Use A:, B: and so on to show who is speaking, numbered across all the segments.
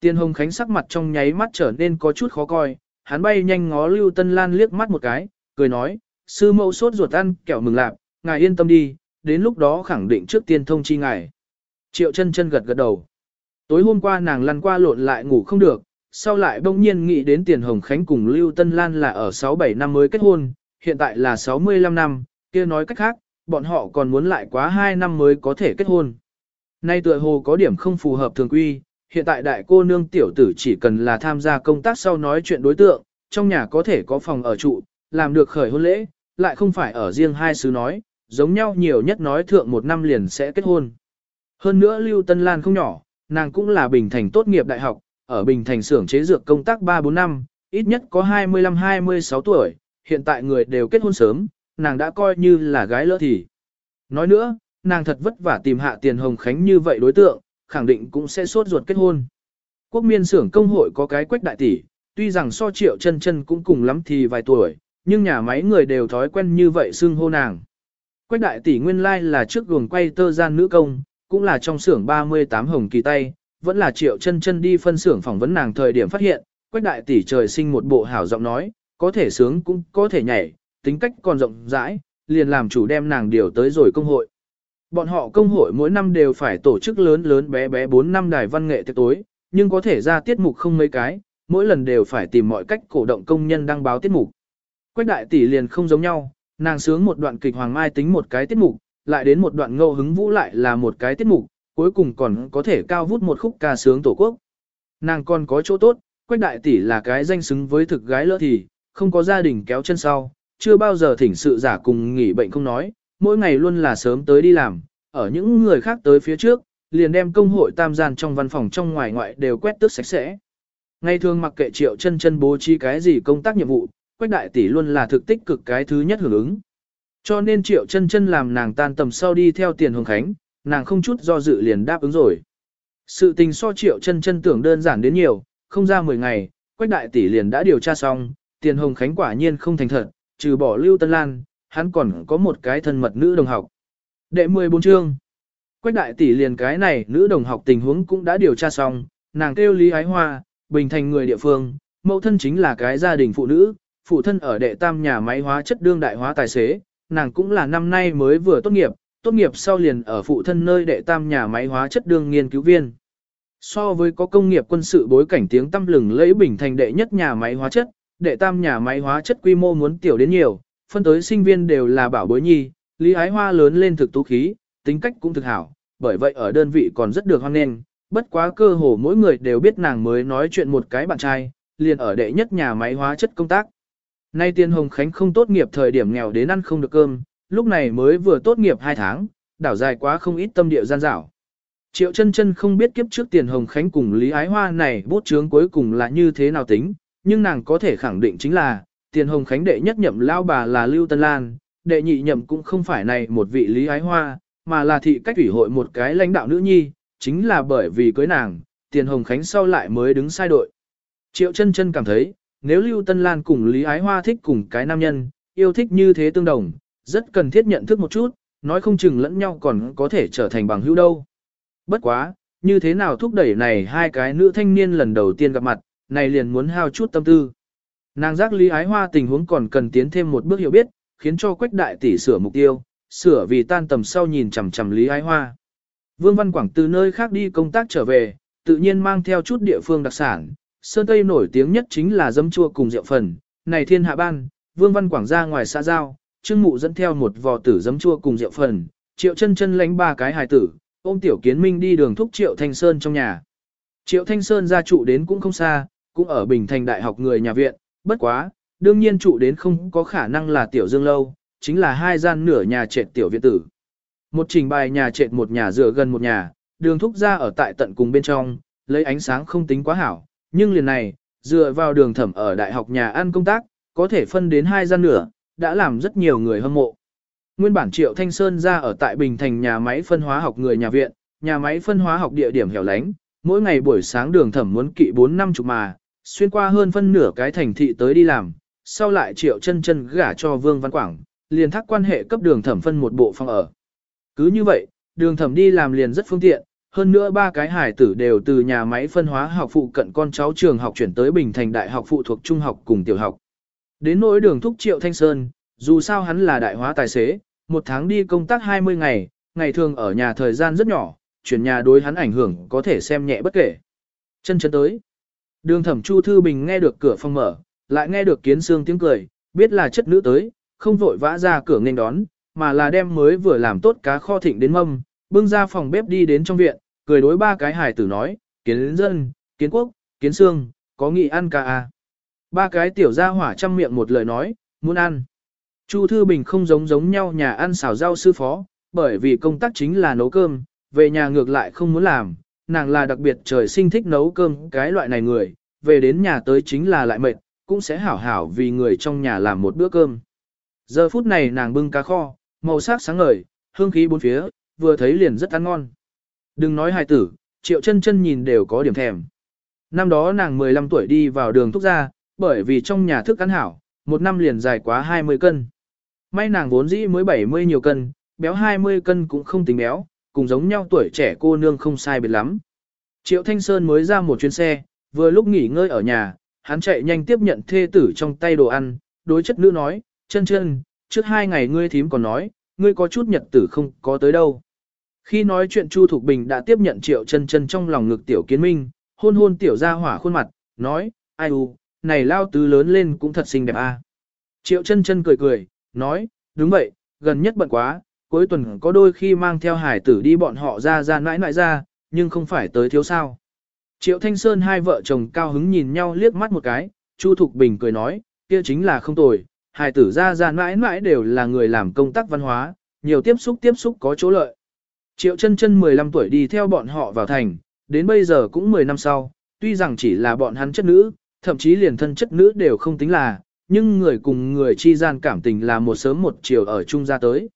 A: Tiền Hồng Khánh sắc mặt trong nháy mắt trở nên có chút khó coi, hắn bay nhanh ngó Lưu Tân Lan liếc mắt một cái, cười nói, sư mẫu sốt ruột ăn kẹo mừng lạp, ngài yên tâm đi, đến lúc đó khẳng định trước tiên thông chi ngài. Triệu chân chân gật gật đầu. Tối hôm qua nàng lăn qua lộn lại ngủ không được, sau lại bỗng nhiên nghĩ đến Tiền Hồng Khánh cùng Lưu Tân Lan là ở 6-7 năm mới kết hôn, hiện tại là 65 năm, kia nói cách khác, bọn họ còn muốn lại quá 2 năm mới có thể kết hôn. Nay tựa hồ có điểm không phù hợp thường quy, hiện tại đại cô nương tiểu tử chỉ cần là tham gia công tác sau nói chuyện đối tượng, trong nhà có thể có phòng ở trụ, làm được khởi hôn lễ, lại không phải ở riêng hai xứ nói, giống nhau nhiều nhất nói thượng một năm liền sẽ kết hôn. Hơn nữa Lưu Tân Lan không nhỏ, nàng cũng là Bình Thành tốt nghiệp đại học, ở Bình Thành xưởng chế dược công tác 3-4 năm, ít nhất có 25-26 tuổi, hiện tại người đều kết hôn sớm, nàng đã coi như là gái lỡ thì. Nói nữa, nàng thật vất vả tìm hạ tiền hồng khánh như vậy đối tượng, khẳng định cũng sẽ sốt ruột kết hôn. Quốc miên xưởng công hội có cái quách đại tỷ, tuy rằng so triệu chân chân cũng cùng lắm thì vài tuổi, nhưng nhà máy người đều thói quen như vậy xưng hô nàng. Quách đại tỷ nguyên lai like là trước gường quay tơ gian nữ công, cũng là trong xưởng 38 hồng kỳ tay, vẫn là triệu chân chân đi phân xưởng phỏng vấn nàng thời điểm phát hiện, quách đại tỷ trời sinh một bộ hảo giọng nói, có thể sướng cũng có thể nhảy, tính cách còn rộng rãi, liền làm chủ đem nàng điều tới rồi công hội. Bọn họ công hội mỗi năm đều phải tổ chức lớn lớn bé bé 4 năm đài văn nghệ tiệc tối, nhưng có thể ra tiết mục không mấy cái, mỗi lần đều phải tìm mọi cách cổ động công nhân đăng báo tiết mục. Quách đại tỷ liền không giống nhau, nàng sướng một đoạn kịch Hoàng Mai tính một cái tiết mục, lại đến một đoạn ngẫu hứng vũ lại là một cái tiết mục, cuối cùng còn có thể cao vút một khúc ca sướng tổ quốc. Nàng còn có chỗ tốt, Quách đại tỷ là cái danh xứng với thực gái lỡ thì, không có gia đình kéo chân sau, chưa bao giờ thỉnh sự giả cùng nghỉ bệnh không nói, mỗi ngày luôn là sớm tới đi làm, ở những người khác tới phía trước, liền đem công hội tam gian trong văn phòng trong ngoài ngoại đều quét tước sạch sẽ. Ngày thường mặc kệ triệu chân chân bố trí cái gì công tác nhiệm vụ, quách đại tỷ luôn là thực tích cực cái thứ nhất hưởng ứng. Cho nên triệu chân chân làm nàng tan tầm sau đi theo tiền hồng khánh, nàng không chút do dự liền đáp ứng rồi. Sự tình so triệu chân chân tưởng đơn giản đến nhiều, không ra 10 ngày, quách đại tỷ liền đã điều tra xong, tiền hồng khánh quả nhiên không thành thật, trừ bỏ lưu tân lan, hắn còn có một cái thân mật nữ đồng học. Đệ 14 chương. Quách đại tỷ liền cái này nữ đồng học tình huống cũng đã điều tra xong, nàng kêu Lý Ái Hoa, bình thành người địa phương, mẫu thân chính là cái gia đình phụ nữ, phụ thân ở đệ tam nhà máy hóa chất đương đại hóa tài xế, nàng cũng là năm nay mới vừa tốt nghiệp, tốt nghiệp sau liền ở phụ thân nơi đệ tam nhà máy hóa chất đương nghiên cứu viên. So với có công nghiệp quân sự bối cảnh tiếng tăm lừng lẫy bình thành đệ nhất nhà máy hóa chất, đệ tam nhà máy hóa chất quy mô muốn tiểu đến nhiều, phân tới sinh viên đều là bảo bối nhi, Lý Ái Hoa lớn lên thực tú khí, tính cách cũng thực hảo, bởi vậy ở đơn vị còn rất được hoan nghênh, bất quá cơ hồ mỗi người đều biết nàng mới nói chuyện một cái bạn trai, liền ở đệ nhất nhà máy hóa chất công tác. Nay Tiên Hồng Khánh không tốt nghiệp thời điểm nghèo đến ăn không được cơm, lúc này mới vừa tốt nghiệp 2 tháng, đảo dài quá không ít tâm địa gian dảo. Triệu chân chân không biết kiếp trước Tiền Hồng Khánh cùng Lý Ái Hoa này bút chướng cuối cùng là như thế nào tính, nhưng nàng có thể khẳng định chính là, Tiền Hồng Khánh đệ nhất nhậm lao bà là Lưu Tân Lan, đệ nhị nhậm cũng không phải này một vị Lý Ái Hoa, mà là thị cách ủy hội một cái lãnh đạo nữ nhi, chính là bởi vì cưới nàng, Tiền Hồng Khánh sau lại mới đứng sai đội. Triệu chân chân cảm thấy, nếu Lưu Tân Lan cùng Lý Ái Hoa thích cùng cái nam nhân, yêu thích như thế tương đồng, rất cần thiết nhận thức một chút, nói không chừng lẫn nhau còn có thể trở thành bằng hữu đâu. Bất quá, như thế nào thúc đẩy này hai cái nữ thanh niên lần đầu tiên gặp mặt, này liền muốn hao chút tâm tư. Nàng giác Lý Ái Hoa tình huống còn cần tiến thêm một bước hiểu biết, khiến cho Quách đại tỷ sửa mục tiêu, sửa vì tan tầm sau nhìn chằm chằm Lý Ái Hoa. Vương Văn Quảng từ nơi khác đi công tác trở về, tự nhiên mang theo chút địa phương đặc sản. Sơn Tây nổi tiếng nhất chính là dấm chua cùng rượu phần, này thiên hạ ban, Vương Văn Quảng ra ngoài xã giao, Trương Mụ dẫn theo một vò tử dấm chua cùng rượu phần, Triệu chân chân lánh ba cái hài tử, ôm Tiểu Kiến Minh đi đường thúc Triệu Thanh Sơn trong nhà. Triệu Thanh Sơn gia trụ đến cũng không xa, cũng ở Bình Thành Đại học người nhà viện, bất quá, đương nhiên trụ đến không có khả năng là Tiểu Dương Lâu, chính là hai gian nửa nhà trệt Tiểu Viện Tử. Một trình bài nhà trệt một nhà dựa gần một nhà, đường thúc ra ở tại tận cùng bên trong, lấy ánh sáng không tính quá hảo, nhưng liền này, dựa vào đường thẩm ở đại học nhà ăn công tác, có thể phân đến hai gian nửa, đã làm rất nhiều người hâm mộ. Nguyên bản Triệu Thanh Sơn ra ở tại Bình Thành nhà máy phân hóa học người nhà viện, nhà máy phân hóa học địa điểm hẻo lánh, mỗi ngày buổi sáng đường thẩm muốn kỵ 4 năm chục mà, xuyên qua hơn phân nửa cái thành thị tới đi làm, sau lại Triệu chân chân gả cho Vương Văn Quảng, liền thác quan hệ cấp đường thẩm phân một bộ phòng ở. Cứ như vậy, đường thẩm đi làm liền rất phương tiện, hơn nữa ba cái hải tử đều từ nhà máy phân hóa học phụ cận con cháu trường học chuyển tới Bình Thành Đại học phụ thuộc trung học cùng tiểu học. Đến nỗi đường thúc Triệu Thanh Sơn, dù sao hắn là đại hóa tài xế, một tháng đi công tác 20 ngày, ngày thường ở nhà thời gian rất nhỏ, chuyển nhà đối hắn ảnh hưởng có thể xem nhẹ bất kể. Chân chân tới. Đường thẩm Chu Thư Bình nghe được cửa phòng mở, lại nghe được kiến xương tiếng cười, biết là chất nữ tới, không vội vã ra cửa nghênh đón, mà là đem mới vừa làm tốt cá kho thịnh đến mâm, bưng ra phòng bếp đi đến trong viện, cười đối ba cái hài tử nói, kiến dân, kiến quốc, kiến xương, có nghị ăn cả à. Ba cái tiểu gia hỏa trăm miệng một lời nói, muốn ăn. Chu Thư Bình không giống giống nhau nhà ăn xào rau sư phó, bởi vì công tác chính là nấu cơm, về nhà ngược lại không muốn làm, nàng là đặc biệt trời sinh thích nấu cơm cái loại này người, về đến nhà tới chính là lại mệt, cũng sẽ hảo hảo vì người trong nhà làm một bữa cơm. Giờ phút này nàng bưng cá kho, màu sắc sáng ngời, hương khí bốn phía, vừa thấy liền rất ăn ngon. Đừng nói hài tử, triệu chân chân nhìn đều có điểm thèm. Năm đó nàng 15 tuổi đi vào đường thúc gia, bởi vì trong nhà thức ăn hảo, một năm liền dài quá 20 cân. May nàng vốn dĩ mới 70 nhiều cân, béo 20 cân cũng không tính béo, cùng giống nhau tuổi trẻ cô nương không sai biệt lắm. Triệu Thanh Sơn mới ra một chuyến xe, vừa lúc nghỉ ngơi ở nhà, hắn chạy nhanh tiếp nhận thê tử trong tay đồ ăn, đối chất nữ nói, chân chân, trước hai ngày ngươi thím còn nói, ngươi có chút nhật tử không có tới đâu. Khi nói chuyện Chu Thục Bình đã tiếp nhận triệu chân chân trong lòng ngực tiểu kiến minh, hôn hôn tiểu ra hỏa khuôn mặt, nói, ai u, này lao tứ lớn lên cũng thật xinh đẹp a. Triệu chân chân cười cười, nói, đúng vậy, gần nhất bận quá, cuối tuần có đôi khi mang theo hải tử đi bọn họ ra ra nãi nãi ra, nhưng không phải tới thiếu sao. Triệu Thanh Sơn hai vợ chồng cao hứng nhìn nhau liếc mắt một cái, Chu Thục Bình cười nói, kia chính là không tồi, hải tử ra ra nãi nãi đều là người làm công tác văn hóa, nhiều tiếp xúc tiếp xúc có chỗ lợi. Triệu chân chân 15 tuổi đi theo bọn họ vào thành, đến bây giờ cũng 10 năm sau, tuy rằng chỉ là bọn hắn chất nữ, thậm chí liền thân chất nữ đều không tính là, nhưng người cùng người chi gian cảm tình là một sớm một chiều ở chung ra tới.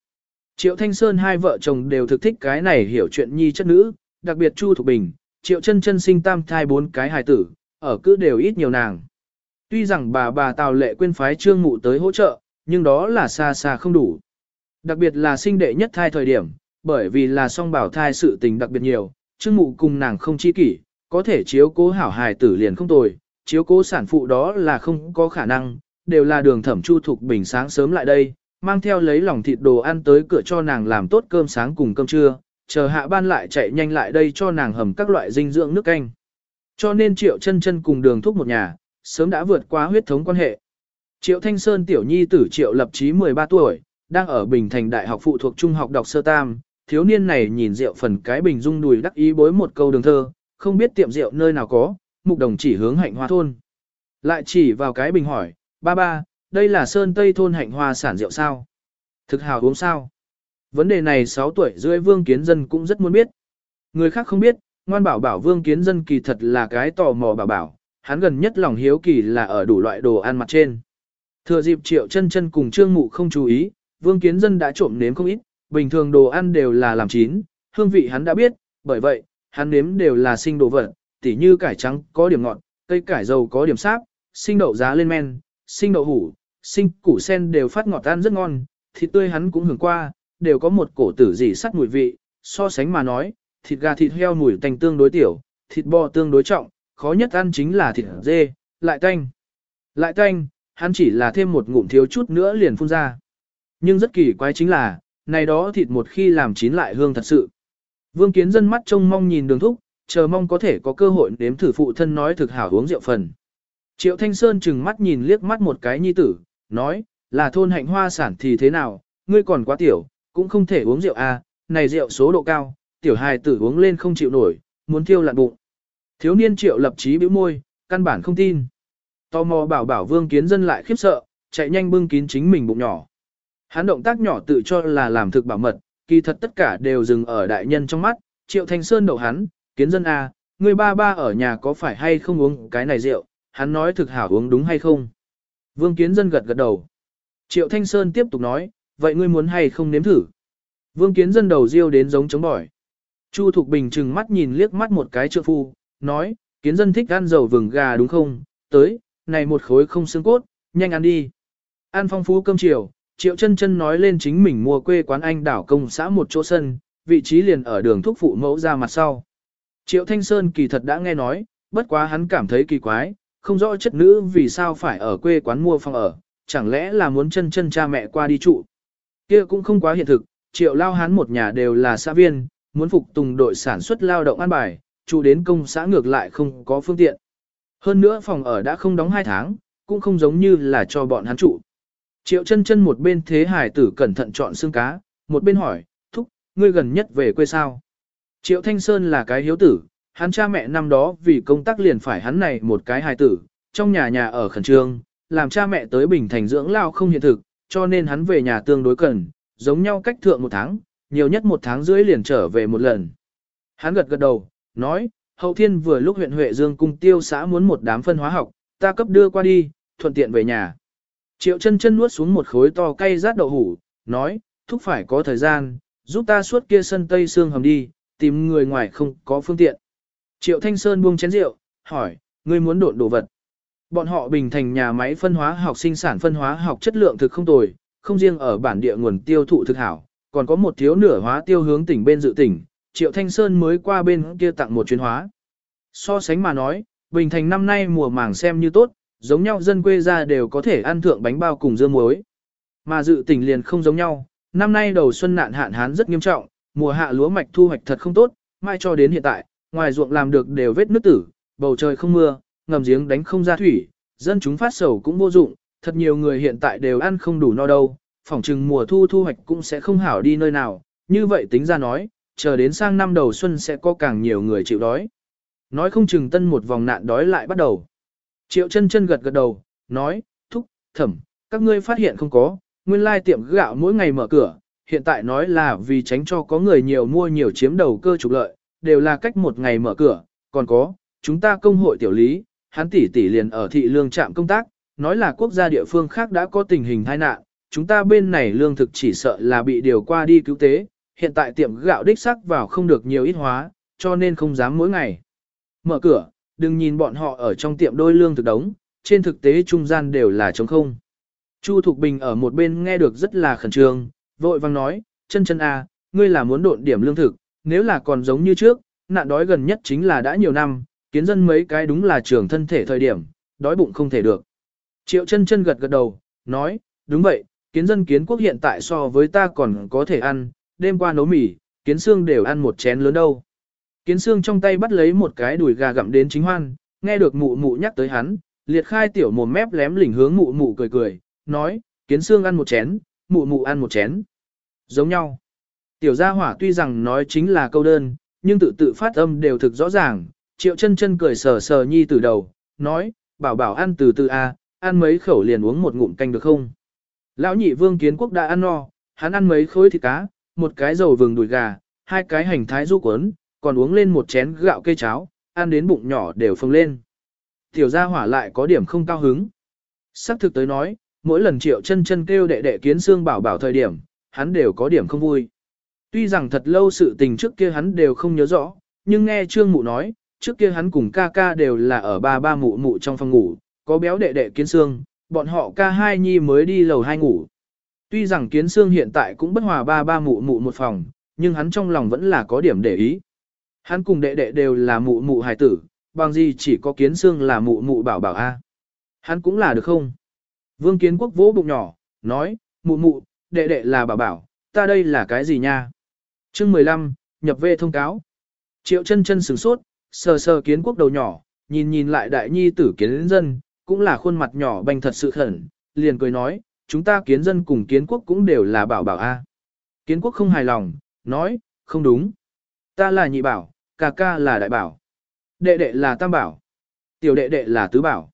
A: Triệu Thanh Sơn hai vợ chồng đều thực thích cái này hiểu chuyện nhi chất nữ, đặc biệt Chu Thục Bình, Triệu chân chân sinh tam thai bốn cái hài tử, ở cứ đều ít nhiều nàng. Tuy rằng bà bà Tào Lệ quên phái trương mụ tới hỗ trợ, nhưng đó là xa xa không đủ. Đặc biệt là sinh đệ nhất thai thời điểm, bởi vì là song bảo thai sự tình đặc biệt nhiều, trương mụ cùng nàng không chi kỷ, có thể chiếu cố hảo hài tử liền không tồi, chiếu cố sản phụ đó là không có khả năng, đều là đường thẩm chu thục bình sáng sớm lại đây, mang theo lấy lòng thịt đồ ăn tới cửa cho nàng làm tốt cơm sáng cùng cơm trưa, chờ hạ ban lại chạy nhanh lại đây cho nàng hầm các loại dinh dưỡng nước canh. Cho nên triệu chân chân cùng đường thúc một nhà, sớm đã vượt qua huyết thống quan hệ. Triệu Thanh Sơn tiểu nhi tử triệu lập trí 13 tuổi, đang ở Bình Thành Đại học phụ thuộc trung học đọc sơ tam, thiếu niên này nhìn rượu phần cái bình dung đùi đắc ý bối một câu đường thơ, không biết tiệm rượu nơi nào có, mục đồng chỉ hướng hạnh hoa thôn. Lại chỉ vào cái bình hỏi, ba ba, đây là Sơn Tây thôn hạnh hoa sản rượu sao? Thực hào uống sao? Vấn đề này 6 tuổi rưỡi vương kiến dân cũng rất muốn biết. Người khác không biết, ngoan bảo bảo vương kiến dân kỳ thật là cái tò mò bảo bảo, hắn gần nhất lòng hiếu kỳ là ở đủ loại đồ ăn mặt trên. Thừa dịp triệu chân chân cùng trương mụ không chú ý, vương kiến dân đã trộm nếm không ít, bình thường đồ ăn đều là làm chín, hương vị hắn đã biết, bởi vậy, hắn nếm đều là sinh đồ vật, tỉ như cải trắng có điểm ngọt, cây cải dầu có điểm sáp, sinh đậu giá lên men, sinh đậu hủ, sinh củ sen đều phát ngọt tan rất ngon, thịt tươi hắn cũng hưởng qua, đều có một cổ tử gì sắt mùi vị, so sánh mà nói, thịt gà thịt heo mùi tanh tương đối tiểu, thịt bò tương đối trọng, khó nhất ăn chính là thịt dê, lại tanh. Lại tanh, hắn chỉ là thêm một ngụm thiếu chút nữa liền phun ra. Nhưng rất kỳ quái chính là, này đó thịt một khi làm chín lại hương thật sự. Vương Kiến dân mắt trông mong nhìn đường thúc, chờ mong có thể có cơ hội nếm thử phụ thân nói thực hảo uống rượu phần. Triệu Thanh Sơn chừng mắt nhìn liếc mắt một cái nhi tử, nói, là thôn hạnh hoa sản thì thế nào, ngươi còn quá tiểu, cũng không thể uống rượu à, này rượu số độ cao, tiểu hài tử uống lên không chịu nổi, muốn thiêu lặn bụng. Thiếu niên triệu lập chí bĩu môi, căn bản không tin. Tò mò bảo bảo vương kiến dân lại khiếp sợ, chạy nhanh bưng kín chính mình bụng nhỏ. Hắn động tác nhỏ tự cho là làm thực bảo mật, kỳ thật tất cả đều dừng ở đại nhân trong mắt, triệu thanh sơn đậu hắn, kiến dân à, người ba ba ở nhà có phải hay không uống cái này rượu, hắn nói thực hảo uống đúng hay không. Vương kiến dân gật gật đầu. Triệu thanh sơn tiếp tục nói, vậy ngươi muốn hay không nếm thử. Vương kiến dân đầu riêu đến giống chống bỏi. Chu Thục Bình chừng mắt nhìn liếc mắt một cái trượng phu, nói, kiến dân thích ăn dầu vừng gà đúng không, tới, này một khối không xương cốt, nhanh ăn đi. An phong phú cơm chiều, triệu chân chân nói lên chính mình mua quê quán anh đảo công xã một chỗ sân, vị trí liền ở đường thúc phụ mẫu ra mặt sau. Triệu Thanh Sơn kỳ thật đã nghe nói, bất quá hắn cảm thấy kỳ quái, không rõ chất nữ vì sao phải ở quê quán mua phòng ở, chẳng lẽ là muốn chân chân cha mẹ qua đi trụ. Kia cũng không quá hiện thực, triệu lao hắn một nhà đều là xã viên, muốn phục tùng đội sản xuất lao động an bài, trụ đến công xã ngược lại không có phương tiện. Hơn nữa phòng ở đã không đóng 2 tháng, cũng không giống như là cho bọn hắn trụ. Triệu chân chân một bên thế hải tử cẩn thận chọn xương cá, một bên hỏi, thúc, ngươi gần nhất về quê sao? Triệu Thanh Sơn là cái hiếu tử, hắn cha mẹ năm đó vì công tác liền phải hắn này một cái hài tử, trong nhà nhà ở khẩn trương, làm cha mẹ tới Bình Thành dưỡng lao không hiện thực, cho nên hắn về nhà tương đối cần, giống nhau cách thượng một tháng, nhiều nhất một tháng rưỡi liền trở về một lần. Hắn gật gật đầu, nói, hậu thiên vừa lúc huyện Huệ Dương cung tiêu xã muốn một đám phân hóa học, ta cấp đưa qua đi, thuận tiện về nhà. Triệu chân chân nuốt xuống một khối to cay rát đậu hủ, nói, thúc phải có thời gian, giúp ta suốt kia sân tây xương hầm đi, tìm người ngoài không có phương tiện. Triệu Thanh Sơn buông chén rượu, hỏi, ngươi muốn độn đồ vật. Bọn họ bình thành nhà máy phân hóa học sinh sản phân hóa học chất lượng thực không tồi, không riêng ở bản địa nguồn tiêu thụ thực hảo, còn có một thiếu nửa hóa tiêu hướng tỉnh bên dự tỉnh, Triệu Thanh Sơn mới qua bên kia tặng một chuyến hóa. So sánh mà nói, Bình Thành năm nay mùa màng xem như tốt, giống nhau dân quê ra đều có thể ăn thượng bánh bao cùng dưa muối. Mà dự tỉnh liền không giống nhau, năm nay đầu xuân nạn hạn hán rất nghiêm trọng, mùa hạ lúa mạch thu hoạch thật không tốt, mai cho đến hiện tại, ngoài ruộng làm được đều vết nước tử, bầu trời không mưa, ngầm giếng đánh không ra thủy, dân chúng phát sầu cũng vô dụng, thật nhiều người hiện tại đều ăn không đủ no đâu, phỏng chừng mùa thu thu hoạch cũng sẽ không hảo đi nơi nào, như vậy tính ra nói, chờ đến sang năm đầu xuân sẽ có càng nhiều người chịu đói. Nói không chừng tân một vòng nạn đói lại bắt đầu. Triệu chân chân gật gật đầu, nói, thúc, thẩm, các ngươi phát hiện không có, nguyên lai tiệm gạo mỗi ngày mở cửa, hiện tại nói là vì tránh cho có người nhiều mua nhiều chiếm đầu cơ trục lợi, đều là cách một ngày mở cửa, còn có, chúng ta công hội tiểu lý, hắn tỷ tỷ liền ở thị lương trạm công tác, nói là quốc gia địa phương khác đã có tình hình tai nạn, chúng ta bên này lương thực chỉ sợ là bị điều qua đi cứu tế, hiện tại tiệm gạo đích sắc vào không được nhiều ít hóa, cho nên không dám mỗi ngày. Mở cửa, đừng nhìn bọn họ ở trong tiệm đôi lương thực đống, trên thực tế trung gian đều là trống không. Chu Thục Bình ở một bên nghe được rất là khẩn trương, vội vang nói, chân chân a, à, ngươi là muốn độn điểm lương thực, nếu là còn giống như trước, nạn đói gần nhất chính là đã nhiều năm, kiến dân mấy cái đúng là trưởng thân thể thời điểm, đói bụng không thể được. Triệu chân chân gật gật đầu, nói, đúng vậy, kiến dân kiến quốc hiện tại so với ta còn có thể ăn, đêm qua nấu mì, kiến xương đều ăn một chén lớn đâu. Kiến xương trong tay bắt lấy một cái đùi gà gặm đến chính hoan, nghe được mụ mụ nhắc tới hắn, liệt khai tiểu mồm mép lém lỉnh hướng mụ mụ cười cười, nói, kiến xương ăn một chén, mụ mụ ăn một chén. Giống nhau. Tiểu gia hỏa tuy rằng nói chính là câu đơn, nhưng tự tự phát âm đều thực rõ ràng, triệu chân chân cười sờ sờ nhi từ đầu, nói, bảo bảo ăn từ từ a, ăn mấy khẩu liền uống một ngụm canh được không? Lão nhị vương kiến quốc đã ăn no, hắn ăn mấy khối thịt cá, một cái dầu vừng đùi gà, hai cái hành thái du cuốn, còn uống lên một chén gạo cây cháo, ăn đến bụng nhỏ đều phồng lên. Tiểu gia hỏa lại có điểm không cao hứng. Sắc thực tới nói, mỗi lần triệu chân chân kêu đệ đệ kiến xương bảo bảo thời điểm, hắn đều có điểm không vui. Tuy rằng thật lâu sự tình trước kia hắn đều không nhớ rõ, nhưng nghe trương mụ nói, trước kia hắn cùng ca ca đều là ở ba ba mụ mụ trong phòng ngủ, có béo đệ đệ kiến xương, bọn họ ca hai nhi mới đi lầu hai ngủ. Tuy rằng kiến xương hiện tại cũng bất hòa ba ba mụ mụ một phòng, nhưng hắn trong lòng vẫn là có điểm để ý. Hắn cùng đệ đệ đều là mụ mụ hài tử, bằng gì chỉ có kiến xương là mụ mụ bảo bảo a. Hắn cũng là được không? Vương kiến quốc vỗ bụng nhỏ, nói, mụ mụ, đệ đệ là bảo bảo, ta đây là cái gì nha? Chương 15, nhập về thông cáo. Triệu chân chân sửng sốt, sờ sờ kiến quốc đầu nhỏ, nhìn nhìn lại đại nhi tử kiến dân, cũng là khuôn mặt nhỏ bành thật sự khẩn, liền cười nói, chúng ta kiến dân cùng kiến quốc cũng đều là bảo bảo a. Kiến quốc không hài lòng, nói, không đúng. Ta là nhị bảo, ca ca là đại bảo. Đệ đệ là tam bảo. Tiểu đệ đệ là tứ bảo.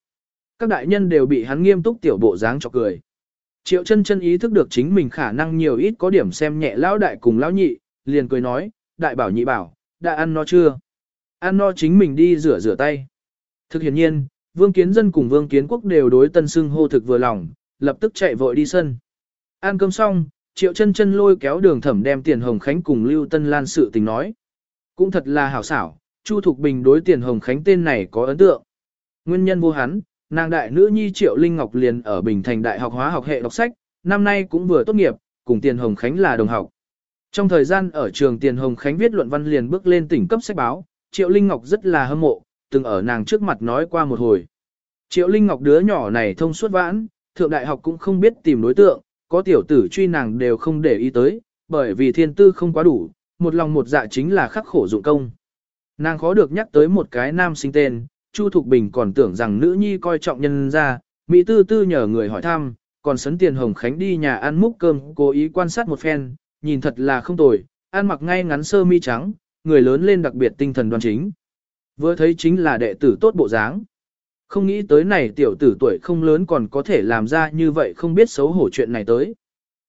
A: Các đại nhân đều bị hắn nghiêm túc tiểu bộ dáng cho cười. Triệu chân chân ý thức được chính mình khả năng nhiều ít có điểm xem nhẹ lão đại cùng lão nhị, liền cười nói, đại bảo nhị bảo, đã ăn no chưa? Ăn no chính mình đi rửa rửa tay. Thực hiện nhiên, Vương Kiến Dân cùng Vương Kiến Quốc đều đối tân xưng hô thực vừa lòng, lập tức chạy vội đi sân. Ăn cơm xong, Triệu chân chân lôi kéo đường thẩm đem tiền Hồng Khánh cùng Lưu Tân Lan sự tình nói. Cũng thật là hảo xảo, Chu Thục Bình đối tiền Hồng Khánh tên này có ấn tượng. Nguyên nhân vô hắn, nàng đại nữ nhi Triệu Linh Ngọc liền ở Bình Thành Đại học hóa học hệ đọc sách, năm nay cũng vừa tốt nghiệp, cùng tiền Hồng Khánh là đồng học. Trong thời gian ở trường Tiền Hồng Khánh viết luận văn liền bước lên tỉnh cấp sách báo, Triệu Linh Ngọc rất là hâm mộ, từng ở nàng trước mặt nói qua một hồi. Triệu Linh Ngọc đứa nhỏ này thông suốt vãn, thượng đại học cũng không biết tìm đối tượng, có tiểu tử truy nàng đều không để ý tới, bởi vì thiên tư không quá đủ, một lòng một dạ chính là khắc khổ dụng công. Nàng khó được nhắc tới một cái nam sinh tên, Chu Thục Bình còn tưởng rằng nữ nhi coi trọng nhân ra, Mỹ tư tư nhờ người hỏi thăm, còn sấn tiền Hồng Khánh đi nhà ăn múc cơm, cố ý quan sát một phen, nhìn thật là không tồi, ăn mặc ngay ngắn sơ mi trắng, người lớn lên đặc biệt tinh thần đoan chính. Vừa thấy chính là đệ tử tốt bộ dáng. Không nghĩ tới này tiểu tử tuổi không lớn còn có thể làm ra như vậy không biết xấu hổ chuyện này tới.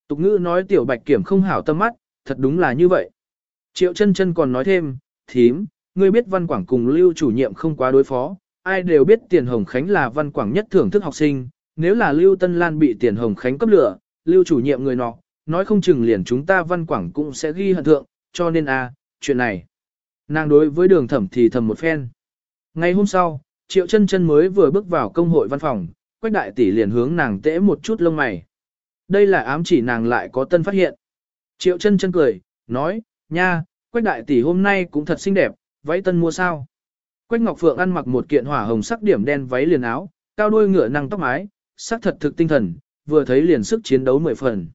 A: Tục ngữ nói tiểu bạch kiểm không hảo tâm mắt, thật đúng là như vậy. Triệu chân chân còn nói thêm, thím, ngươi biết văn quảng cùng lưu chủ nhiệm không quá đối phó, ai đều biết tiền hồng khánh là văn quảng nhất thưởng thức học sinh, nếu là lưu tân lan bị tiền hồng khánh cấp lửa, lưu chủ nhiệm người nọ, nói không chừng liền chúng ta văn quảng cũng sẽ ghi hận thượng, cho nên a chuyện này. Nàng đối với đường thẩm thì thầm một phen. Ngày hôm sau, Triệu chân chân mới vừa bước vào công hội văn phòng, Quách đại tỷ liền hướng nàng tễ một chút lông mày. Đây là ám chỉ nàng lại có tân phát hiện. Triệu chân chân cười, nói, nha, Quách đại tỷ hôm nay cũng thật xinh đẹp, váy tân mua sao. Quách Ngọc Phượng ăn mặc một kiện hỏa hồng sắc điểm đen váy liền áo, cao đuôi ngựa năng tóc mái, sắc thật thực tinh thần, vừa thấy liền sức chiến đấu mười phần.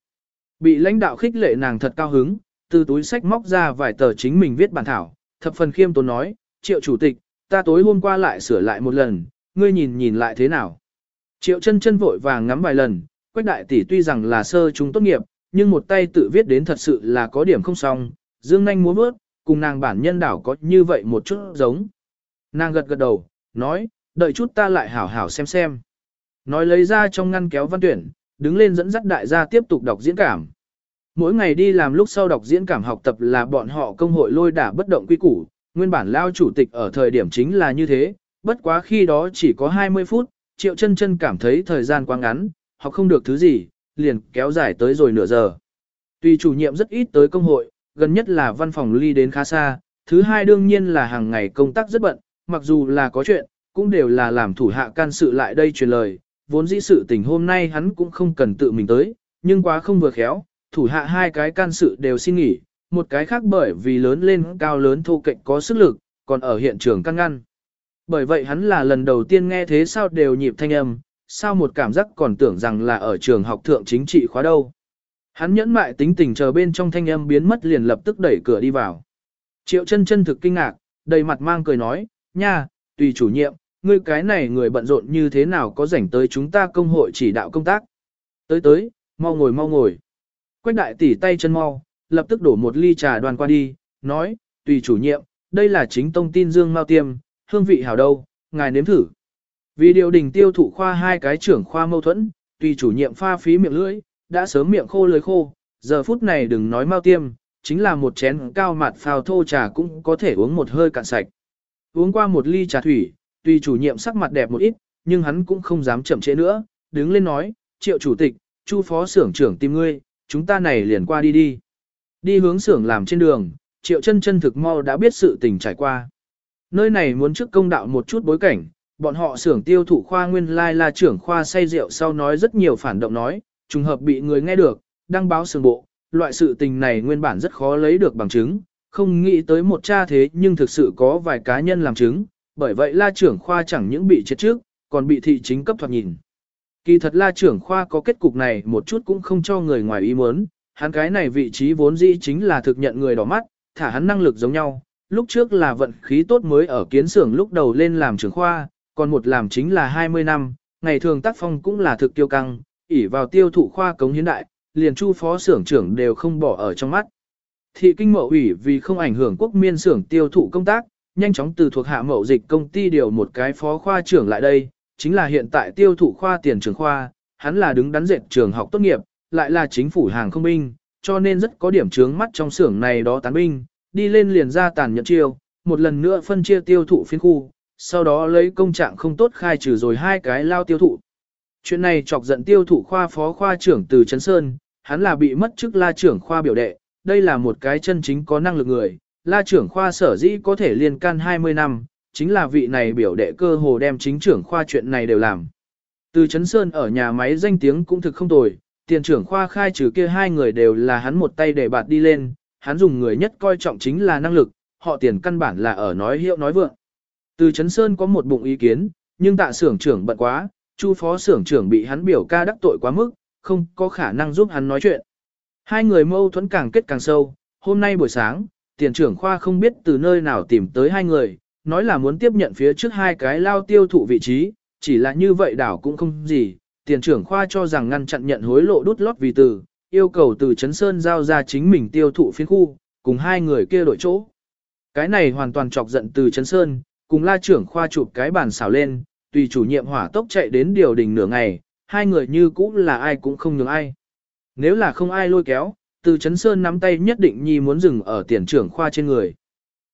A: Bị lãnh đạo khích lệ nàng thật cao hứng, từ túi sách móc ra vài tờ chính mình viết bản thảo, thập phần khiêm tốn nói, triệu chủ tịch, ta tối hôm qua lại sửa lại một lần, ngươi nhìn nhìn lại thế nào. Triệu chân chân vội vàng ngắm vài lần, quách đại tỷ tuy rằng là sơ chúng tốt nghiệp, nhưng một tay tự viết đến thật sự là có điểm không xong, dương nanh muốn bước, cùng nàng bản nhân đảo có như vậy một chút giống. Nàng gật gật đầu, nói, đợi chút ta lại hảo hảo xem xem. Nói lấy ra trong ngăn kéo văn tuyển, đứng lên dẫn dắt đại gia tiếp tục đọc diễn cảm. Mỗi ngày đi làm lúc sau đọc diễn cảm học tập là bọn họ công hội lôi đả bất động quy củ, nguyên bản lao chủ tịch ở thời điểm chính là như thế, bất quá khi đó chỉ có 20 phút, triệu chân chân cảm thấy thời gian quá ngắn, học không được thứ gì, liền kéo dài tới rồi nửa giờ. Tuy chủ nhiệm rất ít tới công hội, gần nhất là văn phòng ly đến khá xa, thứ hai đương nhiên là hàng ngày công tác rất bận, mặc dù là có chuyện, cũng đều là làm thủ hạ can sự lại đây truyền lời, vốn dĩ sự tình hôm nay hắn cũng không cần tự mình tới, nhưng quá không vừa khéo, thủ hạ hai cái can sự đều xin nghỉ, một cái khác bởi vì lớn lên cao lớn thô kệch có sức lực, còn ở hiện trường căn ngăn. Bởi vậy hắn là lần đầu tiên nghe thế sao đều nhịp thanh âm, sao một cảm giác còn tưởng rằng là ở trường học thượng chính trị khóa đâu. Hắn nhẫn mại tính tình chờ bên trong thanh âm biến mất liền lập tức đẩy cửa đi vào. Triệu chân chân thực kinh ngạc, đầy mặt mang cười nói, nha, tùy chủ nhiệm, ngươi cái này người bận rộn như thế nào có rảnh tới chúng ta công hội chỉ đạo công tác. Tới tới, mau ngồi mau ngồi. Quách đại tỷ tay chân mau, lập tức đổ một ly trà đoàn qua đi, nói, tùy chủ nhiệm, đây là chính tông tin dương mau tiêm, hương vị hảo đâu, ngài nếm thử. Vì điều đình tiêu thụ khoa hai cái trưởng khoa mâu thuẫn, tùy chủ nhiệm pha phí miệng lưỡi, đã sớm miệng khô lưỡi khô, giờ phút này đừng nói mau tiêm, chính là một chén cao mặt phào thô trà cũng có thể uống một hơi cạn sạch. Uống qua một ly trà thủy, Tuy chủ nhiệm sắc mặt đẹp một ít, nhưng hắn cũng không dám chậm trễ nữa, đứng lên nói, triệu chủ tịch, chu phó xưởng trưởng tìm ngươi, chúng ta này liền qua đi đi. Đi hướng xưởng làm trên đường, triệu chân chân thực mau đã biết sự tình trải qua. Nơi này muốn trước công đạo một chút bối cảnh, bọn họ xưởng tiêu thụ khoa nguyên lai là trưởng khoa say rượu sau nói rất nhiều phản động nói, trùng hợp bị người nghe được, đăng báo xưởng bộ, loại sự tình này nguyên bản rất khó lấy được bằng chứng, không nghĩ tới một cha thế nhưng thực sự có vài cá nhân làm chứng, bởi vậy la trưởng khoa chẳng những bị chết trước, còn bị thị chính cấp thoạt nhìn. Kỳ thật la trưởng khoa có kết cục này một chút cũng không cho người ngoài ý muốn, hắn cái này vị trí vốn dĩ chính là thực nhận người đỏ mắt, thả hắn năng lực giống nhau, lúc trước là vận khí tốt mới ở kiến xưởng lúc đầu lên làm trưởng khoa, còn một làm chính là 20 năm, ngày thường tác phong cũng là thực tiêu căng, ỉ vào tiêu thụ khoa cống hiến đại, liền chu phó xưởng trưởng đều không bỏ ở trong mắt. Thị kinh mậu ủy vì không ảnh hưởng quốc miên xưởng tiêu thụ công tác, nhanh chóng từ thuộc hạ mậu dịch công ty điều một cái phó khoa trưởng lại đây, chính là hiện tại tiêu thụ khoa tiền trường khoa, hắn là đứng đắn dệt trường học tốt nghiệp, lại là chính phủ hàng không binh, cho nên rất có điểm trướng mắt trong xưởng này đó tán binh, đi lên liền ra tàn nhẫn chiêu, một lần nữa phân chia tiêu thụ phiên khu, sau đó lấy công trạng không tốt khai trừ rồi hai cái lao tiêu thụ. Chuyện này chọc giận tiêu thụ khoa phó khoa trưởng từ Trấn Sơn, hắn là bị mất chức la trưởng khoa biểu đệ, đây là một cái chân chính có năng lực người, la trưởng khoa sở dĩ có thể liên can 20 năm, chính là vị này biểu đệ cơ hồ đem chính trưởng khoa chuyện này đều làm. Từ Trấn Sơn ở nhà máy danh tiếng cũng thực không tồi, tiền trưởng khoa khai trừ kia hai người đều là hắn một tay để bạt đi lên, hắn dùng người nhất coi trọng chính là năng lực, họ tiền căn bản là ở nói hiệu nói vượng. Từ Trấn Sơn có một bụng ý kiến, nhưng tạ xưởng trưởng bận quá, chu phó xưởng trưởng bị hắn biểu ca đắc tội quá mức, không có khả năng giúp hắn nói chuyện. Hai người mâu thuẫn càng kết càng sâu, hôm nay buổi sáng, tiền trưởng khoa không biết từ nơi nào tìm tới hai người, nói là muốn tiếp nhận phía trước hai cái lao tiêu thụ vị trí, chỉ là như vậy đảo cũng không gì, tiền trưởng khoa cho rằng ngăn chặn nhận hối lộ đút lót vì từ, yêu cầu từ Trấn Sơn giao ra chính mình tiêu thụ phiên khu, cùng hai người kia đổi chỗ. Cái này hoàn toàn chọc giận từ Trấn Sơn, cùng la trưởng khoa chụp cái bàn xảo lên, tùy chủ nhiệm hỏa tốc chạy đến điều đình nửa ngày, hai người như cũ là ai cũng không nhường ai. Nếu là không ai lôi kéo, từ Trấn Sơn nắm tay nhất định nhi muốn dừng ở tiền trưởng khoa trên người.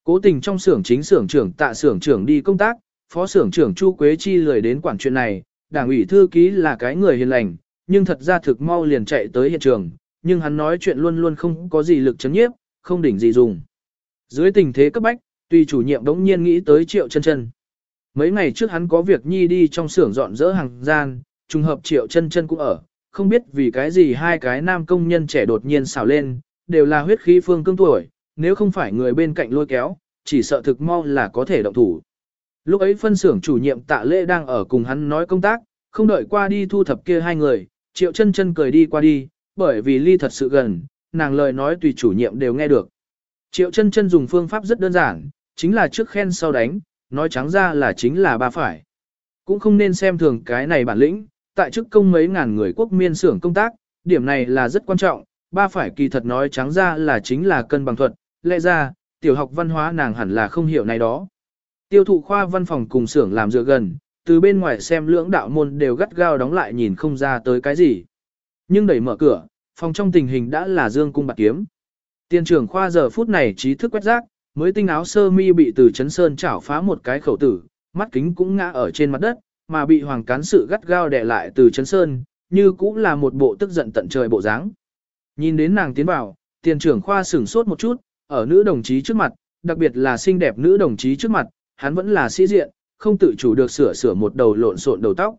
A: Cố tình trong xưởng chính xưởng trưởng tạ xưởng trưởng đi công tác, phó xưởng trưởng Chu Quế Chi lười đến quản chuyện này, đảng ủy thư ký là cái người hiền lành, nhưng thật ra thực mau liền chạy tới hiện trường, nhưng hắn nói chuyện luôn luôn không có gì lực chấn nhiếp, không đỉnh gì dùng. Dưới tình thế cấp bách, tùy chủ nhiệm đống nhiên nghĩ tới triệu chân chân. Mấy ngày trước hắn có việc nhi đi trong xưởng dọn dỡ hàng gian, trùng hợp triệu chân chân cũng ở, không biết vì cái gì hai cái nam công nhân trẻ đột nhiên xào lên, đều là huyết khí phương cương tuổi, nếu không phải người bên cạnh lôi kéo, chỉ sợ thực mau là có thể động thủ. Lúc ấy phân xưởng chủ nhiệm tạ lễ đang ở cùng hắn nói công tác, không đợi qua đi thu thập kia hai người, triệu chân chân cười đi qua đi, bởi vì ly thật sự gần, nàng lời nói tùy chủ nhiệm đều nghe được. Triệu chân chân dùng phương pháp rất đơn giản, chính là trước khen sau đánh, nói trắng ra là chính là ba phải. Cũng không nên xem thường cái này bản lĩnh, tại chức công mấy ngàn người quốc miên xưởng công tác, điểm này là rất quan trọng, ba phải kỳ thật nói trắng ra là chính là cân bằng thuật, lẽ ra, tiểu học văn hóa nàng hẳn là không hiểu này đó. Tiêu thụ khoa văn phòng cùng xưởng làm dựa gần, từ bên ngoài xem lưỡng đạo môn đều gắt gao đóng lại nhìn không ra tới cái gì. Nhưng đẩy mở cửa, phòng trong tình hình đã là dương cung bạc kiếm. Tiên trưởng khoa giờ phút này trí thức quét rác, mới tinh áo sơ mi bị từ chấn sơn chảo phá một cái khẩu tử, mắt kính cũng ngã ở trên mặt đất, mà bị hoàng cán sự gắt gao đè lại từ chấn sơn, như cũng là một bộ tức giận tận trời bộ dáng. Nhìn đến nàng tiến vào, tiền trưởng khoa sửng sốt một chút, ở nữ đồng chí trước mặt, đặc biệt là xinh đẹp nữ đồng chí trước mặt, hắn vẫn là sĩ diện, không tự chủ được sửa sửa một đầu lộn xộn đầu tóc.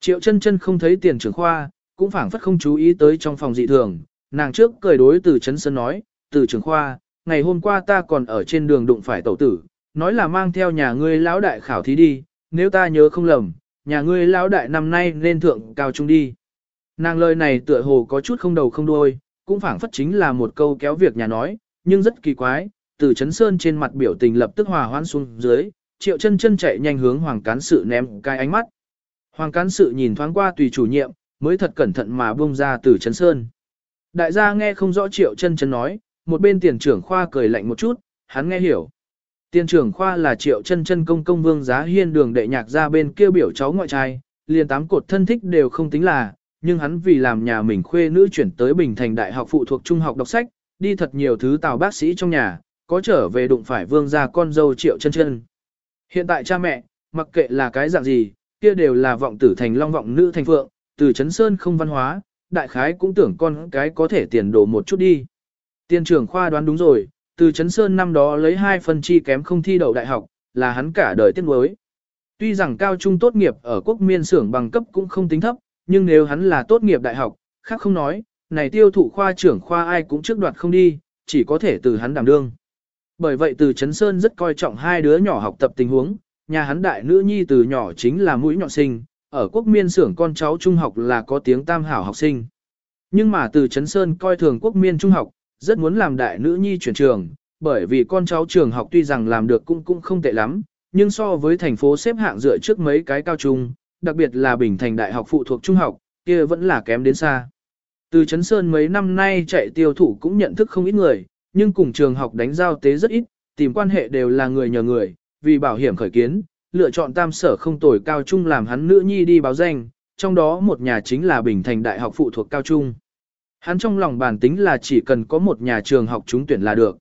A: Triệu chân chân không thấy tiền trưởng khoa, cũng phảng phất không chú ý tới trong phòng dị thường, nàng trước cười đối từ chấn sơn nói, từ trưởng khoa, ngày hôm qua ta còn ở trên đường đụng phải tẩu tử, nói là mang theo nhà ngươi lão đại khảo thí đi, nếu ta nhớ không lầm, nhà ngươi lão đại năm nay nên thượng cao trung đi. Nàng lời này tựa hồ có chút không đầu không đuôi, cũng phảng phất chính là một câu kéo việc nhà nói, nhưng rất kỳ quái, từ chấn sơn trên mặt biểu tình lập tức hòa hoãn xuống dưới, triệu chân chân chạy nhanh hướng hoàng cán sự ném cái ánh mắt. Hoàng cán sự nhìn thoáng qua tùy chủ nhiệm, mới thật cẩn thận mà buông ra từ chấn sơn. Đại gia nghe không rõ triệu chân chân nói, một bên tiền trưởng khoa cười lạnh một chút, hắn nghe hiểu. Tiền trưởng khoa là triệu chân chân công công vương giá hiên đường đệ nhạc ra bên kia biểu cháu ngoại trai, liền tám cột thân thích đều không tính là, nhưng hắn vì làm nhà mình khuê nữ chuyển tới Bình Thành Đại học phụ thuộc trung học đọc sách, đi thật nhiều thứ tào bác sĩ trong nhà, có trở về đụng phải vương gia con dâu triệu chân chân. Hiện tại cha mẹ, mặc kệ là cái dạng gì, kia đều là vọng tử thành long vọng nữ thành phượng, từ chấn sơn không văn hóa, đại khái cũng tưởng con cái có thể tiền đồ một chút đi. Tiên trưởng khoa đoán đúng rồi, từ Trấn sơn năm đó lấy hai phần chi kém không thi đậu đại học, là hắn cả đời tiếc nuối. Tuy rằng cao trung tốt nghiệp ở quốc miên xưởng bằng cấp cũng không tính thấp, nhưng nếu hắn là tốt nghiệp đại học, khác không nói, này tiêu thụ khoa trưởng khoa ai cũng trước đoạt không đi, chỉ có thể từ hắn đảm đương. Bởi vậy từ Trấn Sơn rất coi trọng hai đứa nhỏ học tập tình huống, nhà hắn đại nữ nhi từ nhỏ chính là mũi nhọn sinh, ở quốc miên xưởng con cháu trung học là có tiếng tam hảo học sinh. Nhưng mà từ Trấn Sơn coi thường quốc miên trung học, rất muốn làm đại nữ nhi chuyển trường, bởi vì con cháu trường học tuy rằng làm được cũng cũng không tệ lắm, nhưng so với thành phố xếp hạng dựa trước mấy cái cao trung, đặc biệt là Bình Thành Đại học phụ thuộc trung học, kia vẫn là kém đến xa. Từ Trấn Sơn mấy năm nay chạy tiêu thụ cũng nhận thức không ít người, nhưng cùng trường học đánh giao tế rất ít, tìm quan hệ đều là người nhờ người, vì bảo hiểm khởi kiến, lựa chọn tam sở không tồi cao trung làm hắn nữ nhi đi báo danh, trong đó một nhà chính là Bình Thành Đại học phụ thuộc cao trung. Hắn trong lòng bản tính là chỉ cần có một nhà trường học trúng tuyển là được.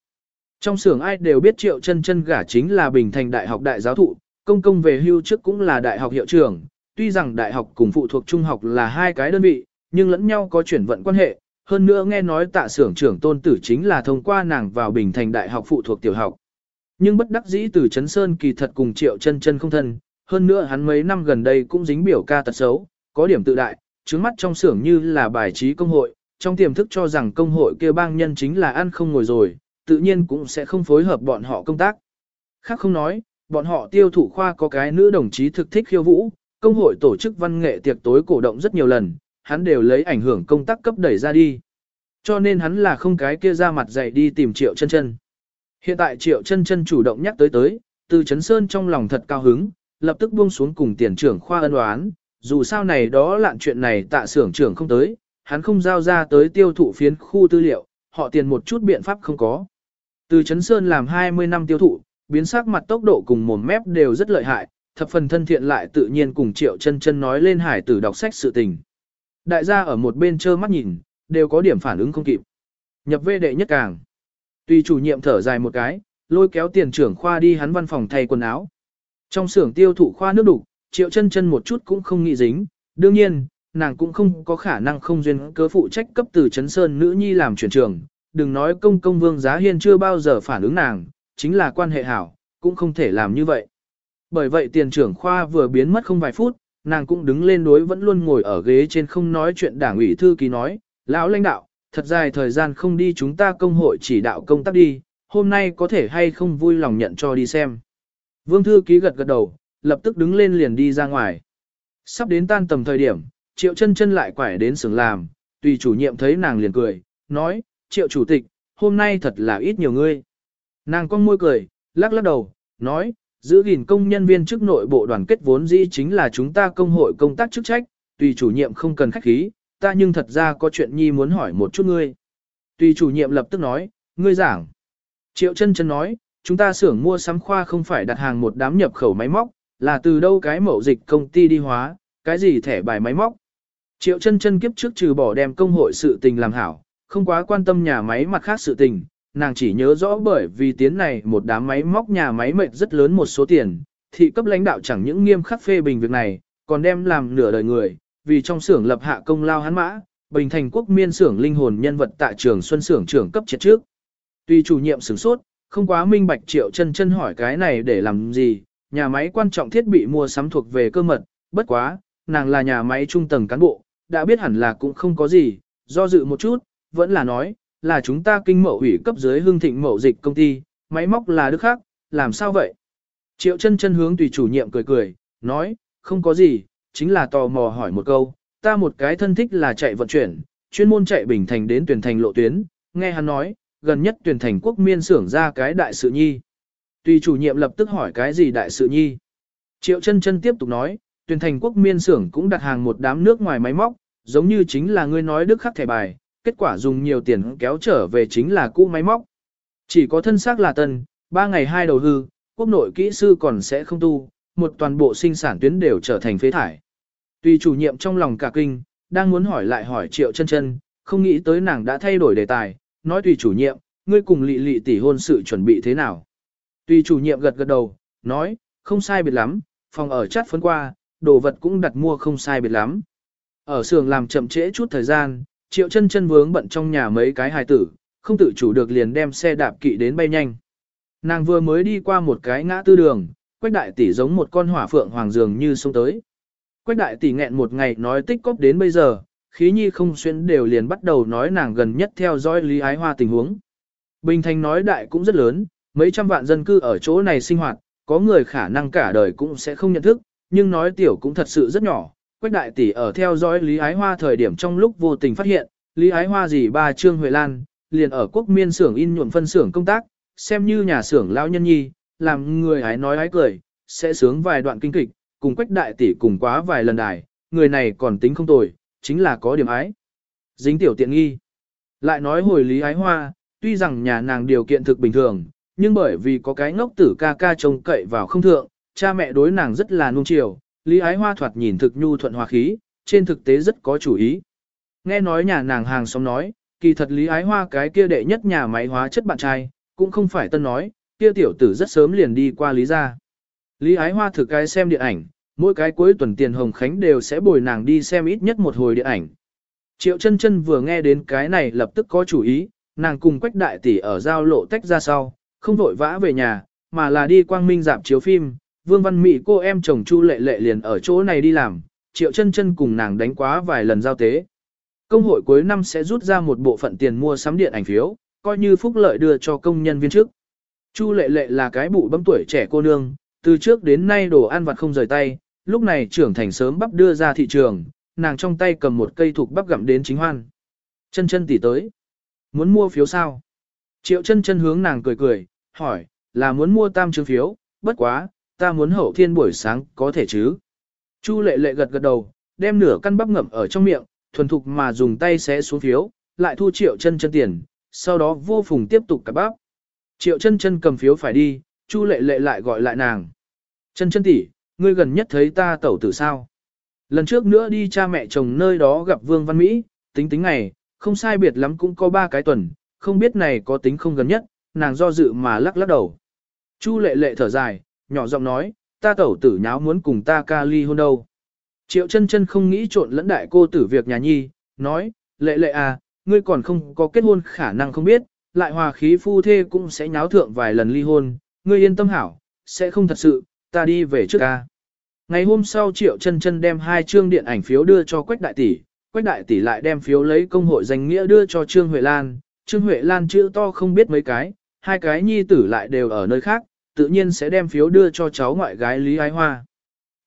A: Trong xưởng ai đều biết triệu chân chân gả chính là Bình Thành Đại học đại giáo thụ, công công về hưu trước cũng là đại học hiệu trưởng, tuy rằng đại học cùng phụ thuộc trung học là hai cái đơn vị, nhưng lẫn nhau có chuyển vận quan hệ, hơn nữa nghe nói tạ xưởng trưởng tôn tử chính là thông qua nàng vào Bình Thành Đại học phụ thuộc tiểu học. Nhưng bất đắc dĩ từ Trấn Sơn kỳ thật cùng triệu chân chân không thân, hơn nữa hắn mấy năm gần đây cũng dính biểu ca tật xấu, có điểm tự đại, trứng mắt trong xưởng như là bài trí công hội, trong tiềm thức cho rằng công hội kia bang nhân chính là ăn không ngồi rồi, tự nhiên cũng sẽ không phối hợp bọn họ công tác. Khác không nói, bọn họ tiêu thụ khoa có cái nữ đồng chí thực thích khiêu vũ, công hội tổ chức văn nghệ tiệc tối cổ động rất nhiều lần, hắn đều lấy ảnh hưởng công tác cấp đẩy ra đi. Cho nên hắn là không cái kia ra mặt dạy đi tìm Triệu chân chân. Hiện tại Triệu chân chân chủ động nhắc tới tới, từ chấn Sơn trong lòng thật cao hứng, lập tức buông xuống cùng tiền trưởng khoa ân đoán, dù sao này đó lạn chuyện này tạ xưởng trưởng không tới, hắn không giao ra tới tiêu thụ phiến khu tư liệu, họ tiền một chút biện pháp không có. Từ Trấn Sơn làm 20 năm tiêu thụ, biến sắc mặt tốc độ cùng mồm mép đều rất lợi hại, thập phần thân thiện lại tự nhiên cùng Triệu chân chân nói lên hải tử đọc sách sự tình. Đại gia ở một bên trơ mắt nhìn, đều có điểm phản ứng không kịp. Nhập về đệ nhất càng. Tùy chủ nhiệm thở dài một cái, lôi kéo tiền trưởng khoa đi hắn văn phòng thay quần áo. Trong xưởng tiêu thụ khoa nước đủ, triệu chân chân một chút cũng không nghĩ dính, đương nhiên, nàng cũng không có khả năng không duyên cớ phụ trách cấp từ Trấn sơn nữ nhi làm chuyển trường, đừng nói công công vương giá hiên chưa bao giờ phản ứng nàng, chính là quan hệ hảo, cũng không thể làm như vậy. Bởi vậy tiền trưởng khoa vừa biến mất không vài phút, nàng cũng đứng lên đối vẫn luôn ngồi ở ghế trên không nói chuyện đảng ủy thư ký nói, lão lãnh đạo, thật dài thời gian không đi chúng ta công hội chỉ đạo công tác đi, hôm nay có thể hay không vui lòng nhận cho đi xem. Vương thư ký gật gật đầu, lập tức đứng lên liền đi ra ngoài. Sắp đến tan tầm thời điểm, triệu chân chân lại quải đến xưởng làm, tùy chủ nhiệm thấy nàng liền cười, nói, triệu chủ tịch, hôm nay thật là ít nhiều ngươi. Nàng con môi cười, lắc lắc đầu, nói, giữ gìn công nhân viên chức nội bộ đoàn kết vốn dĩ chính là chúng ta công hội công tác chức trách, tùy chủ nhiệm không cần khách khí, ta nhưng thật ra có chuyện nhi muốn hỏi một chút ngươi. Tùy chủ nhiệm lập tức nói, ngươi giảng. Triệu chân chân nói, chúng ta xưởng mua sắm khoa không phải đặt hàng một đám nhập khẩu máy móc, là từ đâu cái mẫu dịch công ty đi hóa, cái gì thẻ bài máy móc. Triệu chân chân kiếp trước trừ bỏ đem công hội sự tình làm hảo, không quá quan tâm nhà máy mặt khác sự tình, nàng chỉ nhớ rõ bởi vì tiến này một đám máy móc nhà máy mệt rất lớn một số tiền, thị cấp lãnh đạo chẳng những nghiêm khắc phê bình việc này, còn đem làm nửa đời người, vì trong xưởng lập hạ công lao hắn mã, bình thành quốc miên xưởng linh hồn nhân vật tại trường xuân xưởng trưởng cấp triệt trước. Tuy chủ nhiệm sửng sốt, không quá minh bạch triệu chân chân hỏi cái này để làm gì, nhà máy quan trọng thiết bị mua sắm thuộc về cơ mật, bất quá, nàng là nhà máy trung tầng cán bộ, đã biết hẳn là cũng không có gì, do dự một chút, vẫn là nói, là chúng ta kinh mậu ủy cấp dưới hương thịnh mậu dịch công ty, máy móc là đức khác, làm sao vậy? Triệu chân chân hướng tùy chủ nhiệm cười cười, nói, không có gì, chính là tò mò hỏi một câu, ta một cái thân thích là chạy vận chuyển, chuyên môn chạy bình thành đến tuyển thành lộ tuyến, nghe hắn nói, gần nhất tuyển thành quốc miên xưởng ra cái đại sự nhi. Tùy chủ nhiệm lập tức hỏi cái gì đại sự nhi. Triệu chân chân tiếp tục nói, tuyển thành quốc miên xưởng cũng đặt hàng một đám nước ngoài máy móc, giống như chính là ngươi nói đức khắc thẻ bài, kết quả dùng nhiều tiền kéo trở về chính là cũ máy móc. Chỉ có thân xác là tân, ba ngày hai đầu hư, quốc nội kỹ sư còn sẽ không tu, một toàn bộ sinh sản tuyến đều trở thành phế thải. Tùy chủ nhiệm trong lòng cả kinh, đang muốn hỏi lại hỏi triệu chân chân, không nghĩ tới nàng đã thay đổi đề tài, nói tùy chủ nhiệm, ngươi cùng lị lị tỷ hôn sự chuẩn bị thế nào. Tùy chủ nhiệm gật gật đầu, nói, không sai biệt lắm, phòng ở chắt phấn qua, đồ vật cũng đặt mua không sai biệt lắm. Ở xưởng làm chậm trễ chút thời gian, triệu chân chân vướng bận trong nhà mấy cái hài tử, không tự chủ được liền đem xe đạp kỵ đến bay nhanh. Nàng vừa mới đi qua một cái ngã tư đường, quách đại tỷ giống một con hỏa phượng hoàng dường như xông tới. Quách đại tỷ nghẹn một ngày nói tích cóp đến bây giờ, khí nhi không xuyên đều liền bắt đầu nói nàng gần nhất theo dõi lý ái hoa tình huống. Bình thành nói đại cũng rất lớn, mấy trăm vạn dân cư ở chỗ này sinh hoạt, có người khả năng cả đời cũng sẽ không nhận thức, nhưng nói tiểu cũng thật sự rất nhỏ. Quách đại tỷ ở theo dõi Lý Ái Hoa thời điểm trong lúc vô tình phát hiện, Lý Ái Hoa gì bà Trương Huệ Lan, liền ở quốc miên xưởng in nhuộm phân xưởng công tác, xem như nhà xưởng lão nhân nhi, làm người ái nói ái cười, sẽ sướng vài đoạn kinh kịch, cùng Quách đại tỷ cùng quá vài lần đài, người này còn tính không tồi, chính là có điểm ái. Dính tiểu tiện nghi. Lại nói hồi Lý Ái Hoa, tuy rằng nhà nàng điều kiện thực bình thường, nhưng bởi vì có cái ngốc tử ca ca trông cậy vào không thượng, cha mẹ đối nàng rất là nuông chiều, Lý Ái Hoa thoạt nhìn thực nhu thuận hòa khí, trên thực tế rất có chủ ý. Nghe nói nhà nàng hàng xóm nói, kỳ thật Lý Ái Hoa cái kia đệ nhất nhà máy hóa chất bạn trai, cũng không phải tân nói, kia tiểu tử rất sớm liền đi qua Lý gia. Lý Ái Hoa thực cái xem điện ảnh, mỗi cái cuối tuần tiền Hồng Khánh đều sẽ bồi nàng đi xem ít nhất một hồi điện ảnh. Triệu chân chân vừa nghe đến cái này lập tức có chủ ý, nàng cùng quách đại tỷ ở giao lộ tách ra sau, không vội vã về nhà, mà là đi quang minh dạp chiếu phim, Vương Văn Mỹ cô em chồng Chu Lệ Lệ liền ở chỗ này đi làm, Triệu chân chân cùng nàng đánh quá vài lần giao tế. Công hội cuối năm sẽ rút ra một bộ phận tiền mua sắm điện ảnh phiếu, coi như phúc lợi đưa cho công nhân viên chức. Chu lệ lệ là cái bụ bấm tuổi trẻ cô nương, từ trước đến nay đồ ăn vặt không rời tay, lúc này trưởng thành sớm bắp đưa ra thị trường, nàng trong tay cầm một cây thuộc bắp gặm đến chính hoan. Chân chân tỉ tới. Muốn mua phiếu sao? Triệu chân chân hướng nàng cười cười, hỏi, là muốn mua tam chương phiếu, bất quá, ta muốn hậu thiên buổi sáng có thể chứ? Chu lệ lệ gật gật đầu, đem nửa căn bắp ngậm ở trong miệng, thuần thục mà dùng tay xé xuống phiếu, lại thu triệu chân chân tiền, sau đó vô phùng tiếp tục cặp bắp. Triệu chân chân cầm phiếu phải đi, Chu lệ lệ lại gọi lại nàng. Chân chân tỷ, ngươi gần nhất thấy ta tẩu tử sao? Lần trước nữa đi cha mẹ chồng nơi đó gặp Vương Văn Mỹ, tính tính ngày, không sai biệt lắm cũng có ba cái tuần, không biết này có tính không gần nhất, nàng do dự mà lắc lắc đầu. Chu lệ lệ thở dài, nhỏ giọng nói, ta tẩu tử nháo muốn cùng ta ca ly hôn đâu. Triệu chân chân không nghĩ trộn lẫn đại cô tử việc nhà nhi, nói, lệ lệ à, ngươi còn không có kết hôn khả năng không biết, lại hòa khí phu thê cũng sẽ nháo thượng vài lần ly hôn, ngươi yên tâm hảo, sẽ không thật sự, ta đi về trước ca. Ngày hôm sau Triệu chân chân đem hai chương điện ảnh phiếu đưa cho Quách Đại Tỷ, Quách Đại Tỷ lại đem phiếu lấy công hội danh nghĩa đưa cho Trương Huệ Lan, Trương Huệ Lan chữ to không biết mấy cái, hai cái nhi tử lại đều ở nơi khác, tự nhiên sẽ đem phiếu đưa cho cháu ngoại gái Lý Ái Hoa.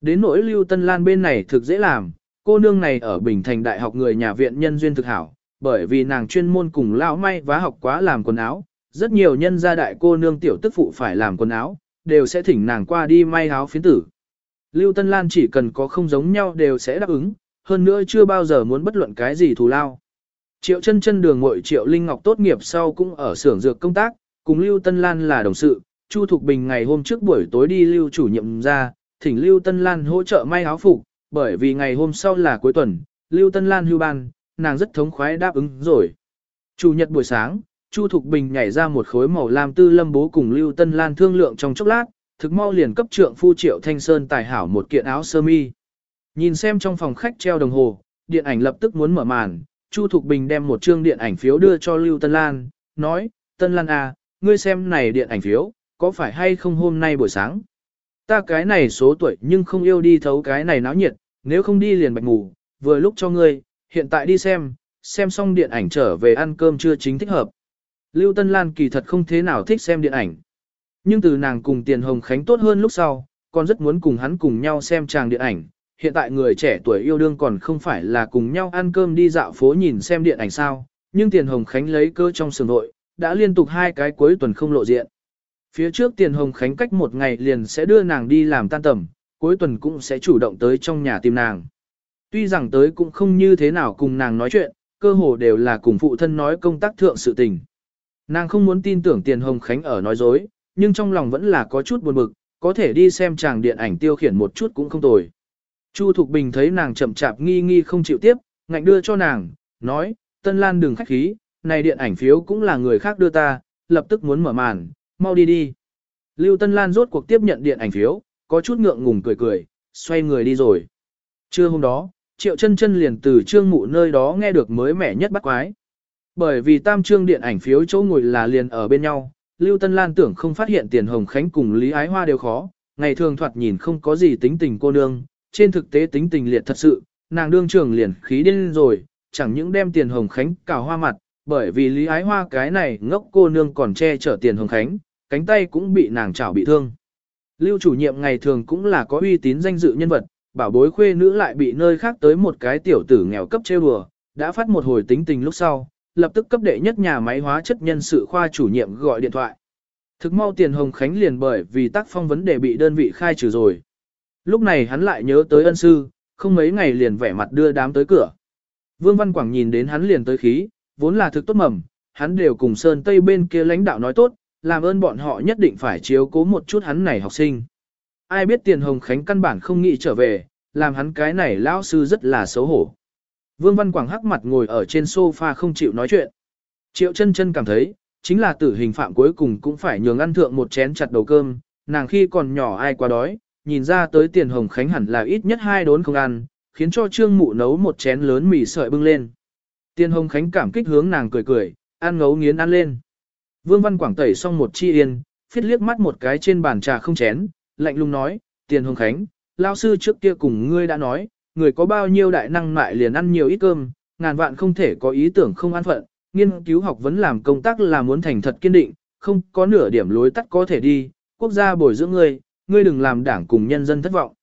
A: Đến nỗi Lưu Tân Lan bên này thực dễ làm, cô nương này ở Bình Thành Đại học người nhà viện nhân duyên thực hảo, bởi vì nàng chuyên môn cùng lão may vá học quá làm quần áo, rất nhiều nhân gia đại cô nương tiểu tức phụ phải làm quần áo, đều sẽ thỉnh nàng qua đi may áo phiến tử. Lưu Tân Lan chỉ cần có không giống nhau đều sẽ đáp ứng, hơn nữa chưa bao giờ muốn bất luận cái gì thù lao. Triệu chân chân đường mội Triệu Linh Ngọc tốt nghiệp sau cũng ở xưởng dược công tác, cùng Lưu Tân Lan là đồng sự, Chu Thục Bình ngày hôm trước buổi tối đi Lưu chủ nhiệm ra, thỉnh Lưu Tân Lan hỗ trợ may áo phục, bởi vì ngày hôm sau là cuối tuần, Lưu Tân Lan hưu ban, nàng rất thống khoái đáp ứng rồi. Chủ nhật buổi sáng, Chu Thục Bình nhảy ra một khối màu lam tư lâm bố cùng Lưu Tân Lan thương lượng trong chốc lát, thực mau liền cấp trượng phu Triệu Thanh Sơn tài hảo một kiện áo sơ mi. Nhìn xem trong phòng khách treo đồng hồ, điện ảnh lập tức muốn mở màn, Chu Thục Bình đem một chương điện ảnh phiếu đưa cho Lưu Tân Lan, nói, Tân Lan à, ngươi xem này điện ảnh phiếu, có phải hay không hôm nay buổi sáng? Ta cái này số tuổi nhưng không yêu đi thấu cái này náo nhiệt, nếu không đi liền bạch ngủ, vừa lúc cho ngươi, hiện tại đi xem, xem xong điện ảnh trở về ăn cơm chưa chính thích hợp. Lưu Tân Lan kỳ thật không thế nào thích xem điện ảnh. Nhưng từ nàng cùng Tiền Hồng Khánh tốt hơn lúc sau, còn rất muốn cùng hắn cùng nhau xem tràng điện ảnh. Hiện tại người trẻ tuổi yêu đương còn không phải là cùng nhau ăn cơm đi dạo phố nhìn xem điện ảnh sao, nhưng Tiền Hồng Khánh lấy cơ trong sườn nội, đã liên tục hai cái cuối tuần không lộ diện. Phía trước Tiền Hồng Khánh cách một ngày liền sẽ đưa nàng đi làm tan tầm, cuối tuần cũng sẽ chủ động tới trong nhà tìm nàng. Tuy rằng tới cũng không như thế nào cùng nàng nói chuyện, cơ hồ đều là cùng phụ thân nói công tác thượng sự tình. Nàng không muốn tin tưởng Tiền Hồng Khánh ở nói dối, nhưng trong lòng vẫn là có chút buồn bực, có thể đi xem chàng điện ảnh tiêu khiển một chút cũng không tồi. Chu Thục Bình thấy nàng chậm chạp nghi nghi không chịu tiếp, ngạnh đưa cho nàng, nói, Tân Lan đừng khách khí, này điện ảnh phiếu cũng là người khác đưa ta, lập tức muốn mở màn, mau đi đi. Lưu Tân Lan rốt cuộc tiếp nhận điện ảnh phiếu, có chút ngượng ngùng cười cười, xoay người đi rồi. Trưa hôm đó, Triệu chân chân liền từ trương mụ nơi đó nghe được mới mẻ nhất bắt quái. Bởi vì tam trương điện ảnh phiếu chỗ ngồi là liền ở bên nhau, Lưu Tân Lan tưởng không phát hiện tiền hồng khánh cùng Lý Ái Hoa đều khó, ngày thường thoạt nhìn không có gì tính tình cô nương, trên thực tế tính tình liệt thật sự, nàng đương trưởng liền khí điên rồi, chẳng những đem tiền hồng khánh cào hoa mặt, bởi vì Lý Ái Hoa cái này ngốc cô nương còn che chở tiền hồng khánh, cánh tay cũng bị nàng chảo bị thương. Lưu chủ nhiệm ngày thường cũng là có uy tín danh dự nhân vật, bảo bối khuê nữ lại bị nơi khác tới một cái tiểu tử nghèo cấp trêu đùa, đã phát một hồi tính tình lúc sau, lập tức cấp đệ nhất nhà máy hóa chất nhân sự khoa chủ nhiệm gọi điện thoại. Thực mau tiền Hồng Khánh liền bởi vì tác phong vấn đề bị đơn vị khai trừ rồi. Lúc này hắn lại nhớ tới ân sư, không mấy ngày liền vẻ mặt đưa đám tới cửa. Vương Văn Quảng nhìn đến hắn liền tới khí, vốn là thực tốt mầm, hắn đều cùng Sơn Tây bên kia lãnh đạo nói tốt, làm ơn bọn họ nhất định phải chiếu cố một chút hắn này học sinh. Ai biết tiền Hồng Khánh căn bản không nghĩ trở về, làm hắn cái này lão sư rất là xấu hổ. Vương Văn Quảng hắc mặt ngồi ở trên sofa không chịu nói chuyện. Triệu chân chân cảm thấy, chính là tử hình phạm cuối cùng cũng phải nhường ăn thượng một chén chặt đầu cơm, nàng khi còn nhỏ ai quá đói, nhìn ra tới tiền hồng khánh hẳn là ít nhất hai đốn không ăn, khiến cho trương mụ nấu một chén lớn mì sợi bưng lên. Tiền hồng khánh cảm kích hướng nàng cười cười, ăn ngấu nghiến ăn lên. Vương Văn Quảng tẩy xong một chi yên, phiết liếc mắt một cái trên bàn trà không chén, lạnh lùng nói, tiền hồng khánh, lao sư trước kia cùng ngươi đã nói, người có bao nhiêu đại năng mại liền ăn nhiều ít cơm, ngàn vạn không thể có ý tưởng không an phận, nghiên cứu học vấn làm công tác là muốn thành thật kiên định, không có nửa điểm lối tắt có thể đi, quốc gia bồi dưỡng ngươi, ngươi đừng làm đảng cùng nhân dân thất vọng.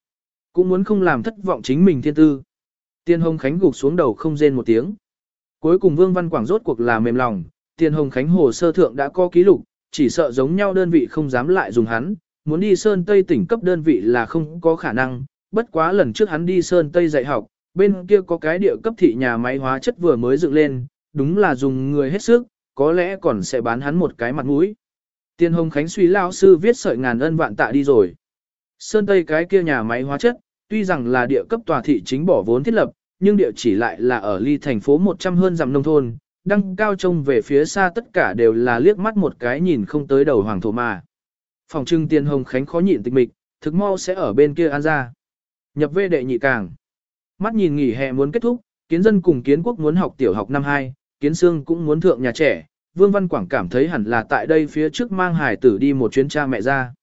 A: Cũng muốn không làm thất vọng chính mình thiên tư. Tiên Hồng Khánh gục xuống đầu không rên một tiếng. Cuối cùng Vương Văn Quảng rốt cuộc là mềm lòng, Tiên Hồng Khánh hồ sơ thượng đã có ký lục, chỉ sợ giống nhau đơn vị không dám lại dùng hắn, muốn đi Sơn Tây tỉnh cấp đơn vị là không có khả năng, bất quá lần trước hắn đi Sơn Tây dạy học, bên kia có cái địa cấp thị nhà máy hóa chất vừa mới dựng lên, đúng là dùng người hết sức, có lẽ còn sẽ bán hắn một cái mặt mũi. Tiên Hồng Khánh suy lao sư viết sợi ngàn ân vạn tạ đi rồi. Sơn Tây cái kia nhà máy hóa chất, tuy rằng là địa cấp tòa thị chính bỏ vốn thiết lập, nhưng địa chỉ lại là ở ly thành phố 100 hơn dặm nông thôn, đăng cao trông về phía xa tất cả đều là liếc mắt một cái nhìn không tới đầu hoàng thổ mà. Phòng trưng Tiên Hồng Khánh khó nhịn tịch mịch, thực mau sẽ ở bên kia an ra. Nhập về đệ nhị càng. Mắt nhìn nghỉ hè muốn kết thúc, kiến dân cùng kiến quốc muốn học tiểu học năm 2, kiến xương cũng muốn thượng nhà trẻ. Vương Văn Quảng cảm thấy hẳn là tại đây phía trước mang hải tử đi một chuyến cha mẹ ra.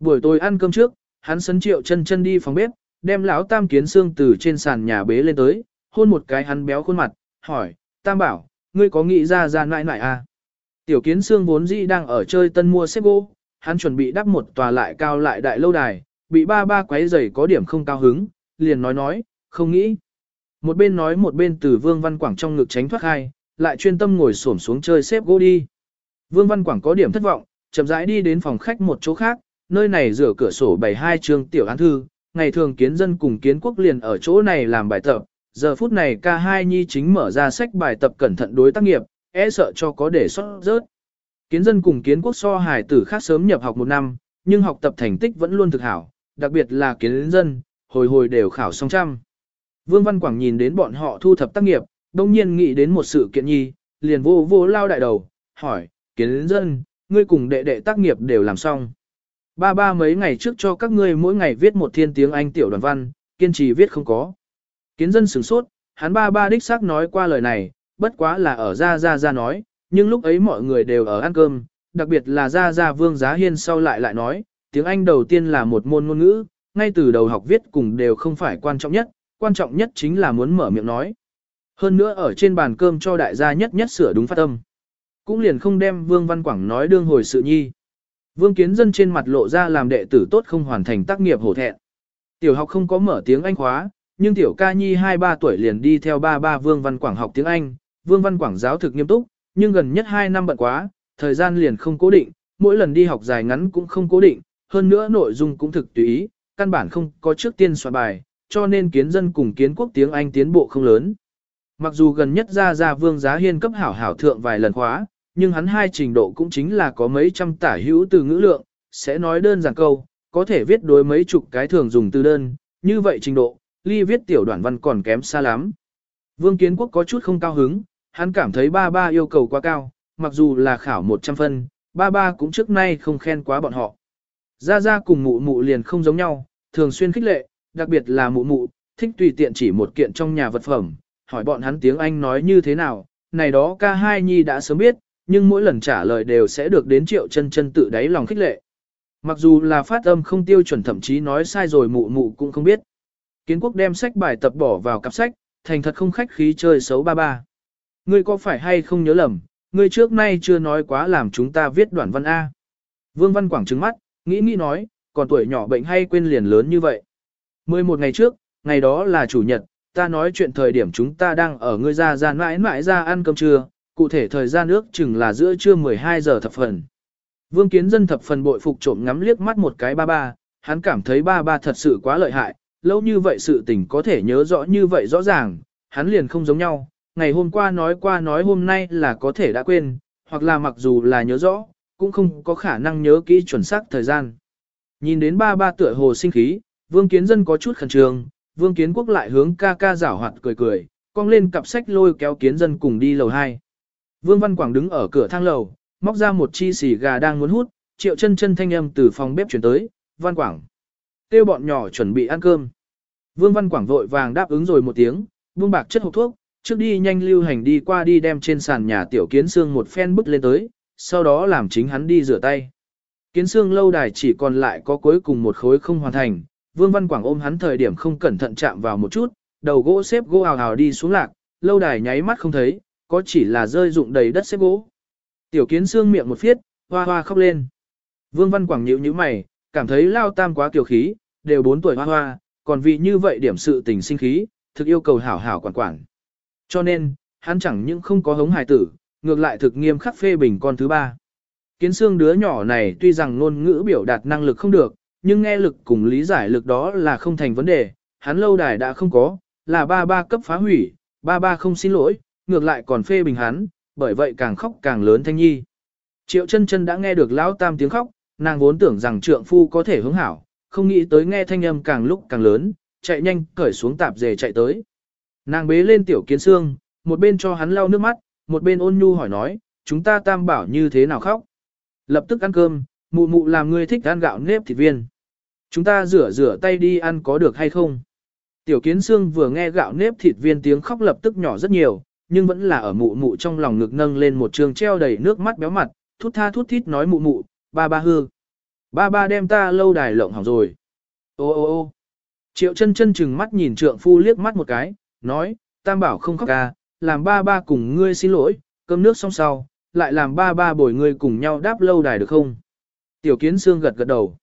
A: Buổi tối ăn cơm trước, hắn sấn triệu chân chân đi phòng bếp, đem lão tam kiến xương từ trên sàn nhà bế lên tới, hôn một cái hắn béo khuôn mặt, hỏi, tam bảo, ngươi có nghĩ ra ra nại nại à? Tiểu kiến xương vốn dĩ đang ở chơi tân mua xếp gỗ, hắn chuẩn bị đắp một tòa lại cao lại đại lâu đài, bị ba ba quấy giày có điểm không cao hứng, liền nói nói, không nghĩ. Một bên nói một bên từ Vương Văn Quảng trong ngực tránh thoát hai, lại chuyên tâm ngồi xổm xuống chơi xếp gỗ đi. Vương Văn Quảng có điểm thất vọng, chậm rãi đi đến phòng khách một chỗ khác, nơi này rửa cửa sổ bày hai trường tiểu án thư, ngày thường kiến dân cùng kiến quốc liền ở chỗ này làm bài tập, giờ phút này ca hai nhi chính mở ra sách bài tập cẩn thận đối tác nghiệp, e sợ cho có để sót rớt. Kiến dân cùng kiến quốc so hài tử khác sớm nhập học một năm, nhưng học tập thành tích vẫn luôn thực hảo, đặc biệt là kiến dân, hồi hồi đều khảo song trăm. Vương Văn Quảng nhìn đến bọn họ thu thập tác nghiệp, đông nhiên nghĩ đến một sự kiện nhi, liền vô vô lao đại đầu, hỏi, kiến dân, ngươi cùng đệ đệ tác nghiệp đều làm xong. Ba ba mấy ngày trước cho các ngươi mỗi ngày viết một thiên tiếng Anh tiểu đoàn văn, kiên trì viết không có. Kiến dân sửng sốt, hắn ba ba đích xác nói qua lời này, bất quá là ở ra ra ra nói, nhưng lúc ấy mọi người đều ở ăn cơm, đặc biệt là ra ra vương giá hiên sau lại lại nói, tiếng Anh đầu tiên là một môn ngôn ngữ, ngay từ đầu học viết cùng đều không phải quan trọng nhất, quan trọng nhất chính là muốn mở miệng nói. Hơn nữa ở trên bàn cơm cho đại gia nhất nhất sửa đúng phát âm. Cũng liền không đem Vương Văn Quảng nói đương hồi sự nhi. Vương Kiến Dân trên mặt lộ ra làm đệ tử tốt không hoàn thành tác nghiệp hổ thẹn. Tiểu học không có mở tiếng Anh khóa, nhưng tiểu ca nhi 2-3 tuổi liền đi theo ba ba Vương Văn Quảng học tiếng Anh. Vương Văn Quảng giáo thực nghiêm túc, nhưng gần nhất 2 năm bận quá, thời gian liền không cố định, mỗi lần đi học dài ngắn cũng không cố định, hơn nữa nội dung cũng thực tùy ý, căn bản không có trước tiên soạn bài, cho nên kiến dân cùng kiến quốc tiếng Anh tiến bộ không lớn. Mặc dù gần nhất ra ra vương giá hiên cấp hảo hảo thượng vài lần khóa, nhưng hắn hai trình độ cũng chính là có mấy trăm tả hữu từ ngữ lượng, sẽ nói đơn giản câu, có thể viết đối mấy chục cái thường dùng từ đơn, như vậy trình độ, ly viết tiểu đoạn văn còn kém xa lắm. Vương Kiến Quốc có chút không cao hứng, hắn cảm thấy ba ba yêu cầu quá cao, mặc dù là khảo 100 phân, ba ba cũng trước nay không khen quá bọn họ. Gia Gia cùng mụ mụ liền không giống nhau, thường xuyên khích lệ, đặc biệt là mụ mụ, thích tùy tiện chỉ một kiện trong nhà vật phẩm, hỏi bọn hắn tiếng Anh nói như thế nào, này đó ca hai nhi đã sớm biết, nhưng mỗi lần trả lời đều sẽ được đến triệu chân chân tự đáy lòng khích lệ. Mặc dù là phát âm không tiêu chuẩn thậm chí nói sai rồi mụ mụ cũng không biết. Kiến quốc đem sách bài tập bỏ vào cặp sách, thành thật không khách khí chơi xấu ba ba. Ngươi có phải hay không nhớ lầm, ngươi trước nay chưa nói quá làm chúng ta viết đoạn văn A. Vương Văn Quảng trứng mắt, nghĩ nghĩ nói, còn tuổi nhỏ bệnh hay quên liền lớn như vậy. 11 ngày trước, ngày đó là chủ nhật, ta nói chuyện thời điểm chúng ta đang ở ngươi ra ra mãi mãi ra ăn cơm trưa, cụ thể thời gian nước chừng là giữa trưa 12 giờ thập phần. Vương Kiến Dân thập phần bội phục trộm ngắm liếc mắt một cái ba ba, hắn cảm thấy ba ba thật sự quá lợi hại, lâu như vậy sự tình có thể nhớ rõ như vậy rõ ràng, hắn liền không giống nhau, ngày hôm qua nói qua nói hôm nay là có thể đã quên, hoặc là mặc dù là nhớ rõ, cũng không có khả năng nhớ kỹ chuẩn xác thời gian. Nhìn đến ba ba tựa hồ sinh khí, Vương Kiến Dân có chút khẩn trương, Vương Kiến Quốc lại hướng ca ca giảo hoạt cười cười, cong lên cặp sách lôi kéo Kiến Dân cùng đi lầu 2. Vương Văn Quảng đứng ở cửa thang lầu, móc ra một chi xì gà đang muốn hút, triệu chân chân thanh âm từ phòng bếp chuyển tới, Văn Quảng. Kêu bọn nhỏ chuẩn bị ăn cơm. Vương Văn Quảng vội vàng đáp ứng rồi một tiếng, vương bạc chất hộp thuốc, trước đi nhanh lưu hành đi qua đi đem trên sàn nhà tiểu kiến xương một phen bức lên tới, sau đó làm chính hắn đi rửa tay. Kiến xương lâu đài chỉ còn lại có cuối cùng một khối không hoàn thành, Vương Văn Quảng ôm hắn thời điểm không cẩn thận chạm vào một chút, đầu gỗ xếp gỗ ào ào đi xuống lạc, lâu đài nháy mắt không thấy, có chỉ là rơi rụng đầy đất xếp gỗ. Tiểu kiến xương miệng một phiết, hoa hoa khóc lên. Vương Văn Quảng nhíu nhíu mày, cảm thấy lao tam quá kiều khí, đều 4 tuổi hoa hoa, còn vì như vậy điểm sự tình sinh khí, thực yêu cầu hảo hảo quản quản. Cho nên, hắn chẳng những không có hống hài tử, ngược lại thực nghiêm khắc phê bình con thứ ba. Kiến xương đứa nhỏ này tuy rằng ngôn ngữ biểu đạt năng lực không được, nhưng nghe lực cùng lý giải lực đó là không thành vấn đề, hắn lâu đài đã không có, là ba ba cấp phá hủy, ba ba không xin lỗi, ngược lại còn phê bình hắn, bởi vậy càng khóc càng lớn thanh nhi. Triệu chân chân đã nghe được lão tam tiếng khóc, nàng vốn tưởng rằng trượng phu có thể hướng hảo, không nghĩ tới nghe thanh âm càng lúc càng lớn, chạy nhanh cởi xuống tạp dề chạy tới. Nàng bế lên tiểu kiến xương, một bên cho hắn lau nước mắt, một bên ôn nhu hỏi nói, chúng ta tam bảo như thế nào khóc. Lập tức ăn cơm, mụ mụ làm ngươi thích ăn gạo nếp thịt viên. Chúng ta rửa rửa tay đi ăn có được hay không? Tiểu kiến xương vừa nghe gạo nếp thịt viên tiếng khóc lập tức nhỏ rất nhiều, nhưng vẫn là ở mụ mụ trong lòng ngực nâng lên một trường treo đầy nước mắt béo mặt, thút tha thút thít nói mụ mụ, ba ba hư. Ba ba đem ta lâu đài lộng hỏng rồi. Ô ô ô triệu chân chân chừng mắt nhìn trượng phu liếc mắt một cái, nói, tam bảo không khóc ca, làm ba ba cùng ngươi xin lỗi, cơm nước xong sau, lại làm ba ba bồi ngươi cùng nhau đáp lâu đài được không? Tiểu kiến xương gật gật đầu.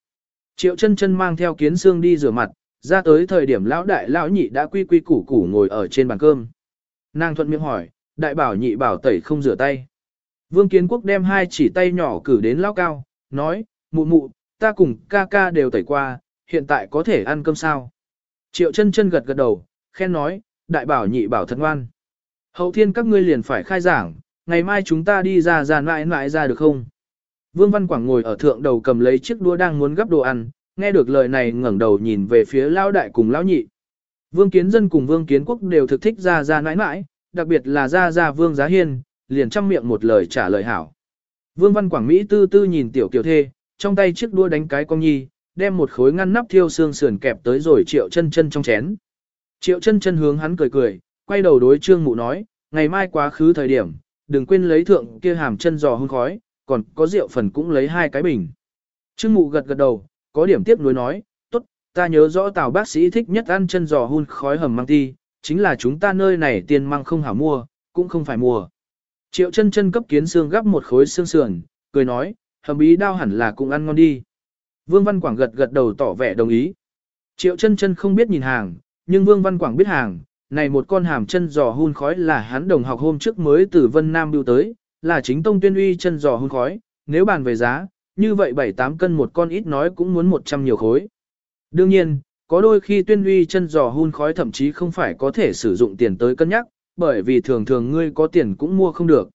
A: Triệu chân chân mang theo kiến xương đi rửa mặt, ra tới thời điểm lão đại lão nhị đã quy quy củ củ ngồi ở trên bàn cơm. Nàng thuận miệng hỏi, đại bảo nhị bảo tẩy không rửa tay. Vương kiến quốc đem hai chỉ tay nhỏ cử đến lão cao, nói, mụ mụ, ta cùng ca ca đều tẩy qua, hiện tại có thể ăn cơm sao. Triệu chân chân gật gật đầu, khen nói, đại bảo nhị bảo thật ngoan. Hậu thiên các ngươi liền phải khai giảng, ngày mai chúng ta đi ra ra mãi mãi ra được không? Vương Văn Quảng ngồi ở thượng đầu cầm lấy chiếc đũa đang muốn gắp đồ ăn, nghe được lời này ngẩng đầu nhìn về phía lão đại cùng lão nhị. Vương Kiến Dân cùng Vương Kiến Quốc đều thực thích ra ra mãi mãi, đặc biệt là ra ra Vương Giá Hiên, liền trăm miệng một lời trả lời hảo. Vương Văn Quảng Mỹ tư tư nhìn tiểu kiều thê, trong tay chiếc đua đánh cái con nhi, đem một khối ngăn nắp thiêu xương sườn kẹp tới rồi triệu chân chân trong chén. Triệu chân chân hướng hắn cười cười, quay đầu đối trương mụ nói, ngày mai quá khứ thời điểm, đừng quên lấy thượng kia hàm chân giò hương khói, còn có rượu phần cũng lấy hai cái bình. Trương mụ gật gật đầu, có điểm tiếp nuối nói, tốt, ta nhớ rõ tào bác sĩ thích nhất ăn chân giò hun khói hầm mang ti, chính là chúng ta nơi này tiền mang không hảo mua, cũng không phải mua. Triệu chân chân cấp kiến xương gắp một khối xương sườn, cười nói, hầm ý đau hẳn là cũng ăn ngon đi. Vương Văn Quảng gật gật đầu tỏ vẻ đồng ý. Triệu chân chân không biết nhìn hàng, nhưng Vương Văn Quảng biết hàng, này một con hàm chân giò hun khói là hắn đồng học hôm trước mới từ Vân Nam bưu tới, là chính tông tuyên uy chân giò hun khói, nếu bàn về giá, như vậy 7-8 cân một con ít nói cũng muốn 100 nhiều khối. Đương nhiên, có đôi khi tuyên uy chân giò hun khói thậm chí không phải có thể sử dụng tiền tới cân nhắc, bởi vì thường thường ngươi có tiền cũng mua không được.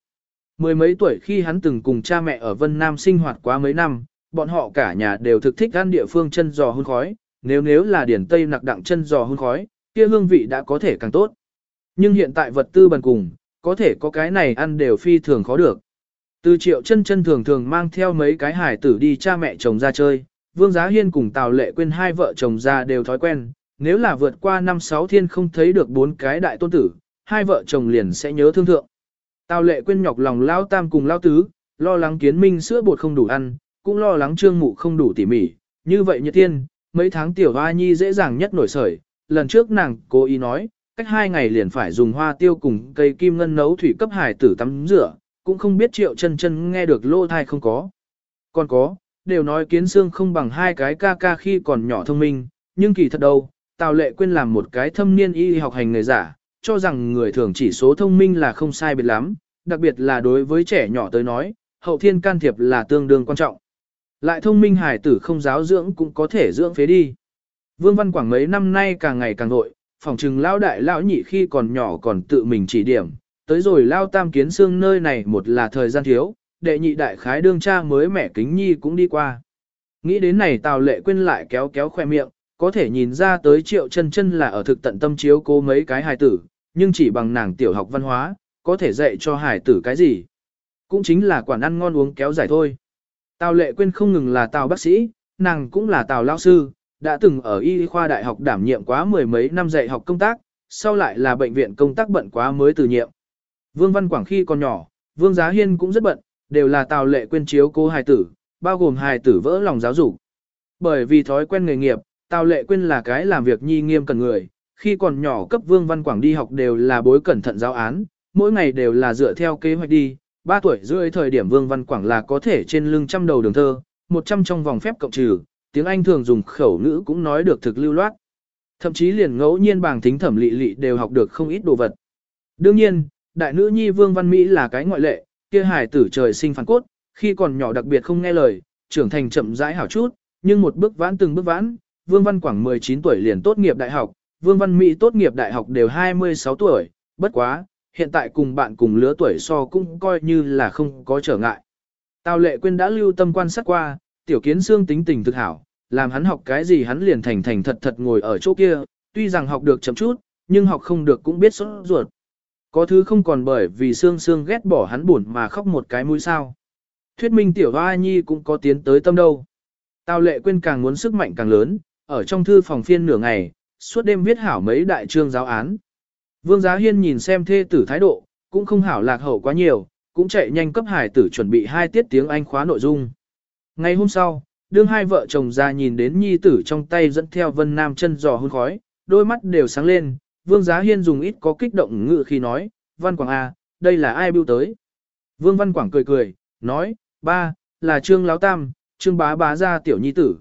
A: Mười mấy tuổi khi hắn từng cùng cha mẹ ở Vân Nam sinh hoạt quá mấy năm, bọn họ cả nhà đều thực thích ăn địa phương chân giò hun khói, nếu nếu là điển tây nặc đặng chân giò hun khói, kia hương vị đã có thể càng tốt. Nhưng hiện tại vật tư bần cùng, có thể có cái này ăn đều phi thường khó được. Từ triệu chân chân thường thường mang theo mấy cái hải tử đi cha mẹ chồng ra chơi, Vương Giá Hiên cùng Tào Lệ quên hai vợ chồng ra đều thói quen, nếu là vượt qua năm sáu thiên không thấy được bốn cái đại tôn tử, hai vợ chồng liền sẽ nhớ thương thượng. Tào Lệ quên nhọc lòng lao tam cùng lao tứ, lo lắng kiến minh sữa bột không đủ ăn, cũng lo lắng trương mụ không đủ tỉ mỉ, như vậy như tiên, mấy tháng tiểu hoa nhi dễ dàng nhất nổi sởi, lần trước nàng cố ý nói, cách hai ngày liền phải dùng hoa tiêu cùng cây kim ngân nấu thủy cấp hải tử tắm rửa, cũng không biết triệu chân chân nghe được lô thai không có. Còn có, đều nói kiến xương không bằng hai cái ca ca khi còn nhỏ thông minh, nhưng kỳ thật đâu, Tào Lệ quên làm một cái thâm niên y học hành người giả, cho rằng người thường chỉ số thông minh là không sai biệt lắm, đặc biệt là đối với trẻ nhỏ tới nói, hậu thiên can thiệp là tương đương quan trọng. Lại thông minh hài tử không giáo dưỡng cũng có thể dưỡng phế đi. Vương Văn Quảng mấy năm nay càng ngày càng nội, phòng trừng lao đại lão nhị khi còn nhỏ còn tự mình chỉ điểm, tới rồi lao tam kiến xương nơi này một là thời gian thiếu, đệ nhị đại khái đương cha mới mẹ kính nhi cũng đi qua. Nghĩ đến này Tào Lệ quên lại kéo kéo khoe miệng, có thể nhìn ra tới triệu chân chân là ở thực tận tâm chiếu cố mấy cái hài tử, nhưng chỉ bằng nàng tiểu học văn hóa, có thể dạy cho hài tử cái gì. Cũng chính là quản ăn ngon uống kéo dài thôi. Tào Lệ quên không ngừng là Tào bác sĩ, nàng cũng là Tào lao sư, đã từng ở y khoa đại học đảm nhiệm quá mười mấy năm dạy học công tác, sau lại là bệnh viện công tác bận quá mới từ nhiệm. Vương Văn Quảng khi còn nhỏ, Vương Giá Hiên cũng rất bận, đều là Tào Lệ quên chiếu cô hài tử, bao gồm hài tử vỡ lòng giáo dục. Bởi vì thói quen nghề nghiệp, Tào Lệ quyên là cái làm việc nhi nghiêm cần người, khi còn nhỏ cấp Vương Văn Quảng đi học đều là bối cẩn thận giáo án, mỗi ngày đều là dựa theo kế hoạch đi, 3 tuổi rưỡi thời điểm Vương Văn Quảng là có thể trên lưng trăm đầu đường thơ, 100 trong vòng phép cộng trừ, tiếng Anh thường dùng khẩu ngữ cũng nói được thực lưu loát. Thậm chí liền ngẫu nhiên bảng tính thẩm lị lị đều học được không ít đồ vật. Đương nhiên, đại nữ nhi Vương Văn Mỹ là cái ngoại lệ, kia hải tử trời sinh phản cốt, khi còn nhỏ đặc biệt không nghe lời, trưởng thành chậm rãi hảo chút, nhưng một bước vãn từng bước vãn, Vương Văn Quảng 19 tuổi liền tốt nghiệp đại học, Vương Văn Mỹ tốt nghiệp đại học đều 26 tuổi, bất quá, hiện tại cùng bạn cùng lứa tuổi so cũng coi như là không có trở ngại. Tào lệ quên đã lưu tâm quan sát qua, tiểu kiến xương tính tình thực hảo, làm hắn học cái gì hắn liền thành thành thật thật ngồi ở chỗ kia, tuy rằng học được chậm chút, nhưng học không được cũng biết sốt ruột. Có thứ không còn bởi vì xương xương ghét bỏ hắn buồn mà khóc một cái mũi sao. Thuyết minh tiểu hoa nhi cũng có tiến tới tâm đâu. Tào lệ quên càng muốn sức mạnh càng lớn, ở trong thư phòng phiên nửa ngày, suốt đêm viết hảo mấy đại trương giáo án. Vương Giá Hiên nhìn xem thê tử thái độ, cũng không hảo lạc hậu quá nhiều, cũng chạy nhanh cấp hải tử chuẩn bị hai tiết tiếng Anh khóa nội dung. Ngày hôm sau, đương hai vợ chồng ra nhìn đến nhi tử trong tay dẫn theo vân nam chân giò hôn khói, đôi mắt đều sáng lên, Vương Giá Hiên dùng ít có kích động ngự khi nói, Văn Quảng A, à, đây là ai bưu tới? Vương Văn Quảng cười cười, nói, ba, là Trương Láo Tam, Trương Bá Bá ra tiểu nhi tử.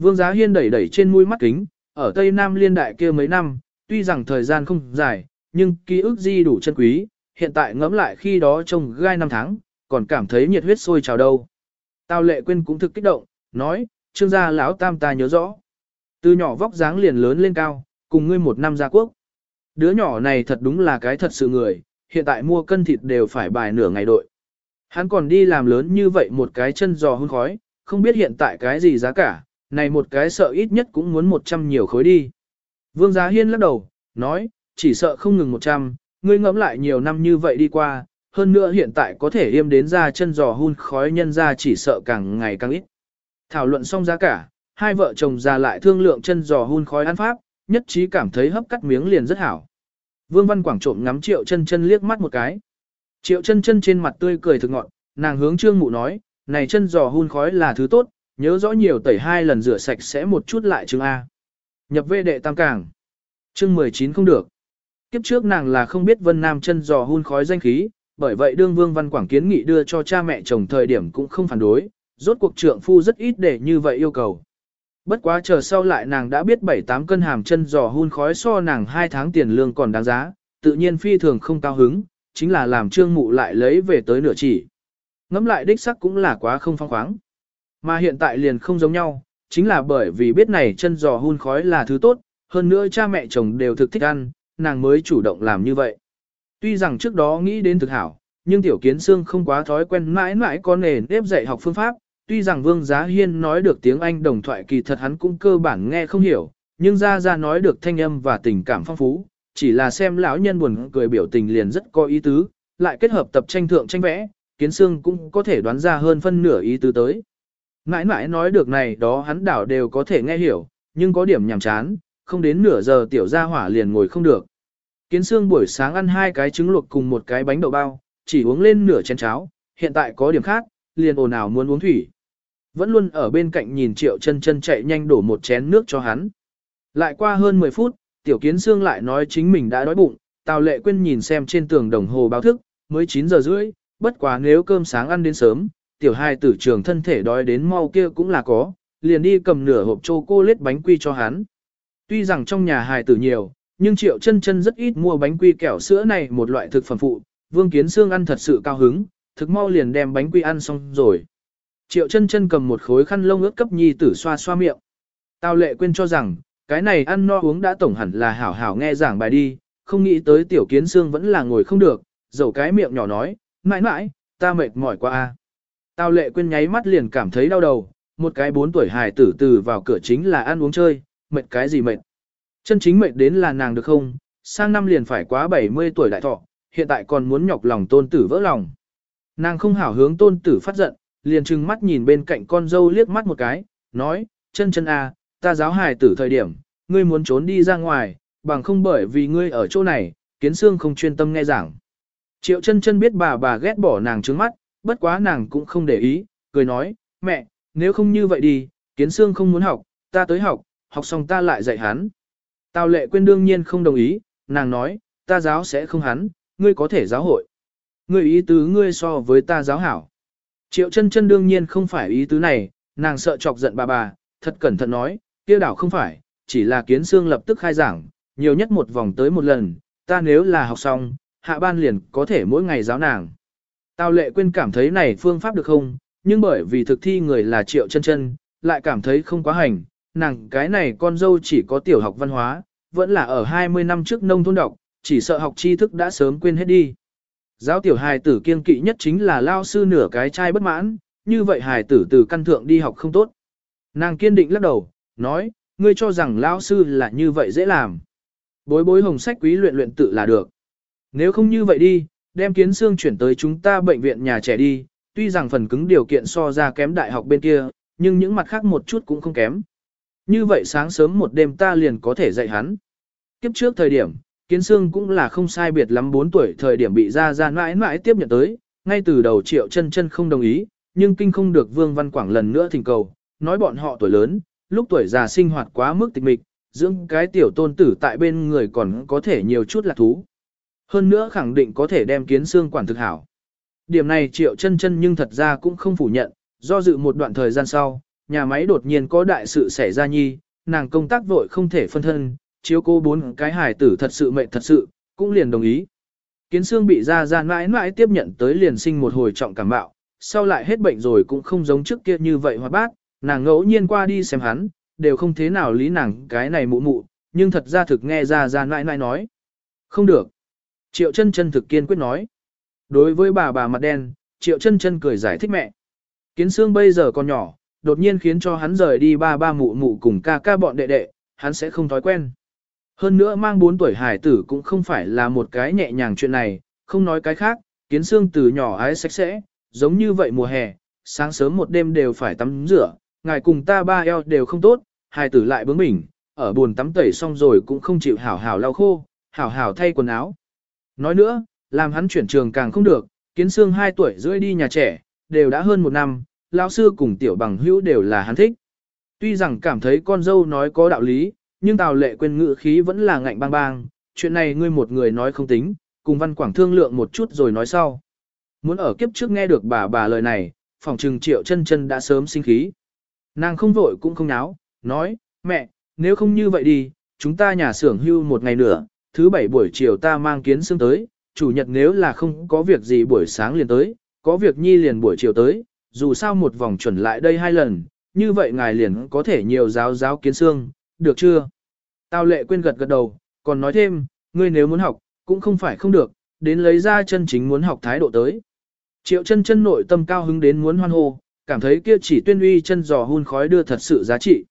A: Vương Giá Hiên đẩy đẩy trên mũi mắt kính, ở Tây Nam liên đại kia mấy năm, tuy rằng thời gian không dài, nhưng ký ức di đủ chân quý, hiện tại ngẫm lại khi đó trông gai năm tháng, còn cảm thấy nhiệt huyết sôi trào đâu. Tào lệ Quyên cũng thực kích động, nói, trương gia lão tam ta nhớ rõ. Từ nhỏ vóc dáng liền lớn lên cao, cùng ngươi một năm gia quốc. Đứa nhỏ này thật đúng là cái thật sự người, hiện tại mua cân thịt đều phải bài nửa ngày đội. Hắn còn đi làm lớn như vậy một cái chân giò hôn khói, không biết hiện tại cái gì giá cả, này một cái sợ ít nhất cũng muốn 100 nhiều khối đi. Vương Giá Hiên lắc đầu, nói, chỉ sợ không ngừng 100, ngươi ngẫm lại nhiều năm như vậy đi qua, hơn nữa hiện tại có thể yêm đến ra chân giò hun khói nhân ra chỉ sợ càng ngày càng ít. Thảo luận xong giá cả, hai vợ chồng già lại thương lượng chân giò hun khói ăn pháp, nhất trí cảm thấy hấp cắt miếng liền rất hảo. Vương Văn Quảng trộm ngắm Triệu chân chân liếc mắt một cái. Triệu chân chân trên mặt tươi cười thực ngọn, nàng hướng Trương Mụ nói, này chân giò hun khói là thứ tốt, nhớ rõ nhiều tẩy hai lần rửa sạch sẽ một chút lại chương A. Nhập về đệ tam cảng. Chương 19 không được. Kiếp trước nàng là không biết Vân Nam chân giò hun khói danh khí, bởi vậy đương Vương Văn Quảng kiến nghị đưa cho cha mẹ chồng thời điểm cũng không phản đối, rốt cuộc trượng phu rất ít để như vậy yêu cầu. Bất quá chờ sau lại nàng đã biết 7-8 cân hàm chân giò hun khói so nàng 2 tháng tiền lương còn đáng giá, tự nhiên phi thường không cao hứng, chính là làm trương mụ lại lấy về tới nửa chỉ. Ngắm lại đích sắc cũng là quá không phong khoáng. Mà hiện tại liền không giống nhau, chính là bởi vì biết này chân giò hun khói là thứ tốt, hơn nữa cha mẹ chồng đều thực thích ăn, nàng mới chủ động làm như vậy. Tuy rằng trước đó nghĩ đến thực hảo, nhưng tiểu kiến xương không quá thói quen mãi mãi có nền nếp dạy học phương pháp, tuy rằng Vương Giá Hiên nói được tiếng Anh đồng thoại kỳ thật hắn cũng cơ bản nghe không hiểu, nhưng ra ra nói được thanh âm và tình cảm phong phú, chỉ là xem lão nhân buồn cười biểu tình liền rất có ý tứ, lại kết hợp tập tranh thượng tranh vẽ, kiến xương cũng có thể đoán ra hơn phân nửa ý tứ tới. Mãi mãi nói được này đó hắn đảo đều có thể nghe hiểu, nhưng có điểm nhàm chán, không đến nửa giờ tiểu gia hỏa liền ngồi không được. Kiến xương buổi sáng ăn hai cái trứng luộc cùng một cái bánh đậu bao, chỉ uống lên nửa chén cháo, hiện tại có điểm khác, liền ồn ào muốn uống thủy. Vẫn luôn ở bên cạnh nhìn triệu chân chân chạy nhanh đổ một chén nước cho hắn. Lại qua hơn 10 phút, tiểu kiến xương lại nói chính mình đã đói bụng, Tào lệ quên nhìn xem trên tường đồng hồ báo thức, mới 9 giờ rưỡi, bất quá nếu cơm sáng ăn đến sớm, tiểu hai tử trường thân thể đói đến mau kia cũng là có, liền đi cầm nửa hộp chocolate bánh quy cho hắn. Tuy rằng trong nhà hài tử nhiều, nhưng triệu chân chân rất ít mua bánh quy kẹo sữa này một loại thực phẩm phụ, vương kiến xương ăn thật sự cao hứng, thực mau liền đem bánh quy ăn xong rồi. Triệu chân chân cầm một khối khăn lông ướt cấp nhi tử xoa xoa miệng. Tào lệ quên cho rằng, cái này ăn no uống đã tổng hẳn là hảo hảo nghe giảng bài đi, không nghĩ tới tiểu kiến xương vẫn là ngồi không được, dầu cái miệng nhỏ nói, mãi mãi, ta mệt mỏi quá a. Tào lệ quên nháy mắt liền cảm thấy đau đầu, một cái bốn tuổi hài tử từ vào cửa chính là ăn uống chơi, mệt cái gì mệt. Chân chính mệt đến là nàng được không, sang năm liền phải quá 70 tuổi đại thọ, hiện tại còn muốn nhọc lòng tôn tử vỡ lòng. Nàng không hảo hướng tôn tử phát giận, liền trừng mắt nhìn bên cạnh con dâu liếc mắt một cái, nói, chân chân à, ta giáo hài tử thời điểm, ngươi muốn trốn đi ra ngoài, bằng không bởi vì ngươi ở chỗ này, kiến xương không chuyên tâm nghe giảng. Triệu chân chân biết bà bà ghét bỏ nàng trứng mắt, bất quá nàng cũng không để ý, cười nói, mẹ, nếu không như vậy đi, kiến xương không muốn học, ta tới học, học xong ta lại dạy hắn. Tào lệ quên đương nhiên không đồng ý, nàng nói, ta giáo sẽ không hắn, ngươi có thể giáo hội. Ngươi ý tứ ngươi so với ta giáo hảo. Triệu chân chân đương nhiên không phải ý tứ này, nàng sợ chọc giận bà bà, thật cẩn thận nói, kia đảo không phải, chỉ là kiến xương lập tức khai giảng, nhiều nhất một vòng tới một lần, ta nếu là học xong, hạ ban liền có thể mỗi ngày giáo nàng. Tào lệ quên cảm thấy này phương pháp được không, nhưng bởi vì thực thi người là triệu chân chân, lại cảm thấy không quá hành, nàng cái này con dâu chỉ có tiểu học văn hóa, vẫn là ở 20 năm trước nông thôn đọc, chỉ sợ học tri thức đã sớm quên hết đi. Giáo tiểu hài tử kiên kỵ nhất chính là lao sư nửa cái trai bất mãn, như vậy hài tử từ căn thượng đi học không tốt. Nàng kiên định lắc đầu, nói, ngươi cho rằng lao sư là như vậy dễ làm. Bối bối hồng sách quý luyện luyện tự là được. Nếu không như vậy đi, đem kiến xương chuyển tới chúng ta bệnh viện nhà trẻ đi, tuy rằng phần cứng điều kiện so ra kém đại học bên kia, nhưng những mặt khác một chút cũng không kém. Như vậy sáng sớm một đêm ta liền có thể dạy hắn. Kiếp trước thời điểm, kiến xương cũng là không sai biệt lắm 4 tuổi thời điểm bị ra ra mãi mãi tiếp nhận tới, ngay từ đầu triệu chân chân không đồng ý, nhưng kinh không được Vương Văn Quảng lần nữa thỉnh cầu, nói bọn họ tuổi lớn, lúc tuổi già sinh hoạt quá mức tịch mịch, dưỡng cái tiểu tôn tử tại bên người còn có thể nhiều chút là thú. Hơn nữa khẳng định có thể đem kiến xương quản thực hảo. Điểm này triệu chân chân nhưng thật ra cũng không phủ nhận, do dự một đoạn thời gian sau, nhà máy đột nhiên có đại sự xảy ra nhi, nàng công tác vội không thể phân thân, chiếu cô bốn cái hài tử thật sự mệnh thật sự, cũng liền đồng ý. Kiến xương bị ra ra mãi mãi tiếp nhận tới liền sinh một hồi trọng cảm bạo, sau lại hết bệnh rồi cũng không giống trước kia như vậy hoạt bát, nàng ngẫu nhiên qua đi xem hắn, đều không thế nào lý nàng cái này mụ mụ, nhưng thật ra thực nghe ra ra mãi mãi nói. Không được. Triệu chân chân thực kiên quyết nói. Đối với bà bà mặt đen, Triệu chân chân cười giải thích mẹ. Kiến xương bây giờ còn nhỏ, đột nhiên khiến cho hắn rời đi ba ba mụ mụ cùng ca ca bọn đệ đệ, hắn sẽ không thói quen. Hơn nữa mang 4 tuổi hải tử cũng không phải là một cái nhẹ nhàng chuyện này, không nói cái khác, kiến xương từ nhỏ ái sạch sẽ, giống như vậy mùa hè, sáng sớm một đêm đều phải tắm rửa, ngài cùng ta ba eo đều không tốt, hải tử lại bướng bỉnh, ở buồn tắm tẩy xong rồi cũng không chịu hảo hảo lau khô, hảo hảo thay quần áo. Nói nữa, làm hắn chuyển trường càng không được, kiến xương 2 tuổi rưỡi đi nhà trẻ, đều đã hơn một năm, lão sư cùng tiểu bằng hữu đều là hắn thích. Tuy rằng cảm thấy con dâu nói có đạo lý, nhưng Tào Lệ quên ngự khí vẫn là ngạnh bang bang, chuyện này ngươi một người nói không tính, cùng Văn Quảng thương lượng một chút rồi nói sau. Muốn ở kiếp trước nghe được bà bà lời này, phòng trừng triệu chân chân đã sớm sinh khí. Nàng không vội cũng không náo, nói, mẹ, nếu không như vậy đi, chúng ta nhà xưởng hưu một ngày nữa, thứ bảy buổi chiều ta mang kiến xương tới, chủ nhật nếu là không có việc gì buổi sáng liền tới, có việc nhi liền buổi chiều tới, dù sao một vòng chuẩn lại đây hai lần, như vậy ngài liền có thể nhiều giáo giáo kiến xương, được chưa? Tào lệ quên gật gật đầu, còn nói thêm, ngươi nếu muốn học, cũng không phải không được, đến lấy ra chân chính muốn học thái độ tới. Triệu chân chân nội tâm cao hứng đến muốn hoan hô, cảm thấy kia chỉ tuyên uy chân giò hun khói đưa thật sự giá trị.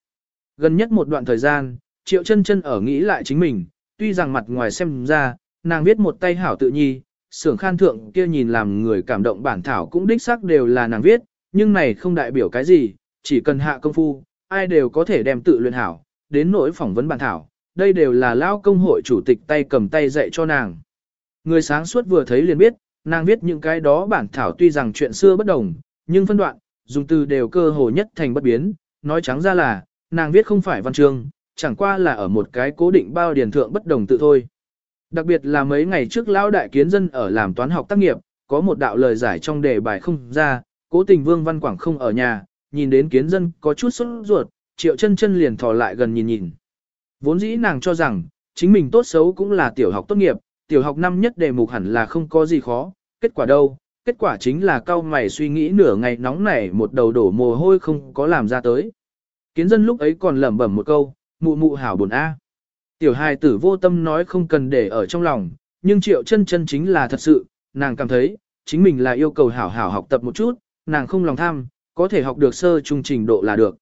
A: Gần nhất một đoạn thời gian, triệu chân chân ở nghĩ lại chính mình, tuy rằng mặt ngoài xem ra, nàng viết một tay hảo tự nhi, sưởng khan thượng kia nhìn làm người cảm động bản thảo cũng đích xác đều là nàng viết, nhưng này không đại biểu cái gì, chỉ cần hạ công phu, ai đều có thể đem tự luyện hảo, đến nỗi phỏng vấn bản thảo, đây đều là lao công hội chủ tịch tay cầm tay dạy cho nàng. Người sáng suốt vừa thấy liền biết, nàng viết những cái đó bản thảo tuy rằng chuyện xưa bất đồng, nhưng phân đoạn, dùng từ đều cơ hồ nhất thành bất biến, nói trắng ra là, nàng viết không phải văn chương, chẳng qua là ở một cái cố định bao điển thượng bất đồng tự thôi. Đặc biệt là mấy ngày trước lão đại kiến dân ở làm toán học tác nghiệp, có một đạo lời giải trong đề bài không ra, cố tình Vương Văn Quảng không ở nhà, nhìn đến kiến dân có chút sốt ruột, triệu chân chân liền thò lại gần nhìn nhìn. Vốn dĩ nàng cho rằng, chính mình tốt xấu cũng là tiểu học tốt nghiệp, tiểu học năm nhất đề mục hẳn là không có gì khó, kết quả đâu, kết quả chính là cao mày suy nghĩ nửa ngày nóng nảy một đầu đổ mồ hôi không có làm ra tới. Kiến dân lúc ấy còn lẩm bẩm một câu, mụ mụ hảo buồn a. Tiểu hài tử vô tâm nói không cần để ở trong lòng, nhưng triệu chân chân chính là thật sự, nàng cảm thấy, chính mình là yêu cầu hảo hảo học tập một chút, nàng không lòng tham, có thể học được sơ trung trình độ là được.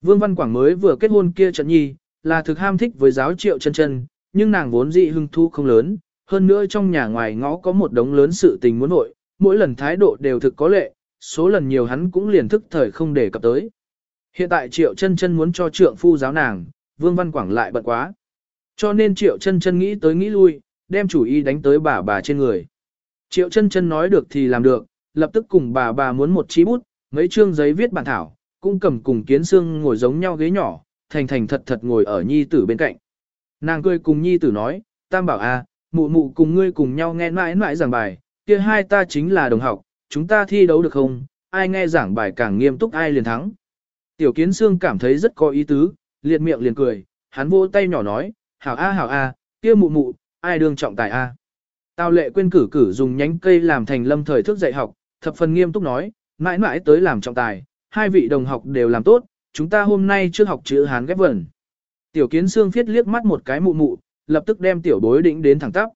A: Vương Văn Quảng mới vừa kết hôn kia trận nhi, là thực ham thích với giáo triệu chân chân, nhưng nàng vốn dị hưng thu không lớn, hơn nữa trong nhà ngoài ngõ có một đống lớn sự tình muốn nội, mỗi lần thái độ đều thực có lệ, số lần nhiều hắn cũng liền thức thời không để cập tới. Hiện tại triệu chân chân muốn cho trượng phu giáo nàng, Vương Văn Quảng lại bận quá. Cho nên triệu chân chân nghĩ tới nghĩ lui, đem chủ ý đánh tới bà bà trên người. Triệu chân chân nói được thì làm được, lập tức cùng bà bà muốn một chí bút, mấy chương giấy viết bản thảo, cũng cầm cùng kiến xương ngồi giống nhau ghế nhỏ, thành thành thật thật ngồi ở nhi tử bên cạnh. Nàng cười cùng nhi tử nói, tam bảo à, mụ mụ cùng ngươi cùng nhau nghe mãi mãi giảng bài, kia hai ta chính là đồng học, chúng ta thi đấu được không, ai nghe giảng bài càng nghiêm túc ai liền thắng. Tiểu kiến xương cảm thấy rất có ý tứ, liệt miệng liền cười, hắn vỗ tay nhỏ nói, hảo a hảo a, kia mụ mụ, ai đương trọng tài a. Tào lệ quên cử cử dùng nhánh cây làm thành lâm thời thức dạy học, thập phần nghiêm túc nói, mãi mãi tới làm trọng tài, hai vị đồng học đều làm tốt, chúng ta hôm nay chưa học chữ Hán ghép vần. Tiểu kiến xương phiết liếc mắt một cái mụ mụ, lập tức đem tiểu bối đỉnh đến thẳng tắp.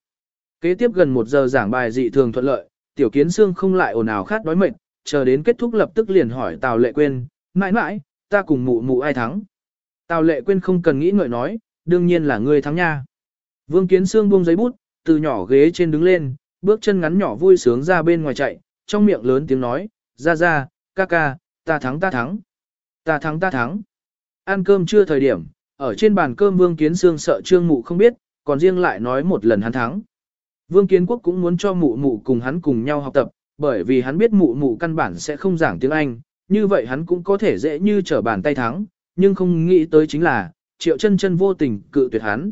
A: Kế tiếp gần một giờ giảng bài dị thường thuận lợi, tiểu kiến xương không lại ồn ào khát đói mệt, chờ đến kết thúc lập tức liền hỏi Tào lệ quên, mãi mãi, ta cùng mụ mụ ai thắng. Tào lệ quên không cần nghĩ ngợi nói, đương nhiên là ngươi thắng nha. Vương kiến Sương buông giấy bút, từ nhỏ ghế trên đứng lên, bước chân ngắn nhỏ vui sướng ra bên ngoài chạy, trong miệng lớn tiếng nói, ra ra, ca ca, ta thắng ta thắng, ta thắng ta thắng. Ăn cơm chưa thời điểm, ở trên bàn cơm Vương Kiến Sương sợ Trương Mụ không biết, còn riêng lại nói một lần hắn thắng. Vương Kiến Quốc cũng muốn cho mụ mụ cùng hắn cùng nhau học tập, bởi vì hắn biết mụ mụ căn bản sẽ không giảng tiếng Anh, như vậy hắn cũng có thể dễ như trở bàn tay thắng, nhưng không nghĩ tới chính là, triệu chân chân vô tình cự tuyệt hắn.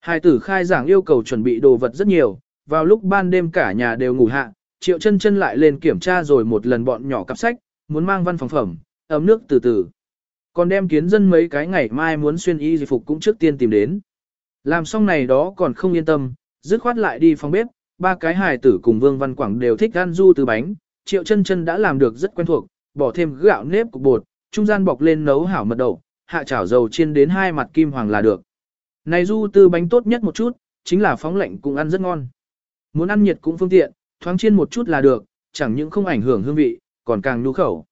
A: Hai tử khai giảng yêu cầu chuẩn bị đồ vật rất nhiều, vào lúc ban đêm cả nhà đều ngủ hạ, triệu chân chân lại lên kiểm tra rồi một lần bọn nhỏ cặp sách, muốn mang văn phòng phẩm, ấm nước từ từ. Còn đem kiến dân mấy cái ngày mai muốn xuyên y dịch phục cũng trước tiên tìm đến. Làm xong này đó còn không yên tâm, dứt khoát lại đi phòng bếp, ba cái hài tử cùng Vương Văn Quảng đều thích ăn du từ bánh, triệu chân chân đã làm được rất quen thuộc, bỏ thêm gạo nếp cục bột, trung gian bọc lên nấu hảo mật đậu, hạ chảo dầu chiên đến hai mặt kim hoàng là được. Này du tư bánh tốt nhất một chút, chính là phóng lạnh cũng ăn rất ngon. Muốn ăn nhiệt cũng phương tiện, thoáng chiên một chút là được, chẳng những không ảnh hưởng hương vị, còn càng nhu khẩu.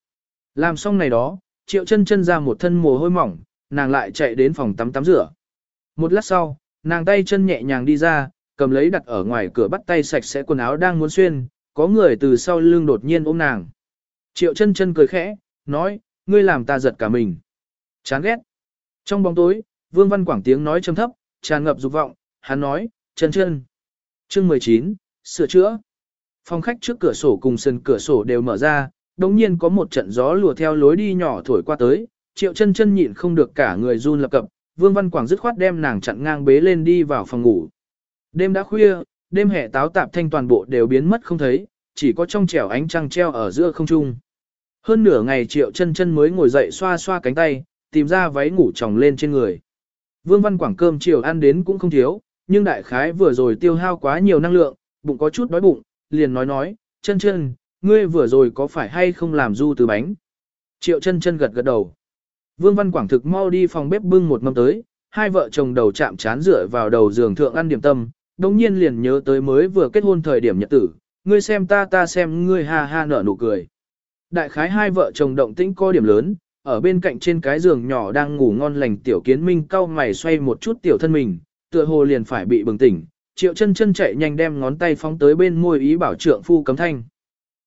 A: Làm xong này đó, triệu chân chân ra một thân mồ hôi mỏng, nàng lại chạy đến phòng tắm tắm rửa. Một lát sau, nàng tay chân nhẹ nhàng đi ra, cầm lấy đặt ở ngoài cửa bắt tay sạch sẽ quần áo đang muốn xuyên, có người từ sau lưng đột nhiên ôm nàng. Triệu chân chân cười khẽ, nói, ngươi làm ta giật cả mình. Chán ghét. Trong bóng tối, Vương Văn Quảng tiếng nói trầm thấp, tràn ngập dục vọng, hắn nói, chân chân. Chương 19, sửa chữa. Phòng khách trước cửa sổ cùng sân cửa sổ đều mở ra, đồng nhiên có một trận gió lùa theo lối đi nhỏ thổi qua tới, triệu chân chân nhịn không được cả người run lập cập, Vương Văn Quảng dứt khoát đem nàng chặn ngang bế lên đi vào phòng ngủ. Đêm đã khuya, đêm hè táo tạp thanh toàn bộ đều biến mất không thấy, chỉ có trong trẻo ánh trăng treo ở giữa không trung. Hơn nửa ngày triệu chân chân mới ngồi dậy xoa xoa cánh tay, tìm ra váy ngủ tròng lên trên người. Vương Văn Quảng cơm chiều ăn đến cũng không thiếu, nhưng đại khái vừa rồi tiêu hao quá nhiều năng lượng, bụng có chút đói bụng, liền nói nói, chân chân, ngươi vừa rồi có phải hay không làm du từ bánh? Triệu chân chân gật gật đầu. Vương Văn Quảng thực mau đi phòng bếp bưng một mâm tới, hai vợ chồng đầu chạm chán rửa vào đầu giường thượng ăn điểm tâm, đồng nhiên liền nhớ tới mới vừa kết hôn thời điểm nhật tử, ngươi xem ta ta xem ngươi ha ha nở nụ cười. Đại khái hai vợ chồng động tĩnh có điểm lớn, ở bên cạnh trên cái giường nhỏ đang ngủ ngon lành tiểu kiến minh cau mày xoay một chút tiểu thân mình, tựa hồ liền phải bị bừng tỉnh, triệu chân chân chạy nhanh đem ngón tay phóng tới bên môi ý bảo trượng phu cấm thanh.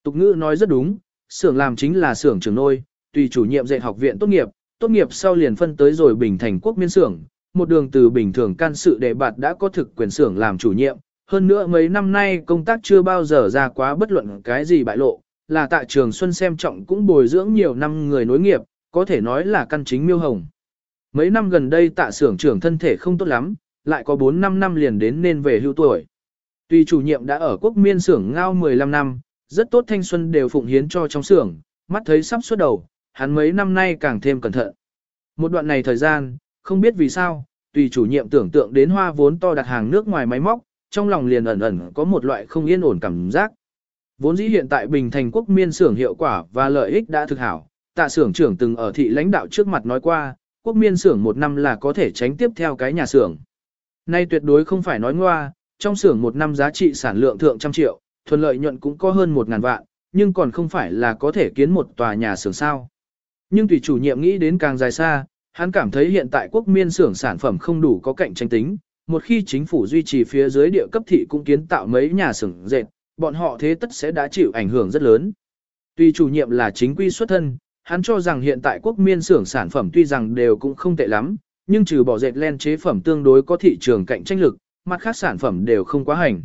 A: Tục ngữ nói rất đúng, xưởng làm chính là xưởng trường nôi, tùy chủ nhiệm dạy học viện tốt nghiệp, tốt nghiệp sau liền phân tới rồi bình thành quốc miên xưởng, một đường từ bình thường can sự đề bạt đã có thực quyền xưởng làm chủ nhiệm, hơn nữa mấy năm nay công tác chưa bao giờ ra quá bất luận cái gì bại lộ, là tại trường Xuân xem trọng cũng bồi dưỡng nhiều năm người nối nghiệp, có thể nói là căn chính miêu hồng. Mấy năm gần đây tạ xưởng trưởng thân thể không tốt lắm, lại có 4-5 năm liền đến nên về hưu tuổi. Tuy chủ nhiệm đã ở quốc miên xưởng ngao 15 năm, rất tốt thanh xuân đều phụng hiến cho trong xưởng, mắt thấy sắp xuất đầu, hắn mấy năm nay càng thêm cẩn thận. Một đoạn này thời gian, không biết vì sao, tùy chủ nhiệm tưởng tượng đến hoa vốn to đặt hàng nước ngoài máy móc, trong lòng liền ẩn ẩn có một loại không yên ổn cảm giác. Vốn dĩ hiện tại Bình Thành quốc miên xưởng hiệu quả và lợi ích đã thực hảo, tạ xưởng trưởng từng ở thị lãnh đạo trước mặt nói qua, quốc miên xưởng một năm là có thể tránh tiếp theo cái nhà xưởng. Nay tuyệt đối không phải nói ngoa, trong xưởng một năm giá trị sản lượng thượng trăm triệu, thuần lợi nhuận cũng có hơn một ngàn vạn, nhưng còn không phải là có thể kiến một tòa nhà xưởng sao. Nhưng tùy chủ nhiệm nghĩ đến càng dài xa, hắn cảm thấy hiện tại quốc miên xưởng sản phẩm không đủ có cạnh tranh tính, một khi chính phủ duy trì phía dưới địa cấp thị cũng kiến tạo mấy nhà xưởng dệt, bọn họ thế tất sẽ đã chịu ảnh hưởng rất lớn. Tuy chủ nhiệm là chính quy xuất thân, hắn cho rằng hiện tại quốc miên xưởng sản phẩm tuy rằng đều cũng không tệ lắm, nhưng trừ bỏ dệt len chế phẩm tương đối có thị trường cạnh tranh lực, mặt khác sản phẩm đều không quá hành.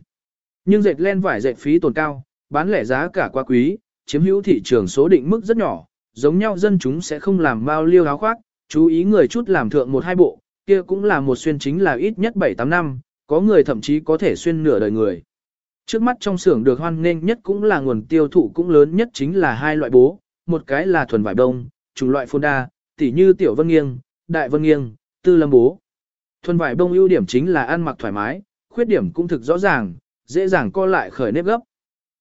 A: Nhưng dệt len vải dệt phí tồn cao, bán lẻ giá cả quá quý, chiếm hữu thị trường số định mức rất nhỏ, giống nhau dân chúng sẽ không làm bao liêu áo khoác, chú ý người chút làm thượng một hai bộ, kia cũng là một xuyên chính là ít nhất 7-8 năm, có người thậm chí có thể xuyên nửa đời người. Trước mắt trong xưởng được hoan nghênh nhất cũng là nguồn tiêu thụ cũng lớn nhất chính là hai loại bố, một cái là thuần vải đông, chủng loại phôn đa, tỉ như tiểu vân nghiêng, đại vân nghiêng, tư lâm bố. Thuần vải đông ưu điểm chính là ăn mặc thoải mái, khuyết điểm cũng thực rõ ràng, dễ dàng co lại khởi nếp gấp.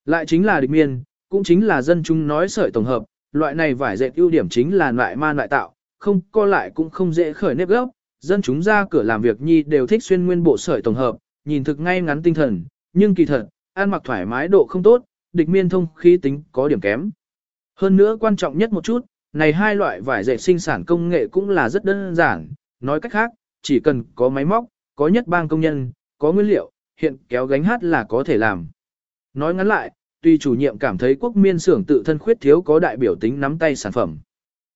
A: Lại chính là địch miên, cũng chính là dân chúng nói sợi tổng hợp, loại này vải dệt ưu điểm chính là loại man loại tạo, không co lại cũng không dễ khởi nếp gấp, dân chúng ra cửa làm việc nhi đều thích xuyên nguyên bộ sợi tổng hợp, nhìn thực ngay ngắn tinh thần, nhưng kỳ thật, ăn mặc thoải mái độ không tốt, địch miên thông khí tính có điểm kém. Hơn nữa quan trọng nhất một chút, này hai loại vải dệt sinh sản công nghệ cũng là rất đơn giản, nói cách khác, chỉ cần có máy móc, có nhất bang công nhân, có nguyên liệu, hiện kéo gánh hát là có thể làm. Nói ngắn lại, tuy chủ nhiệm cảm thấy quốc miên xưởng tự thân khuyết thiếu có đại biểu tính nắm tay sản phẩm.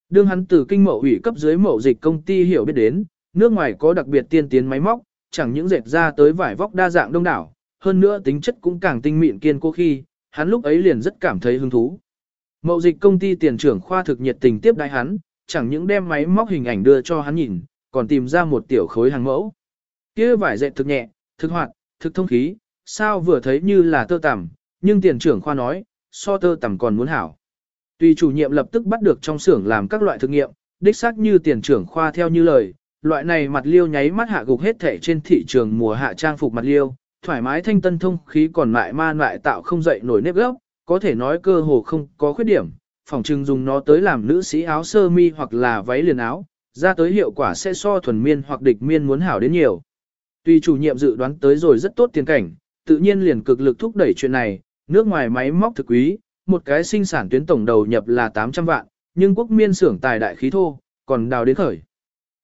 A: Đương hắn từ kinh mậu ủy cấp dưới mậu dịch công ty hiểu biết đến, nước ngoài có đặc biệt tiên tiến máy móc, chẳng những dệt ra tới vải vóc đa dạng đông đảo, hơn nữa tính chất cũng càng tinh mịn kiên cố khi, hắn lúc ấy liền rất cảm thấy hứng thú. Mậu dịch công ty tiền trưởng khoa thực nhiệt tình tiếp đái hắn, chẳng những đem máy móc hình ảnh đưa cho hắn nhìn, còn tìm ra một tiểu khối hàng mẫu. Kia vải dệt thực nhẹ, thực hoạt, thực thông khí, sao vừa thấy như là tơ tằm, nhưng tiền trưởng khoa nói, so tơ tằm còn muốn hảo. tùy chủ nhiệm lập tức bắt được trong xưởng làm các loại thực nghiệm, đích xác như tiền trưởng khoa theo như lời, loại này mặt liêu nháy mắt hạ gục hết thể trên thị trường mùa hạ trang phục mặt liêu, thoải mái thanh tân thông khí còn lại ma lại tạo không dậy nổi nếp gốc, có thể nói cơ hồ không có khuyết điểm, phòng trưng dùng nó tới làm nữ sĩ áo sơ mi hoặc là váy liền áo, ra tới hiệu quả sẽ so thuần miên hoặc địch miên muốn hảo đến nhiều. Tuy chủ nhiệm dự đoán tới rồi rất tốt tiền cảnh, tự nhiên liền cực lực thúc đẩy chuyện này, nước ngoài máy móc thực quý, một cái sinh sản tuyến tổng đầu nhập là 800 vạn, nhưng quốc miên xưởng tài đại khí thô, còn đào đến khởi.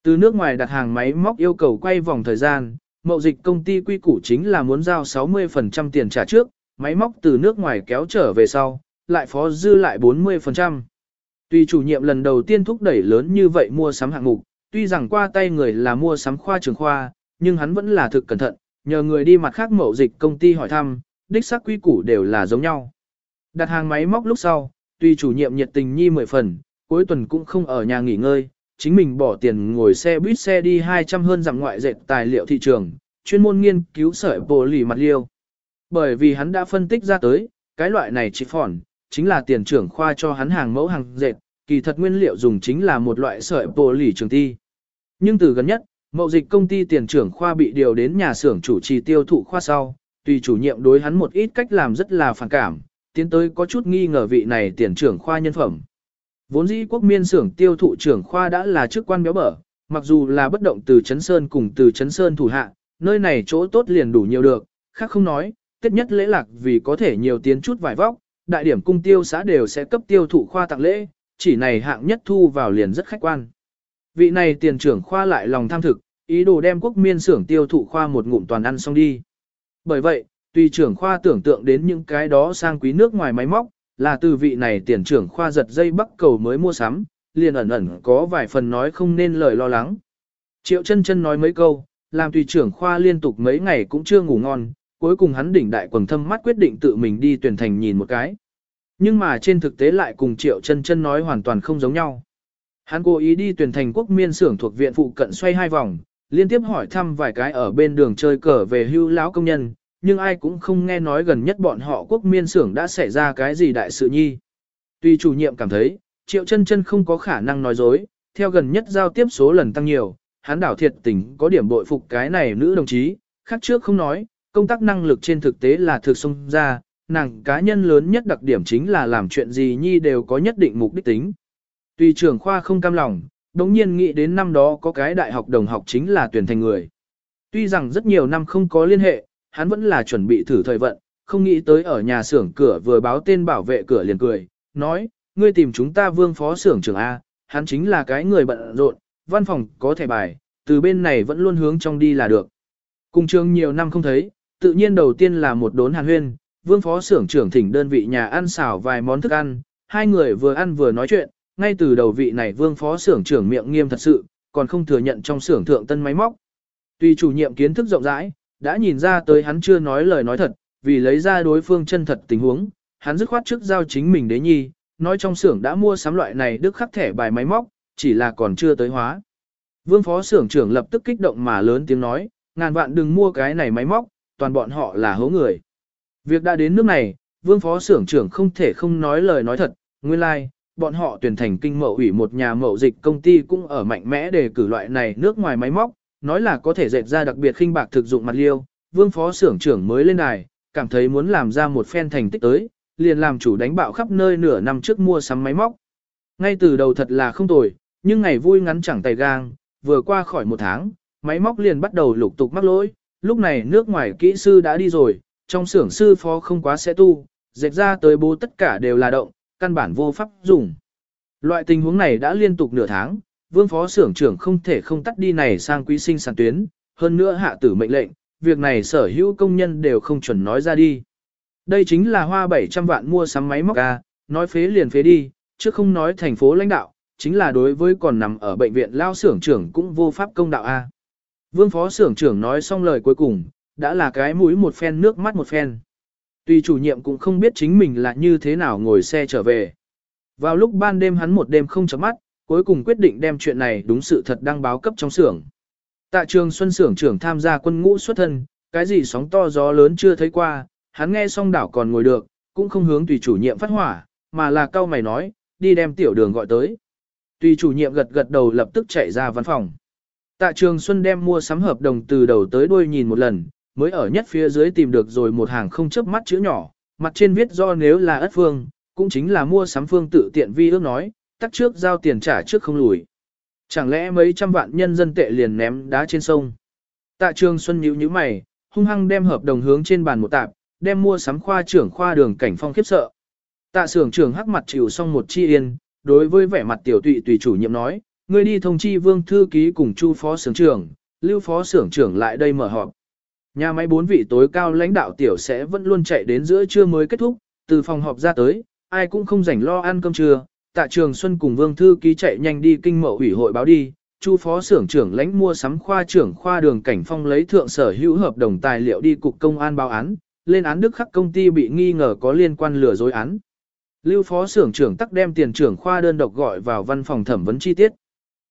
A: Từ nước ngoài đặt hàng máy móc yêu cầu quay vòng thời gian, mậu dịch công ty quy củ chính là muốn giao 60% tiền trả trước, máy móc từ nước ngoài kéo trở về sau, lại phó dư lại 40%. Tuy chủ nhiệm lần đầu tiên thúc đẩy lớn như vậy mua sắm hạng mục, tuy rằng qua tay người là mua sắm khoa trường khoa, nhưng hắn vẫn là thực cẩn thận, nhờ người đi mặt khác mậu dịch công ty hỏi thăm, đích xác quy củ đều là giống nhau. Đặt hàng máy móc lúc sau, tuy chủ nhiệm nhiệt tình nhi mười phần, cuối tuần cũng không ở nhà nghỉ ngơi, chính mình bỏ tiền ngồi xe buýt xe đi 200 hơn dặm ngoại dệt tài liệu thị trường, chuyên môn nghiên cứu sợi bồ lì mặt liêu. Bởi vì hắn đã phân tích ra tới, cái loại này chỉ phỏn, chính là tiền trưởng khoa cho hắn hàng mẫu hàng dệt, kỳ thật nguyên liệu dùng chính là một loại sợi bồ lì trường ti. Nhưng từ gần nhất, mậu dịch công ty tiền trưởng khoa bị điều đến nhà xưởng chủ trì tiêu thụ khoa sau, tùy chủ nhiệm đối hắn một ít cách làm rất là phản cảm, tiến tới có chút nghi ngờ vị này tiền trưởng khoa nhân phẩm. Vốn dĩ quốc miên xưởng tiêu thụ trưởng khoa đã là chức quan béo bở, mặc dù là bất động từ Trấn Sơn cùng từ Trấn Sơn thủ hạ, nơi này chỗ tốt liền đủ nhiều được, khác không nói, tết nhất lễ lạc vì có thể nhiều tiến chút vài vóc, đại điểm cung tiêu xã đều sẽ cấp tiêu thụ khoa tặng lễ, chỉ này hạng nhất thu vào liền rất khách quan. Vị này tiền trưởng khoa lại lòng tham thực, ý đồ đem quốc miên xưởng tiêu thụ khoa một ngụm toàn ăn xong đi. Bởi vậy, tùy trưởng khoa tưởng tượng đến những cái đó sang quý nước ngoài máy móc, là từ vị này tiền trưởng khoa giật dây bắc cầu mới mua sắm, liền ẩn ẩn có vài phần nói không nên lời lo lắng. Triệu chân chân nói mấy câu, làm tùy trưởng khoa liên tục mấy ngày cũng chưa ngủ ngon, cuối cùng hắn đỉnh đại quần thâm mắt quyết định tự mình đi tuyển thành nhìn một cái. Nhưng mà trên thực tế lại cùng triệu chân chân nói hoàn toàn không giống nhau. Hắn cố ý đi tuyển thành quốc miên xưởng thuộc viện phụ cận xoay hai vòng, liên tiếp hỏi thăm vài cái ở bên đường chơi cờ về hưu lão công nhân, nhưng ai cũng không nghe nói gần nhất bọn họ quốc miên xưởng đã xảy ra cái gì đại sự nhi. Tuy chủ nhiệm cảm thấy, triệu chân chân không có khả năng nói dối, theo gần nhất giao tiếp số lần tăng nhiều, hắn đảo thiệt tình có điểm bội phục cái này nữ đồng chí, khác trước không nói, công tác năng lực trên thực tế là thực xông ra, nàng cá nhân lớn nhất đặc điểm chính là làm chuyện gì nhi đều có nhất định mục đích tính. Tuy trưởng khoa không cam lòng, đống nhiên nghĩ đến năm đó có cái đại học đồng học chính là tuyển thành người. Tuy rằng rất nhiều năm không có liên hệ, hắn vẫn là chuẩn bị thử thời vận, không nghĩ tới ở nhà xưởng cửa vừa báo tên bảo vệ cửa liền cười, nói, ngươi tìm chúng ta vương phó xưởng trưởng A, hắn chính là cái người bận rộn, văn phòng có thẻ bài, từ bên này vẫn luôn hướng trong đi là được. Cùng trường nhiều năm không thấy, tự nhiên đầu tiên là một đốn hàn huyên, vương phó xưởng trưởng thỉnh đơn vị nhà ăn xào vài món thức ăn, hai người vừa ăn vừa nói chuyện, ngay từ đầu vị này vương phó xưởng trưởng miệng nghiêm thật sự, còn không thừa nhận trong xưởng thượng tân máy móc. Tuy chủ nhiệm kiến thức rộng rãi, đã nhìn ra tới hắn chưa nói lời nói thật, vì lấy ra đối phương chân thật tình huống, hắn dứt khoát trước giao chính mình đế nhi, nói trong xưởng đã mua sắm loại này đức khắc thẻ bài máy móc, chỉ là còn chưa tới hóa. Vương phó xưởng trưởng lập tức kích động mà lớn tiếng nói, ngàn vạn đừng mua cái này máy móc, toàn bọn họ là hố người. Việc đã đến nước này, vương phó xưởng trưởng không thể không nói lời nói thật, nguyên lai, like, bọn họ tuyển thành kinh mậu ủy một nhà mậu dịch công ty cũng ở mạnh mẽ để cử loại này nước ngoài máy móc, nói là có thể dệt ra đặc biệt khinh bạc thực dụng mặt liêu, vương phó xưởng trưởng mới lên đài, cảm thấy muốn làm ra một phen thành tích tới, liền làm chủ đánh bạo khắp nơi nửa năm trước mua sắm máy móc. Ngay từ đầu thật là không tồi, nhưng ngày vui ngắn chẳng tay gang, vừa qua khỏi một tháng, máy móc liền bắt đầu lục tục mắc lỗi, lúc này nước ngoài kỹ sư đã đi rồi, trong xưởng sư phó không quá sẽ tu, dệt ra tới bố tất cả đều là động, căn bản vô pháp dùng. Loại tình huống này đã liên tục nửa tháng, vương phó xưởng trưởng không thể không tắt đi này sang quý sinh sản tuyến, hơn nữa hạ tử mệnh lệnh, việc này sở hữu công nhân đều không chuẩn nói ra đi. Đây chính là hoa 700 vạn mua sắm máy móc ca, nói phế liền phế đi, chứ không nói thành phố lãnh đạo, chính là đối với còn nằm ở bệnh viện lao xưởng trưởng cũng vô pháp công đạo A. Vương phó xưởng trưởng nói xong lời cuối cùng, đã là cái mũi một phen nước mắt một phen. Tuy chủ nhiệm cũng không biết chính mình là như thế nào ngồi xe trở về. Vào lúc ban đêm hắn một đêm không chấm mắt, cuối cùng quyết định đem chuyện này đúng sự thật đăng báo cấp trong xưởng. Tạ trường Xuân xưởng trưởng tham gia quân ngũ xuất thân, cái gì sóng to gió lớn chưa thấy qua, hắn nghe xong đảo còn ngồi được, cũng không hướng tùy chủ nhiệm phát hỏa, mà là cao mày nói, đi đem tiểu đường gọi tới. Tùy chủ nhiệm gật gật đầu lập tức chạy ra văn phòng. Tạ Trường Xuân đem mua sắm hợp đồng từ đầu tới đuôi nhìn một lần, mới ở nhất phía dưới tìm được rồi một hàng không chớp mắt chữ nhỏ, mặt trên viết do nếu là ất phương, cũng chính là mua sắm phương tự tiện vi ước nói, tắt trước giao tiền trả trước không lùi. Chẳng lẽ mấy trăm vạn nhân dân tệ liền ném đá trên sông. Tạ Trường Xuân nhíu nhíu mày, hung hăng đem hợp đồng hướng trên bàn một tạp, đem mua sắm khoa trưởng khoa đường cảnh phong khiếp sợ. Tạ xưởng trưởng hắc mặt chịu xong một chi yên, đối với vẻ mặt tiểu tụy tùy chủ nhiệm nói, ngươi đi thông chi vương thư ký cùng chu phó xưởng trưởng, lưu phó xưởng trưởng lại đây mở họp. Nhà máy bốn vị tối cao lãnh đạo tiểu sẽ vẫn luôn chạy đến giữa trưa mới kết thúc, từ phòng họp ra tới, ai cũng không rảnh lo ăn cơm trưa. Tạ Trường Xuân cùng Vương thư ký chạy nhanh đi kinh mậu ủy hội báo đi, Chu phó xưởng trưởng lãnh mua sắm khoa trưởng khoa đường cảnh phong lấy thượng sở hữu hợp đồng tài liệu đi cục công an báo án, lên án Đức Khắc công ty bị nghi ngờ có liên quan lừa dối án. Lưu phó xưởng trưởng tắc đem tiền trưởng khoa đơn độc gọi vào văn phòng thẩm vấn chi tiết.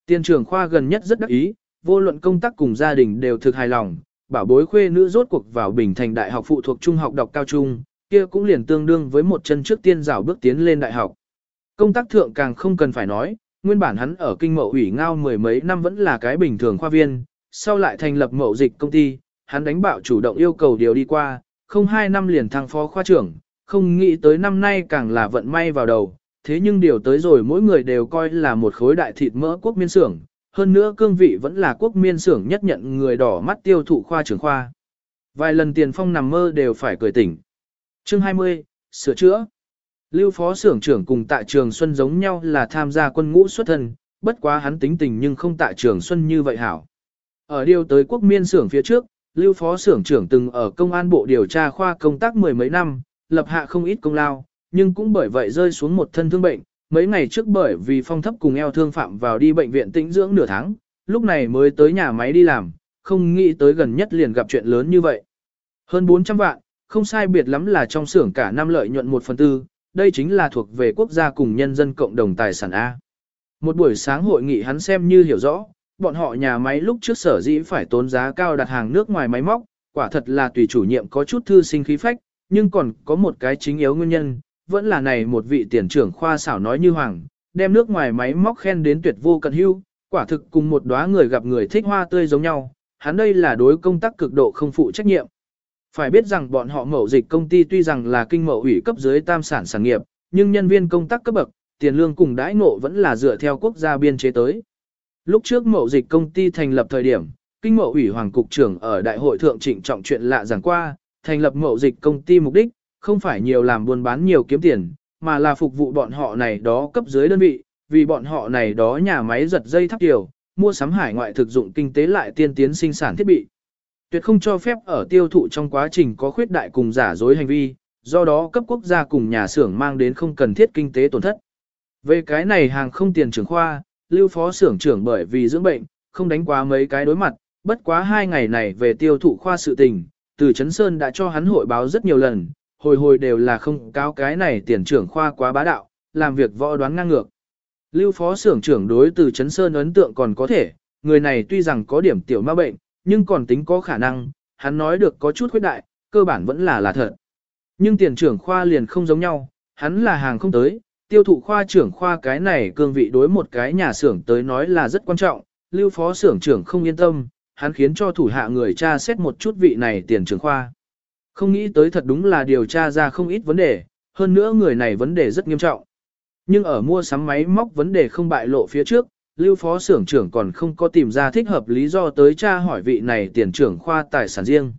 A: Tiền trưởng khoa gần nhất rất đắc ý, vô luận công tác cùng gia đình đều thực hài lòng, bảo bối khuê nữ rốt cuộc vào Bình Thành Đại học phụ thuộc trung học đọc cao trung, kia cũng liền tương đương với một chân trước tiên rảo bước tiến lên đại học. Công tác thượng càng không cần phải nói, nguyên bản hắn ở kinh mậu ủy ngao mười mấy năm vẫn là cái bình thường khoa viên, sau lại thành lập mậu dịch công ty, hắn đánh bạo chủ động yêu cầu điều đi qua, không hai năm liền thăng phó khoa trưởng, không nghĩ tới năm nay càng là vận may vào đầu, thế nhưng điều tới rồi mỗi người đều coi là một khối đại thịt mỡ quốc miên xưởng, hơn nữa cương vị vẫn là quốc miên xưởng nhất nhận người đỏ mắt tiêu thụ khoa trưởng khoa. Vài lần tiền phong nằm mơ đều phải cười tỉnh. Chương 20, sửa chữa. Lưu phó xưởng trưởng cùng tại trường Xuân giống nhau là tham gia quân ngũ xuất thân, bất quá hắn tính tình nhưng không tại trường Xuân như vậy hảo. Ở điều tới quốc miên xưởng phía trước, Lưu phó xưởng trưởng từng ở công an bộ điều tra khoa công tác mười mấy năm, lập hạ không ít công lao, nhưng cũng bởi vậy rơi xuống một thân thương bệnh, mấy ngày trước bởi vì phong thấp cùng eo thương phạm vào đi bệnh viện tĩnh dưỡng nửa tháng, lúc này mới tới nhà máy đi làm, không nghĩ tới gần nhất liền gặp chuyện lớn như vậy. Hơn 400 vạn, không sai biệt lắm là trong xưởng cả năm lợi nhuận 1 phần tư, đây chính là thuộc về quốc gia cùng nhân dân cộng đồng tài sản A. Một buổi sáng hội nghị hắn xem như hiểu rõ, bọn họ nhà máy lúc trước sở dĩ phải tốn giá cao đặt hàng nước ngoài máy móc, quả thật là tùy chủ nhiệm có chút thư sinh khí phách, nhưng còn có một cái chính yếu nguyên nhân, vẫn là này một vị tiền trưởng khoa xảo nói như hoàng, đem nước ngoài máy móc khen đến tuyệt vô cận hưu, quả thực cùng một đóa người gặp người thích hoa tươi giống nhau, hắn đây là đối công tác cực độ không phụ trách nhiệm. Phải biết rằng bọn họ mậu dịch công ty tuy rằng là kinh mậu ủy cấp dưới tam sản sản nghiệp, nhưng nhân viên công tác cấp bậc, tiền lương cùng đãi ngộ vẫn là dựa theo quốc gia biên chế tới. Lúc trước mậu dịch công ty thành lập thời điểm, kinh mậu ủy hoàng cục trưởng ở đại hội thượng trịnh trọng chuyện lạ giảng qua, thành lập mậu dịch công ty mục đích, không phải nhiều làm buôn bán nhiều kiếm tiền, mà là phục vụ bọn họ này đó cấp dưới đơn vị, vì bọn họ này đó nhà máy giật dây thắp tiểu, mua sắm hải ngoại thực dụng kinh tế lại tiên tiến sinh sản thiết bị. Tuyệt không cho phép ở tiêu thụ trong quá trình có khuyết đại cùng giả dối hành vi, do đó cấp quốc gia cùng nhà xưởng mang đến không cần thiết kinh tế tổn thất. Về cái này hàng không tiền trưởng khoa, lưu phó xưởng trưởng bởi vì dưỡng bệnh, không đánh quá mấy cái đối mặt, bất quá hai ngày này về tiêu thụ khoa sự tình, từ Trấn Sơn đã cho hắn hội báo rất nhiều lần, hồi hồi đều là không cáo cái này tiền trưởng khoa quá bá đạo, làm việc võ đoán ngang ngược. Lưu phó xưởng trưởng đối từ Trấn Sơn ấn tượng còn có thể, người này tuy rằng có điểm tiểu ma bệnh, nhưng còn tính có khả năng, hắn nói được có chút khuyết đại, cơ bản vẫn là là thật. Nhưng tiền trưởng khoa liền không giống nhau, hắn là hàng không tới, tiêu thụ khoa trưởng khoa cái này cương vị đối một cái nhà xưởng tới nói là rất quan trọng, lưu phó xưởng trưởng không yên tâm, hắn khiến cho thủ hạ người cha xét một chút vị này tiền trưởng khoa. Không nghĩ tới thật đúng là điều tra ra không ít vấn đề, hơn nữa người này vấn đề rất nghiêm trọng. Nhưng ở mua sắm máy móc vấn đề không bại lộ phía trước, lưu phó xưởng trưởng còn không có tìm ra thích hợp lý do tới tra hỏi vị này tiền trưởng khoa tài sản riêng.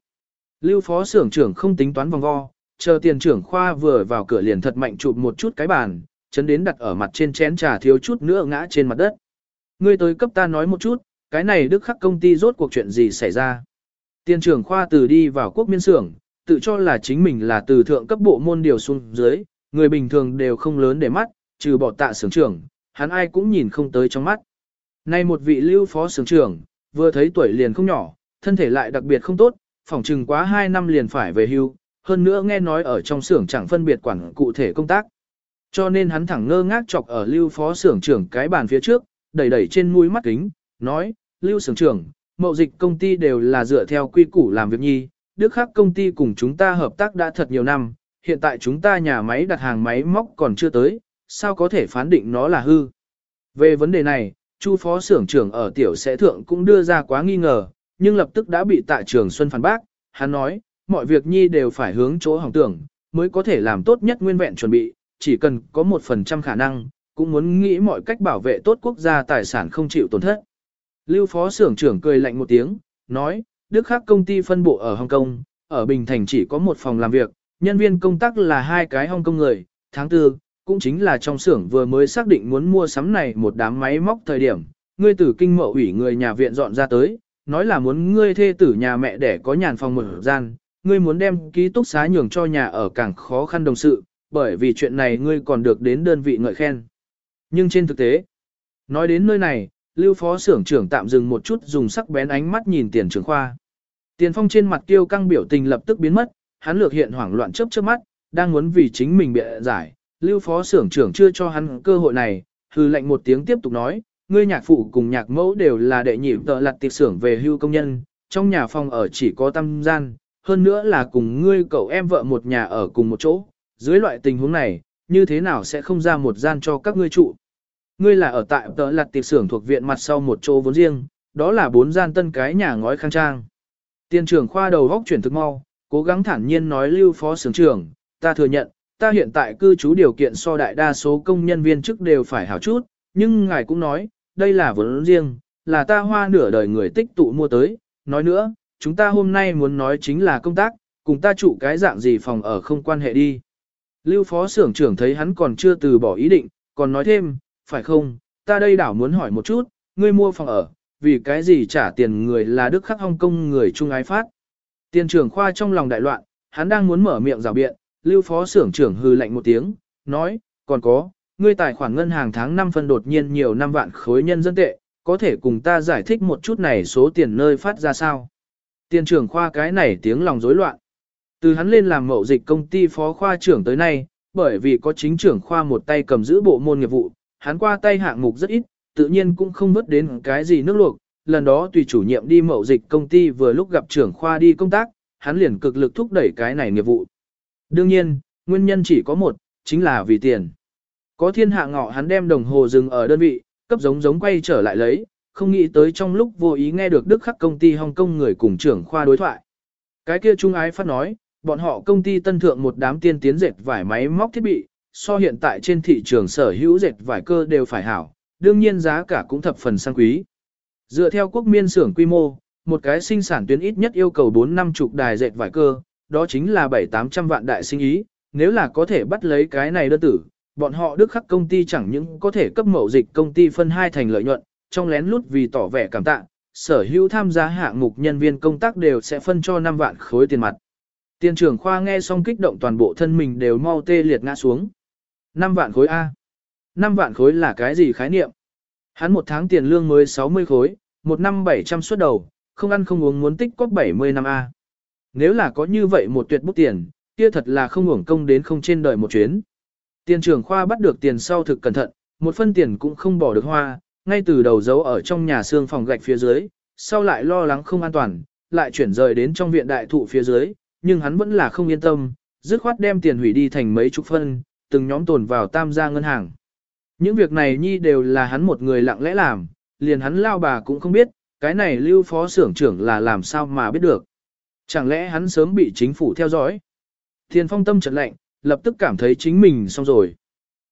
A: Lưu phó xưởng trưởng không tính toán vòng vo, chờ tiền trưởng khoa vừa vào cửa liền thật mạnh chụp một chút cái bàn, chấn đến đặt ở mặt trên chén trà thiếu chút nữa ngã trên mặt đất. Ngươi tới cấp ta nói một chút, cái này đức khắc công ty rốt cuộc chuyện gì xảy ra. Tiền trưởng khoa từ đi vào quốc miên xưởng, tự cho là chính mình là từ thượng cấp bộ môn điều xuống dưới, người bình thường đều không lớn để mắt, trừ bỏ tạ xưởng trưởng, hắn ai cũng nhìn không tới trong mắt. Nay một vị lưu phó sưởng trưởng, vừa thấy tuổi liền không nhỏ, thân thể lại đặc biệt không tốt, phỏng chừng quá 2 năm liền phải về hưu, hơn nữa nghe nói ở trong xưởng chẳng phân biệt quản cụ thể công tác. Cho nên hắn thẳng ngơ ngác chọc ở lưu phó xưởng trưởng cái bàn phía trước, đẩy đẩy trên mũi mắt kính, nói, lưu xưởng trưởng, mậu dịch công ty đều là dựa theo quy củ làm việc nhi, đức khác công ty cùng chúng ta hợp tác đã thật nhiều năm, hiện tại chúng ta nhà máy đặt hàng máy móc còn chưa tới, sao có thể phán định nó là hư. Về vấn đề này, Chu phó xưởng trưởng ở tiểu sẽ thượng cũng đưa ra quá nghi ngờ, nhưng lập tức đã bị tạ trường Xuân phản bác, hắn nói, mọi việc nhi đều phải hướng chỗ hỏng tưởng, mới có thể làm tốt nhất nguyên vẹn chuẩn bị, chỉ cần có một phần trăm khả năng, cũng muốn nghĩ mọi cách bảo vệ tốt quốc gia tài sản không chịu tổn thất. Lưu phó xưởng trưởng cười lạnh một tiếng, nói, Đức Khắc công ty phân bộ ở Hồng Kông, ở Bình Thành chỉ có một phòng làm việc, nhân viên công tác là hai cái Hồng Kông người, tháng tư, cũng chính là trong xưởng vừa mới xác định muốn mua sắm này một đám máy móc thời điểm, ngươi tử kinh mậu ủy người nhà viện dọn ra tới, nói là muốn ngươi thê tử nhà mẹ để có nhàn phòng một gian, ngươi muốn đem ký túc xá nhường cho nhà ở càng khó khăn đồng sự, bởi vì chuyện này ngươi còn được đến đơn vị ngợi khen. Nhưng trên thực tế, nói đến nơi này, lưu phó xưởng trưởng tạm dừng một chút dùng sắc bén ánh mắt nhìn tiền trưởng khoa. Tiền phong trên mặt tiêu căng biểu tình lập tức biến mất, hắn lược hiện hoảng loạn chớp chớp mắt, đang muốn vì chính mình bịa giải, lưu phó xưởng trưởng chưa cho hắn cơ hội này, hư lệnh một tiếng tiếp tục nói, ngươi nhạc phụ cùng nhạc mẫu đều là đệ nhị tợ lặt tiệc xưởng về hưu công nhân, trong nhà phòng ở chỉ có tam gian, hơn nữa là cùng ngươi cậu em vợ một nhà ở cùng một chỗ, dưới loại tình huống này, như thế nào sẽ không ra một gian cho các ngươi trụ. Ngươi là ở tại tợ lặt tiệc xưởng thuộc viện mặt sau một chỗ vốn riêng, đó là bốn gian tân cái nhà ngói khang trang. Tiên trưởng khoa đầu góc chuyển thực mau, cố gắng thản nhiên nói lưu phó xưởng trưởng, ta thừa nhận, ta hiện tại cư trú điều kiện so đại đa số công nhân viên chức đều phải hảo chút, nhưng ngài cũng nói, đây là vốn riêng, là ta hoa nửa đời người tích tụ mua tới, nói nữa, chúng ta hôm nay muốn nói chính là công tác, cùng ta trụ cái dạng gì phòng ở không quan hệ đi. Lưu phó xưởng trưởng thấy hắn còn chưa từ bỏ ý định, còn nói thêm, phải không, ta đây đảo muốn hỏi một chút, ngươi mua phòng ở, vì cái gì trả tiền người là Đức Khắc Hong công người Trung ái phát. Tiền trưởng khoa trong lòng đại loạn, hắn đang muốn mở miệng rào biện, lưu phó xưởng trưởng hư lạnh một tiếng, nói, còn có, ngươi tài khoản ngân hàng tháng 5 phân đột nhiên nhiều năm vạn khối nhân dân tệ, có thể cùng ta giải thích một chút này số tiền nơi phát ra sao. Tiền trưởng khoa cái này tiếng lòng rối loạn. Từ hắn lên làm mậu dịch công ty phó khoa trưởng tới nay, bởi vì có chính trưởng khoa một tay cầm giữ bộ môn nghiệp vụ, hắn qua tay hạng mục rất ít, tự nhiên cũng không vớt đến cái gì nước luộc. Lần đó tùy chủ nhiệm đi mậu dịch công ty vừa lúc gặp trưởng khoa đi công tác, hắn liền cực lực thúc đẩy cái này nghiệp vụ. Đương nhiên, nguyên nhân chỉ có một, chính là vì tiền. Có thiên hạ ngọ hắn đem đồng hồ dừng ở đơn vị, cấp giống giống quay trở lại lấy, không nghĩ tới trong lúc vô ý nghe được Đức Khắc công ty Hồng Kông người cùng trưởng khoa đối thoại. Cái kia Trung Ái phát nói, bọn họ công ty tân thượng một đám tiên tiến dệt vải máy móc thiết bị, so hiện tại trên thị trường sở hữu dệt vải cơ đều phải hảo, đương nhiên giá cả cũng thập phần sang quý. Dựa theo quốc miên xưởng quy mô, một cái sinh sản tuyến ít nhất yêu cầu 4 năm chục đài dệt vải cơ, đó chính là 7-800 vạn đại sinh ý, nếu là có thể bắt lấy cái này đơn tử, bọn họ đức khắc công ty chẳng những có thể cấp mậu dịch công ty phân hai thành lợi nhuận, trong lén lút vì tỏ vẻ cảm tạ, sở hữu tham gia hạng mục nhân viên công tác đều sẽ phân cho 5 vạn khối tiền mặt. Tiên trưởng khoa nghe xong kích động toàn bộ thân mình đều mau tê liệt ngã xuống. 5 vạn khối A. 5 vạn khối là cái gì khái niệm? Hắn một tháng tiền lương mới 60 khối, một năm 700 suất đầu, không ăn không uống muốn tích có 70 năm A. Nếu là có như vậy một tuyệt bút tiền, kia thật là không hưởng công đến không trên đời một chuyến. Tiền trưởng khoa bắt được tiền sau thực cẩn thận, một phân tiền cũng không bỏ được hoa, ngay từ đầu giấu ở trong nhà xương phòng gạch phía dưới, sau lại lo lắng không an toàn, lại chuyển rời đến trong viện đại thụ phía dưới, nhưng hắn vẫn là không yên tâm, dứt khoát đem tiền hủy đi thành mấy chục phân, từng nhóm tồn vào tam gia ngân hàng. Những việc này nhi đều là hắn một người lặng lẽ làm, liền hắn lao bà cũng không biết, cái này lưu phó xưởng trưởng là làm sao mà biết được. Chẳng lẽ hắn sớm bị chính phủ theo dõi? Thiên phong tâm chợt lạnh, lập tức cảm thấy chính mình xong rồi.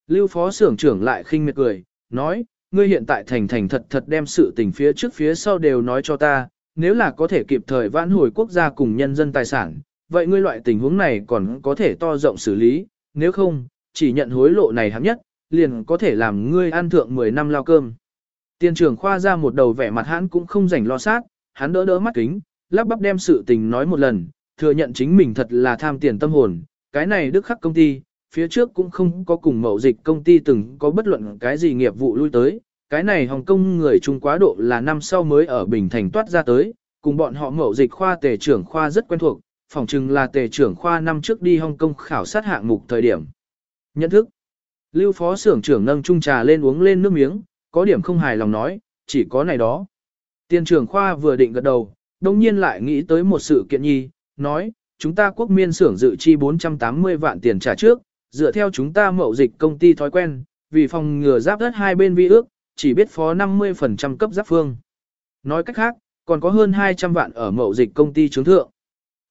A: Lưu phó xưởng trưởng lại khinh miệt cười, nói, ngươi hiện tại thành thành thật thật đem sự tình phía trước phía sau đều nói cho ta, nếu là có thể kịp thời vãn hồi quốc gia cùng nhân dân tài sản, vậy ngươi loại tình huống này còn có thể to rộng xử lý, nếu không, chỉ nhận hối lộ này hạng nhất, liền có thể làm ngươi ăn thượng 10 năm lao cơm. Tiên trưởng khoa ra một đầu vẻ mặt hắn cũng không rảnh lo sát, hắn đỡ đỡ mắt kính, lắp bắp đem sự tình nói một lần, thừa nhận chính mình thật là tham tiền tâm hồn, cái này đức khắc công ty, phía trước cũng không có cùng mậu dịch công ty từng có bất luận cái gì nghiệp vụ lui tới, cái này Hồng Kông người Trung quá độ là năm sau mới ở Bình Thành toát ra tới, cùng bọn họ mậu dịch khoa tề trưởng khoa rất quen thuộc, phỏng chừng là tề trưởng khoa năm trước đi Hồng Kông khảo sát hạng mục thời điểm. Nhận thức. Lưu phó xưởng trưởng nâng chung trà lên uống lên nước miếng, có điểm không hài lòng nói, chỉ có này đó. Tiên trưởng khoa vừa định gật đầu, đồng nhiên lại nghĩ tới một sự kiện nhi, nói, chúng ta quốc miên xưởng dự chi 480 vạn tiền trả trước, dựa theo chúng ta mậu dịch công ty thói quen, vì phòng ngừa giáp đất hai bên vi ước, chỉ biết phó 50% cấp giáp phương. Nói cách khác, còn có hơn 200 vạn ở mậu dịch công ty chứng thượng.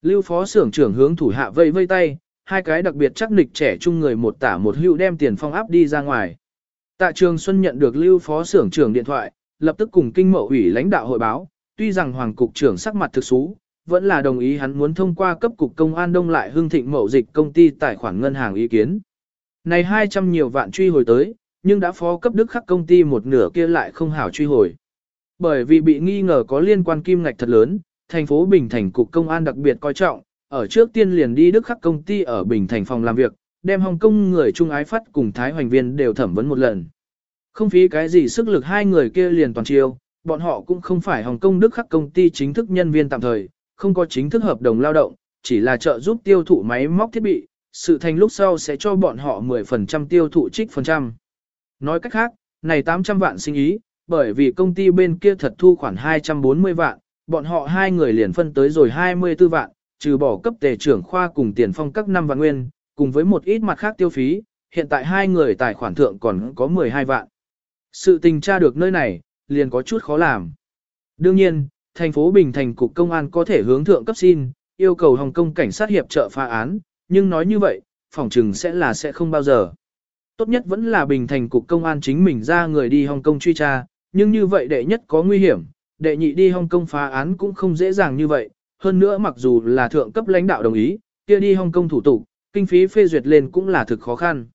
A: Lưu phó xưởng trưởng hướng thủ hạ vây vây tay, hai cái đặc biệt chắc nịch trẻ chung người một tả một hữu đem tiền phong áp đi ra ngoài. Tạ Trường Xuân nhận được Lưu phó xưởng trưởng điện thoại, lập tức cùng kinh mậu ủy lãnh đạo hội báo, tuy rằng Hoàng cục trưởng sắc mặt thực xú, vẫn là đồng ý hắn muốn thông qua cấp cục công an đông lại hương thịnh mậu dịch công ty tài khoản ngân hàng ý kiến. Này 200 nhiều vạn truy hồi tới, nhưng đã phó cấp đức khắc công ty một nửa kia lại không hảo truy hồi. Bởi vì bị nghi ngờ có liên quan kim ngạch thật lớn, thành phố Bình Thành cục công an đặc biệt coi trọng, ở trước tiên liền đi đức khắc công ty ở Bình Thành phòng làm việc, đem Hồng Kông người Trung Ái Phát cùng Thái Hoành Viên đều thẩm vấn một lần. Không phí cái gì sức lực hai người kia liền toàn chiêu, bọn họ cũng không phải Hồng Kông Đức khắc công ty chính thức nhân viên tạm thời, không có chính thức hợp đồng lao động, chỉ là trợ giúp tiêu thụ máy móc thiết bị, sự thành lúc sau sẽ cho bọn họ 10% tiêu thụ trích phần trăm. Nói cách khác, này 800 vạn sinh ý, bởi vì công ty bên kia thật thu khoảng 240 vạn, bọn họ hai người liền phân tới rồi 24 vạn, trừ bỏ cấp tề trưởng khoa cùng tiền phong các năm vạn nguyên, cùng với một ít mặt khác tiêu phí, hiện tại hai người tài khoản thượng còn có 12 vạn. Sự tình tra được nơi này, liền có chút khó làm. Đương nhiên, thành phố Bình Thành cục công an có thể hướng thượng cấp xin, yêu cầu Hồng Kông cảnh sát hiệp trợ phá án, nhưng nói như vậy, phỏng chừng sẽ là sẽ không bao giờ. Tốt nhất vẫn là Bình Thành cục công an chính mình ra người đi Hồng Kông truy tra, nhưng như vậy đệ nhất có nguy hiểm, đệ nhị đi Hồng Kông phá án cũng không dễ dàng như vậy, hơn nữa mặc dù là thượng cấp lãnh đạo đồng ý, kia đi Hồng Kông thủ tục, kinh phí phê duyệt lên cũng là thực khó khăn.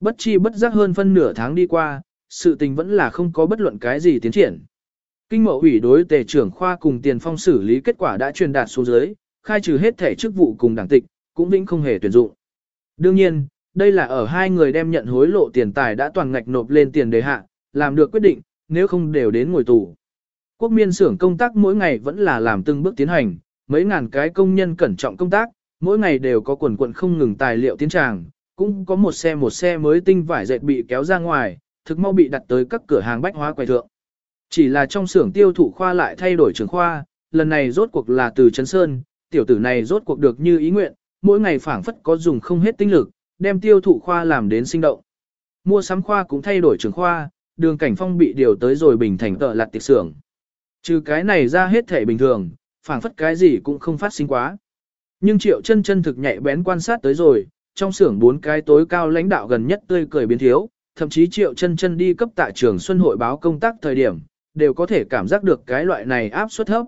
A: Bất chi bất giác hơn phân nửa tháng đi qua, sự tình vẫn là không có bất luận cái gì tiến triển. Kinh mậu ủy đối tề trưởng khoa cùng tiền phong xử lý kết quả đã truyền đạt xuống dưới, khai trừ hết thể chức vụ cùng đảng tịch, cũng vĩnh không hề tuyển dụng. Đương nhiên, đây là ở hai người đem nhận hối lộ tiền tài đã toàn ngạch nộp lên tiền đề hạ, làm được quyết định, nếu không đều đến ngồi tù. Quốc miên xưởng công tác mỗi ngày vẫn là làm từng bước tiến hành, mấy ngàn cái công nhân cẩn trọng công tác, mỗi ngày đều có quần quần không ngừng tài liệu tiến tràng, cũng có một xe một xe mới tinh vải dệt bị kéo ra ngoài, thực mau bị đặt tới các cửa hàng bách hóa quầy thượng. Chỉ là trong xưởng tiêu thụ khoa lại thay đổi trường khoa, lần này rốt cuộc là từ Trấn Sơn, tiểu tử này rốt cuộc được như ý nguyện, mỗi ngày phảng phất có dùng không hết tinh lực, đem tiêu thụ khoa làm đến sinh động. Mua sắm khoa cũng thay đổi trường khoa, đường cảnh phong bị điều tới rồi bình thành tợ lạt tiệc xưởng. Trừ cái này ra hết thể bình thường, phảng phất cái gì cũng không phát sinh quá. Nhưng triệu chân chân thực nhạy bén quan sát tới rồi, trong xưởng bốn cái tối cao lãnh đạo gần nhất tươi cười biến thiếu, thậm chí triệu chân chân đi cấp tại trường Xuân hội báo công tác thời điểm, đều có thể cảm giác được cái loại này áp suất thấp.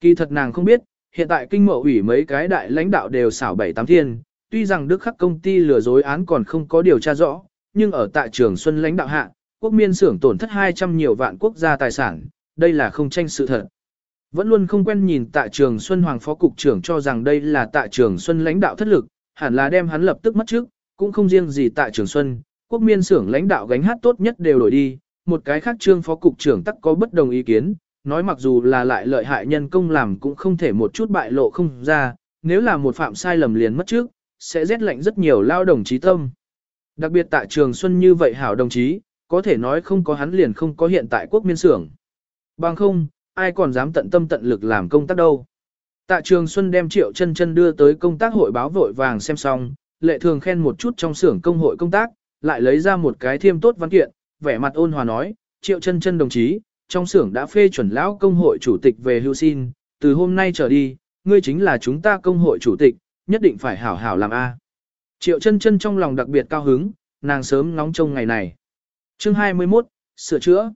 A: Kỳ thật nàng không biết, hiện tại kinh mậu ủy mấy cái đại lãnh đạo đều xảo bảy tám thiên, tuy rằng Đức Khắc công ty lừa dối án còn không có điều tra rõ, nhưng ở tại trường Xuân lãnh đạo hạ, quốc miên xưởng tổn thất 200 nhiều vạn quốc gia tài sản, đây là không tranh sự thật. Vẫn luôn không quen nhìn tại trường Xuân Hoàng Phó Cục trưởng cho rằng đây là tại trường Xuân lãnh đạo thất lực, hẳn là đem hắn lập tức mất trước, cũng không riêng gì tại trường Xuân, quốc miên xưởng lãnh đạo gánh hát tốt nhất đều đổi đi, một cái khác trương phó cục trưởng tắc có bất đồng ý kiến, nói mặc dù là lại lợi hại nhân công làm cũng không thể một chút bại lộ không ra, nếu là một phạm sai lầm liền mất trước, sẽ rét lạnh rất nhiều lao đồng chí tâm. Đặc biệt tại trường Xuân như vậy hảo đồng chí, có thể nói không có hắn liền không có hiện tại quốc miên xưởng. Bằng không, ai còn dám tận tâm tận lực làm công tác đâu. Tạ Trường Xuân đem Triệu Chân Chân đưa tới công tác hội báo vội vàng xem xong, lệ thường khen một chút trong xưởng công hội công tác, lại lấy ra một cái thiêm tốt văn kiện, vẻ mặt ôn hòa nói, Triệu Chân Chân đồng chí, trong xưởng đã phê chuẩn lão công hội chủ tịch về hưu xin, từ hôm nay trở đi, ngươi chính là chúng ta công hội chủ tịch, nhất định phải hảo hảo làm A. Triệu chân chân trong lòng đặc biệt cao hứng, nàng sớm ngóng trông ngày này. Chương 21, sửa chữa.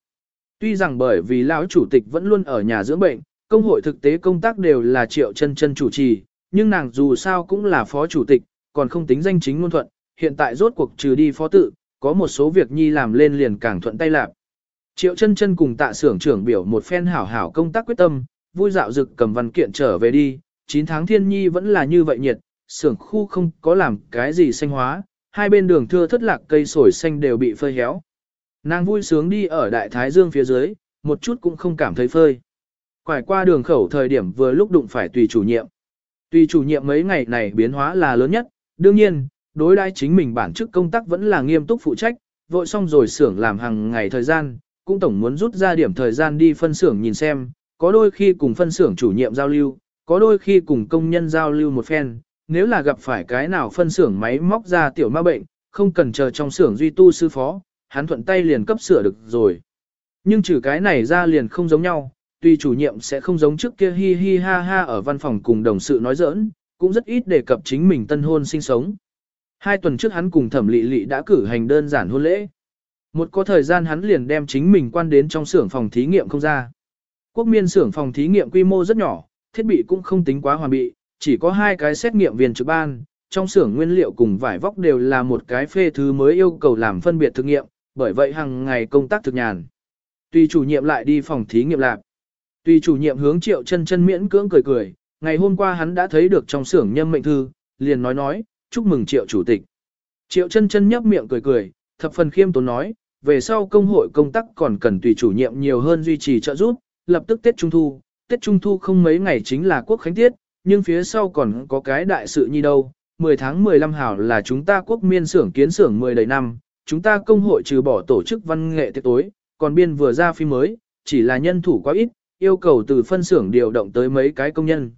A: Tuy rằng bởi vì lão chủ tịch vẫn luôn ở nhà dưỡng bệnh, công hội thực tế công tác đều là triệu chân chân chủ trì, nhưng nàng dù sao cũng là phó chủ tịch, còn không tính danh chính ngôn thuận, hiện tại rốt cuộc trừ đi phó tự, có một số việc nhi làm lên liền càng thuận tay lạc. Triệu chân chân cùng tạ xưởng trưởng biểu một phen hảo hảo công tác quyết tâm, vui dạo dực cầm văn kiện trở về đi, 9 tháng thiên nhi vẫn là như vậy nhiệt, xưởng khu không có làm cái gì xanh hóa, hai bên đường thưa thất lạc cây sồi xanh đều bị phơi héo. Nàng vui sướng đi ở đại thái dương phía dưới, một chút cũng không cảm thấy phơi. Quải qua đường khẩu thời điểm vừa lúc đụng phải tùy chủ nhiệm. Tùy chủ nhiệm mấy ngày này biến hóa là lớn nhất, đương nhiên, đối đãi chính mình bản chức công tác vẫn là nghiêm túc phụ trách, vội xong rồi xưởng làm hàng ngày thời gian, cũng tổng muốn rút ra điểm thời gian đi phân xưởng nhìn xem, có đôi khi cùng phân xưởng chủ nhiệm giao lưu, có đôi khi cùng công nhân giao lưu một phen, nếu là gặp phải cái nào phân xưởng máy móc ra tiểu ma bệnh, không cần chờ trong xưởng duy tu sư phó, hắn thuận tay liền cấp sửa được rồi. Nhưng trừ cái này ra liền không giống nhau, tuy chủ nhiệm sẽ không giống trước kia hi hi ha ha ở văn phòng cùng đồng sự nói giỡn, cũng rất ít đề cập chính mình tân hôn sinh sống. Hai tuần trước hắn cùng thẩm lị lị đã cử hành đơn giản hôn lễ. Một có thời gian hắn liền đem chính mình quan đến trong xưởng phòng thí nghiệm không ra. Quốc miên xưởng phòng thí nghiệm quy mô rất nhỏ, thiết bị cũng không tính quá hoàn bị, chỉ có hai cái xét nghiệm viên trực ban, trong xưởng nguyên liệu cùng vải vóc đều là một cái phê thứ mới yêu cầu làm phân biệt thực nghiệm, bởi vậy hàng ngày công tác thực nhàn. Tùy chủ nhiệm lại đi phòng thí nghiệm lạc. Tùy chủ nhiệm hướng triệu chân chân miễn cưỡng cười cười, ngày hôm qua hắn đã thấy được trong xưởng nhâm mệnh thư, liền nói nói, chúc mừng triệu chủ tịch. Triệu chân chân nhấp miệng cười cười, thập phần khiêm tốn nói, về sau công hội công tác còn cần tùy chủ nhiệm nhiều hơn duy trì trợ giúp, lập tức Tết Trung Thu, Tết Trung Thu không mấy ngày chính là quốc khánh tiết, nhưng phía sau còn có cái đại sự như đâu, 10 tháng 15 hảo là chúng ta quốc miên xưởng kiến xưởng 10 đầy năm, chúng ta công hội trừ bỏ tổ chức văn nghệ tiệc tối, còn biên vừa ra phim mới, chỉ là nhân thủ quá ít, yêu cầu từ phân xưởng điều động tới mấy cái công nhân.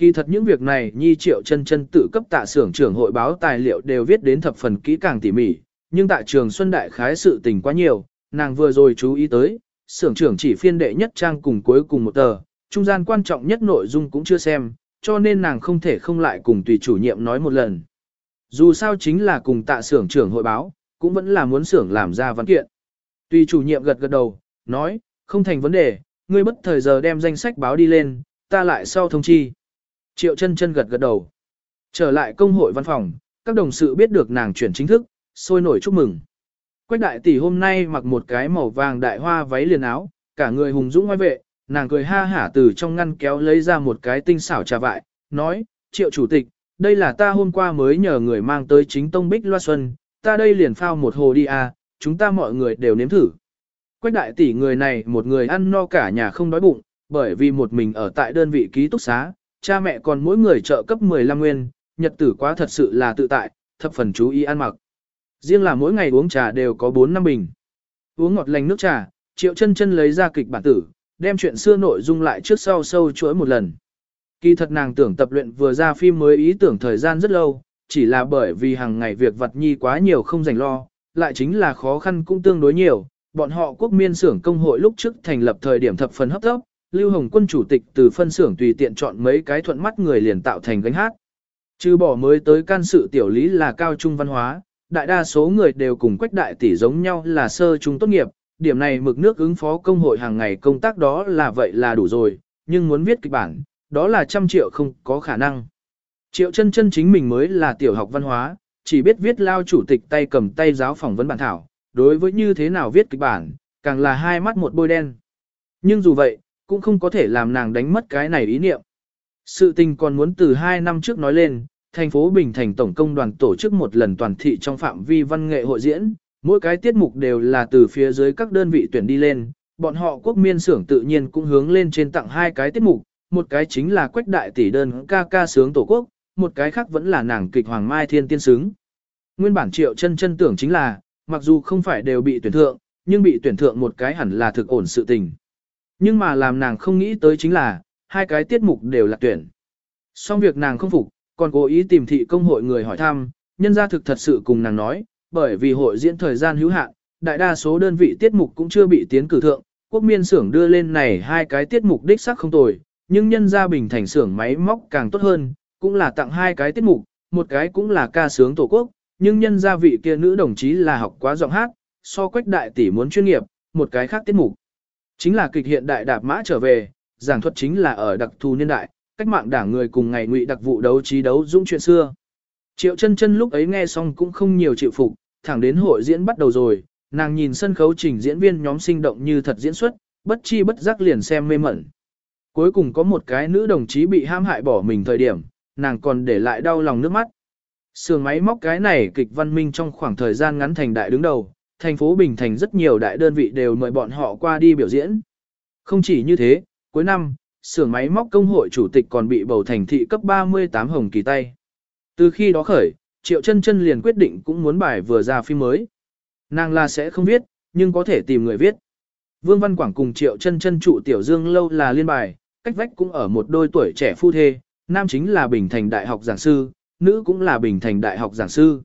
A: Kỳ thật những việc này Nhi Triệu chân chân tự cấp tạ xưởng trưởng hội báo tài liệu đều viết đến thập phần kỹ càng tỉ mỉ, nhưng tại trường Xuân Đại khái sự tình quá nhiều, nàng vừa rồi chú ý tới, xưởng trưởng chỉ phiên đệ nhất trang cùng cuối cùng một tờ, trung gian quan trọng nhất nội dung cũng chưa xem, cho nên nàng không thể không lại cùng tùy chủ nhiệm nói một lần. Dù sao chính là cùng tạ xưởng trưởng hội báo, cũng vẫn là muốn xưởng làm ra văn kiện. Tùy chủ nhiệm gật gật đầu, nói, không thành vấn đề, ngươi bất thời giờ đem danh sách báo đi lên, ta lại sau thông chi. Triệu chân chân gật gật đầu. Trở lại công hội văn phòng, các đồng sự biết được nàng chuyển chính thức, sôi nổi chúc mừng. Quách đại tỷ hôm nay mặc một cái màu vàng đại hoa váy liền áo, cả người hùng dũng ngoài vệ, nàng cười ha hả từ trong ngăn kéo lấy ra một cái tinh xảo trà vại, nói, triệu chủ tịch, đây là ta hôm qua mới nhờ người mang tới chính tông bích loa xuân, ta đây liền phao một hồ đi à, chúng ta mọi người đều nếm thử. Quách đại tỷ người này một người ăn no cả nhà không đói bụng, bởi vì một mình ở tại đơn vị ký túc xá, cha mẹ còn mỗi người trợ cấp 15 nguyên, nhật tử quá thật sự là tự tại, thập phần chú ý ăn mặc. Riêng là mỗi ngày uống trà đều có 4 năm bình. Uống ngọt lành nước trà, triệu chân chân lấy ra kịch bản tử, đem chuyện xưa nội dung lại trước sau sâu chuỗi một lần. Kỳ thật nàng tưởng tập luyện vừa ra phim mới ý tưởng thời gian rất lâu, chỉ là bởi vì hàng ngày việc vật nhi quá nhiều không dành lo, lại chính là khó khăn cũng tương đối nhiều. Bọn họ quốc miên xưởng công hội lúc trước thành lập thời điểm thập phần hấp tốc, Lưu Hồng Quân chủ tịch từ phân xưởng tùy tiện chọn mấy cái thuận mắt người liền tạo thành gánh hát. Trừ bỏ mới tới can sự tiểu lý là cao trung văn hóa, đại đa số người đều cùng quách đại tỷ giống nhau là sơ trung tốt nghiệp, điểm này mực nước ứng phó công hội hàng ngày công tác đó là vậy là đủ rồi, nhưng muốn viết kịch bản, đó là trăm triệu không có khả năng. Triệu chân chân chính mình mới là tiểu học văn hóa, chỉ biết viết lao chủ tịch tay cầm tay giáo phỏng vấn bản thảo, đối với như thế nào viết kịch bản, càng là hai mắt một bôi đen. Nhưng dù vậy, cũng không có thể làm nàng đánh mất cái này ý niệm. Sự tình còn muốn từ hai năm trước nói lên, thành phố Bình Thành Tổng công đoàn tổ chức một lần toàn thị trong phạm vi văn nghệ hội diễn, mỗi cái tiết mục đều là từ phía dưới các đơn vị tuyển đi lên, bọn họ quốc miên xưởng tự nhiên cũng hướng lên trên tặng hai cái tiết mục, một cái chính là quách đại tỷ đơn ca ca sướng tổ quốc, một cái khác vẫn là nàng kịch Hoàng Mai Thiên Tiên sướng. Nguyên bản triệu chân chân tưởng chính là, mặc dù không phải đều bị tuyển thượng, nhưng bị tuyển thượng một cái hẳn là thực ổn sự tình. Nhưng mà làm nàng không nghĩ tới chính là, hai cái tiết mục đều là tuyển. Xong việc nàng không phục, còn cố ý tìm thị công hội người hỏi thăm, nhân gia thực thật sự cùng nàng nói, bởi vì hội diễn thời gian hữu hạn, đại đa số đơn vị tiết mục cũng chưa bị tiến cử thượng, quốc miên xưởng đưa lên này hai cái tiết mục đích sắc không tồi, nhưng nhân gia bình thành xưởng máy móc càng tốt hơn, cũng là tặng hai cái tiết mục, một cái cũng là ca sướng tổ quốc, nhưng nhân gia vị kia nữ đồng chí là học quá giọng hát, so quách đại tỷ muốn chuyên nghiệp, một cái khác tiết mục. Chính là kịch hiện đại đạp mã trở về, giảng thuật chính là ở đặc thù niên đại, cách mạng đảng người cùng ngày ngụy đặc vụ đấu trí đấu dũng chuyện xưa. Triệu chân chân lúc ấy nghe xong cũng không nhiều chịu phục, thẳng đến hội diễn bắt đầu rồi, nàng nhìn sân khấu trình diễn viên nhóm sinh động như thật diễn xuất, bất chi bất giác liền xem mê mẩn. Cuối cùng có một cái nữ đồng chí bị ham hại bỏ mình thời điểm, nàng còn để lại đau lòng nước mắt. Sườn máy móc cái này kịch văn minh trong khoảng thời gian ngắn thành đại đứng đầu, thành phố Bình Thành rất nhiều đại đơn vị đều mời bọn họ qua đi biểu diễn. Không chỉ như thế, cuối năm, xưởng máy móc công hội chủ tịch còn bị bầu thành thị cấp 38 hồng kỳ tay. Từ khi đó khởi, Triệu chân chân liền quyết định cũng muốn bài vừa ra phim mới. Nàng là sẽ không viết, nhưng có thể tìm người viết. Vương Văn Quảng cùng Triệu chân chân trụ Tiểu Dương lâu là liên bài, cách vách cũng ở một đôi tuổi trẻ phu thê, nam chính là Bình Thành Đại học giảng sư, nữ cũng là Bình Thành Đại học giảng sư.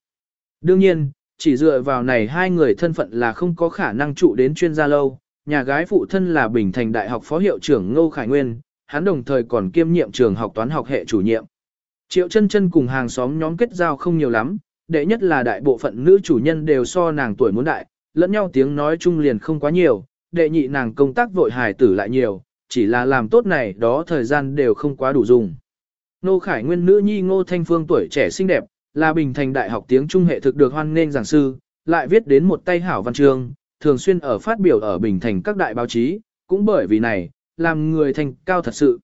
A: Đương nhiên, chỉ dựa vào này hai người thân phận là không có khả năng trụ đến chuyên gia lâu. Nhà gái phụ thân là Bình Thành Đại học Phó Hiệu trưởng Ngô Khải Nguyên, hắn đồng thời còn kiêm nhiệm trường học toán học hệ chủ nhiệm. Triệu chân chân cùng hàng xóm nhóm kết giao không nhiều lắm, đệ nhất là đại bộ phận nữ chủ nhân đều so nàng tuổi muốn đại, lẫn nhau tiếng nói chung liền không quá nhiều, đệ nhị nàng công tác vội hài tử lại nhiều, chỉ là làm tốt này đó thời gian đều không quá đủ dùng. Nô Khải Nguyên nữ nhi Ngô Thanh Phương tuổi trẻ xinh đẹp, là Bình Thành Đại học tiếng Trung hệ thực được hoan nghênh giảng sư, lại viết đến một tay hảo văn chương, thường xuyên ở phát biểu ở Bình Thành các đại báo chí, cũng bởi vì này, làm người thành cao thật sự.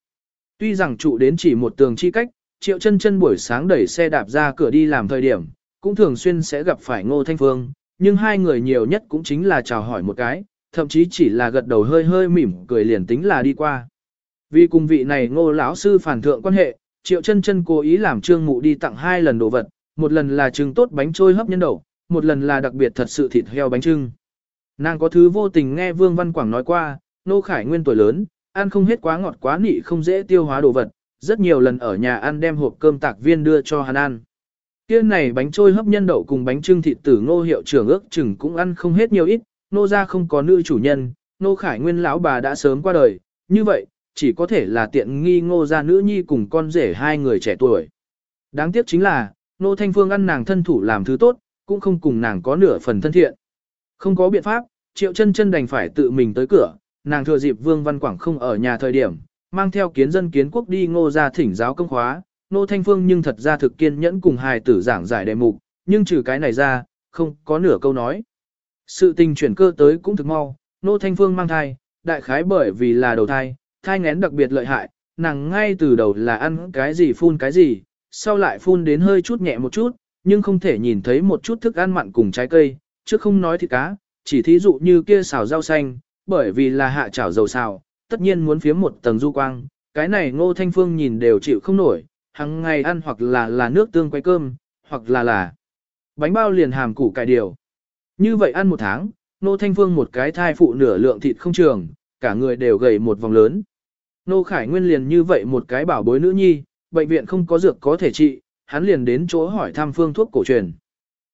A: Tuy rằng trụ đến chỉ một tường chi cách, Triệu chân chân buổi sáng đẩy xe đạp ra cửa đi làm thời điểm, cũng thường xuyên sẽ gặp phải Ngô Thanh Phương, nhưng hai người nhiều nhất cũng chính là chào hỏi một cái, thậm chí chỉ là gật đầu hơi hơi mỉm cười liền tính là đi qua. Vì cùng vị này Ngô lão sư phản thượng quan hệ, Triệu chân chân cố ý làm trương mụ đi tặng hai lần đồ vật, một lần là trứng tốt bánh trôi hấp nhân đậu, một lần là đặc biệt thật sự thịt heo bánh trưng. Nàng có thứ vô tình nghe Vương Văn Quảng nói qua, nô khải nguyên tuổi lớn, ăn không hết quá ngọt quá nị không dễ tiêu hóa đồ vật, rất nhiều lần ở nhà ăn đem hộp cơm tạc viên đưa cho hắn ăn. Kia này bánh trôi hấp nhân đậu cùng bánh trưng thịt tử ngô hiệu trưởng ước chừng cũng ăn không hết nhiều ít, nô ra không có nữ chủ nhân, nô khải nguyên lão bà đã sớm qua đời, như vậy, chỉ có thể là tiện nghi ngô ra nữ nhi cùng con rể hai người trẻ tuổi. Đáng tiếc chính là, nô thanh phương ăn nàng thân thủ làm thứ tốt, cũng không cùng nàng có nửa phần thân thiện. Không có biện pháp, triệu chân chân đành phải tự mình tới cửa, nàng thừa dịp Vương Văn Quảng không ở nhà thời điểm, mang theo kiến dân kiến quốc đi ngô gia thỉnh giáo công khóa, nô thanh phương nhưng thật ra thực kiên nhẫn cùng hài tử giảng giải đề mục, nhưng trừ cái này ra, không có nửa câu nói. Sự tình chuyển cơ tới cũng thực mau, nô thanh phương mang thai, đại khái bởi vì là đầu thai, thai ngén đặc biệt lợi hại, nàng ngay từ đầu là ăn cái gì phun cái gì, sau lại phun đến hơi chút nhẹ một chút, nhưng không thể nhìn thấy một chút thức ăn mặn cùng trái cây, chứ không nói thịt cá, chỉ thí dụ như kia xào rau xanh, bởi vì là hạ chảo dầu xào, tất nhiên muốn phía một tầng du quang, cái này ngô thanh phương nhìn đều chịu không nổi, hằng ngày ăn hoặc là là nước tương quay cơm, hoặc là là bánh bao liền hàm củ cải điều. Như vậy ăn một tháng, ngô thanh phương một cái thai phụ nửa lượng thịt không trường, cả người đều gầy một vòng lớn. Nô Khải Nguyên liền như vậy một cái bảo bối nữ nhi, bệnh viện không có dược có thể trị, hắn liền đến chỗ hỏi thăm phương thuốc cổ truyền.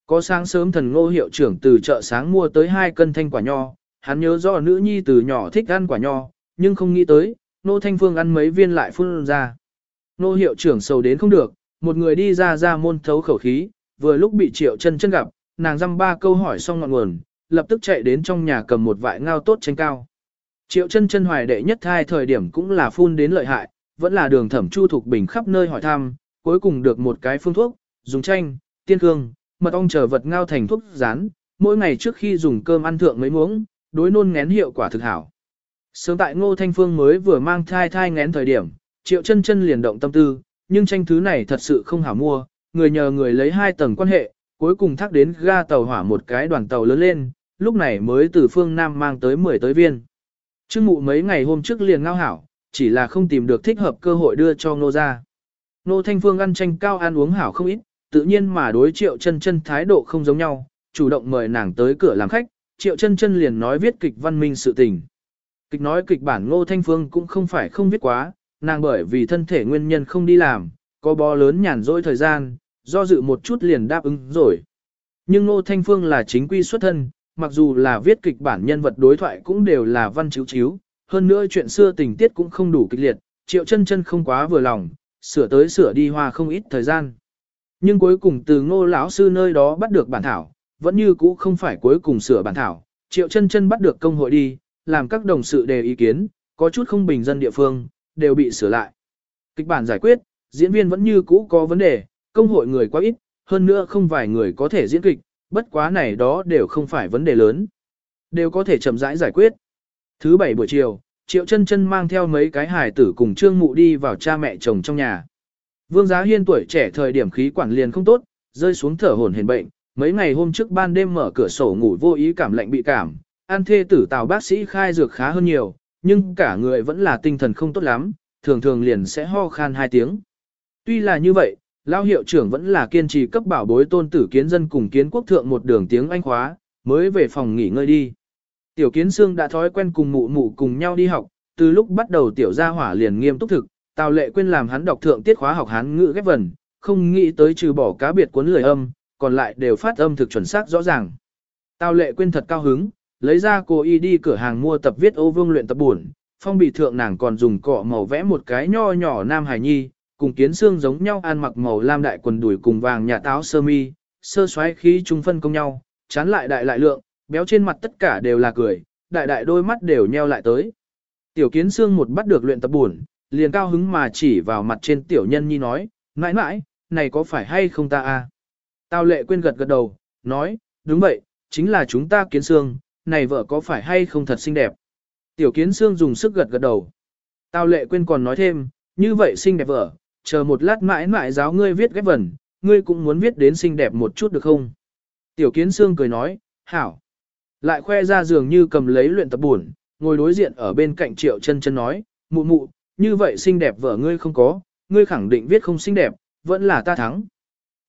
A: Có sáng sớm thần ngô hiệu trưởng từ chợ sáng mua tới hai cân thanh quả nho, hắn nhớ rõ nữ nhi từ nhỏ thích ăn quả nho, nhưng không nghĩ tới, nô thanh phương ăn mấy viên lại phun ra. Nô hiệu trưởng sầu đến không được, một người đi ra ra môn thấu khẩu khí, vừa lúc bị triệu chân chân gặp, nàng dăm ba câu hỏi xong ngọn nguồn, lập tức chạy đến trong nhà cầm một vại ngao tốt chanh cao. Triệu chân chân hoài đệ nhất thai thời điểm cũng là phun đến lợi hại, vẫn là đường thẩm chu thục bình khắp nơi hỏi thăm, cuối cùng được một cái phương thuốc, dùng chanh, tiên cương, mật ong chờ vật ngao thành thuốc rán, mỗi ngày trước khi dùng cơm ăn thượng mấy muỗng, đối nôn ngén hiệu quả thực hảo. Sớm tại Ngô Thanh Phương mới vừa mang thai thai ngén thời điểm, Triệu Chân Chân liền động tâm tư, nhưng tranh thứ này thật sự không hảo mua, người nhờ người lấy hai tầng quan hệ, cuối cùng thắc đến ga tàu hỏa một cái đoàn tàu lớn lên, lúc này mới từ phương Nam mang tới 10 tới viên. Trương mụ mấy ngày hôm trước liền ngao hảo, chỉ là không tìm được thích hợp cơ hội đưa cho Ngô ra. Ngô Thanh Phương ăn tranh cao ăn uống hảo không ít, tự nhiên mà đối triệu chân chân thái độ không giống nhau, chủ động mời nàng tới cửa làm khách, Triệu Chân Chân liền nói viết kịch văn minh sự tình. Kịch nói kịch bản Ngô Thanh Phương cũng không phải không viết quá, nàng bởi vì thân thể nguyên nhân không đi làm, có bó lớn nhàn rỗi thời gian, do dự một chút liền đáp ứng rồi. Nhưng Ngô Thanh Phương là chính quy xuất thân, mặc dù là viết kịch bản nhân vật đối thoại cũng đều là văn chiếu chiếu, hơn nữa chuyện xưa tình tiết cũng không đủ kịch liệt, Triệu Chân Chân không quá vừa lòng, sửa tới sửa đi hoa không ít thời gian. Nhưng cuối cùng từ Ngô lão sư nơi đó bắt được bản thảo, vẫn như cũ không phải cuối cùng sửa bản thảo, Triệu Chân Chân bắt được công hội đi, làm các đồng sự đề ý kiến, có chút không bình dân địa phương, đều bị sửa lại. Kịch bản giải quyết, diễn viên vẫn như cũ có vấn đề, công hội người quá ít, hơn nữa không vài người có thể diễn kịch, bất quá này đó đều không phải vấn đề lớn. Đều có thể chậm rãi giải quyết. Thứ bảy buổi chiều, Triệu chân chân mang theo mấy cái hài tử cùng Trương Mụ đi vào cha mẹ chồng trong nhà. Vương Giá Hiên tuổi trẻ thời điểm khí quản liền không tốt, rơi xuống thở hổn hển bệnh, mấy ngày hôm trước ban đêm mở cửa sổ ngủ vô ý cảm lạnh bị cảm, an thê tử tào bác sĩ khai dược khá hơn nhiều, nhưng cả người vẫn là tinh thần không tốt lắm, thường thường liền sẽ ho khan hai tiếng. Tuy là như vậy, Lao hiệu trưởng vẫn là kiên trì cấp bảo bối tôn tử kiến dân cùng kiến quốc thượng một đường tiếng Anh khóa, mới về phòng nghỉ ngơi đi. Tiểu kiến xương đã thói quen cùng mụ mụ cùng nhau đi học, từ lúc bắt đầu tiểu gia hỏa liền nghiêm túc thực, Tào lệ quên làm hắn đọc thượng tiết khóa học hán ngữ ghép vần, không nghĩ tới trừ bỏ cá biệt cuốn lười âm, còn lại đều phát âm thực chuẩn xác rõ ràng. Tào lệ quên thật cao hứng, lấy ra cô y đi cửa hàng mua tập viết ô vương luyện tập buồn, phong bị thượng nàng còn dùng cọ màu vẽ một cái nho nhỏ nam hải nhi, cùng kiến xương giống nhau ăn mặc màu lam đại quần đùi cùng vàng nhà táo sơ mi, sơ xoáy khí trung phân công nhau, chán lại đại lại lượng, béo trên mặt tất cả đều là cười, đại đại đôi mắt đều nheo lại tới. Tiểu kiến xương một bắt được luyện tập buồn, liền cao hứng mà chỉ vào mặt trên tiểu nhân nhi nói, mãi mãi, này có phải hay không ta à? a? Tao lệ quên gật gật đầu, nói, đúng vậy, chính là chúng ta kiến xương, này vợ có phải hay không thật xinh đẹp. Tiểu kiến xương dùng sức gật gật đầu. Tao lệ quên còn nói thêm, như vậy xinh đẹp vợ, chờ một lát mãi mãi giáo ngươi viết ghép vần, ngươi cũng muốn viết đến xinh đẹp một chút được không? Tiểu kiến xương cười nói, hảo. Lại khoe ra giường như cầm lấy luyện tập buồn, ngồi đối diện ở bên cạnh triệu chân chân nói, mụ mụ, như vậy xinh đẹp vợ ngươi không có, ngươi khẳng định viết không xinh đẹp, vẫn là ta thắng.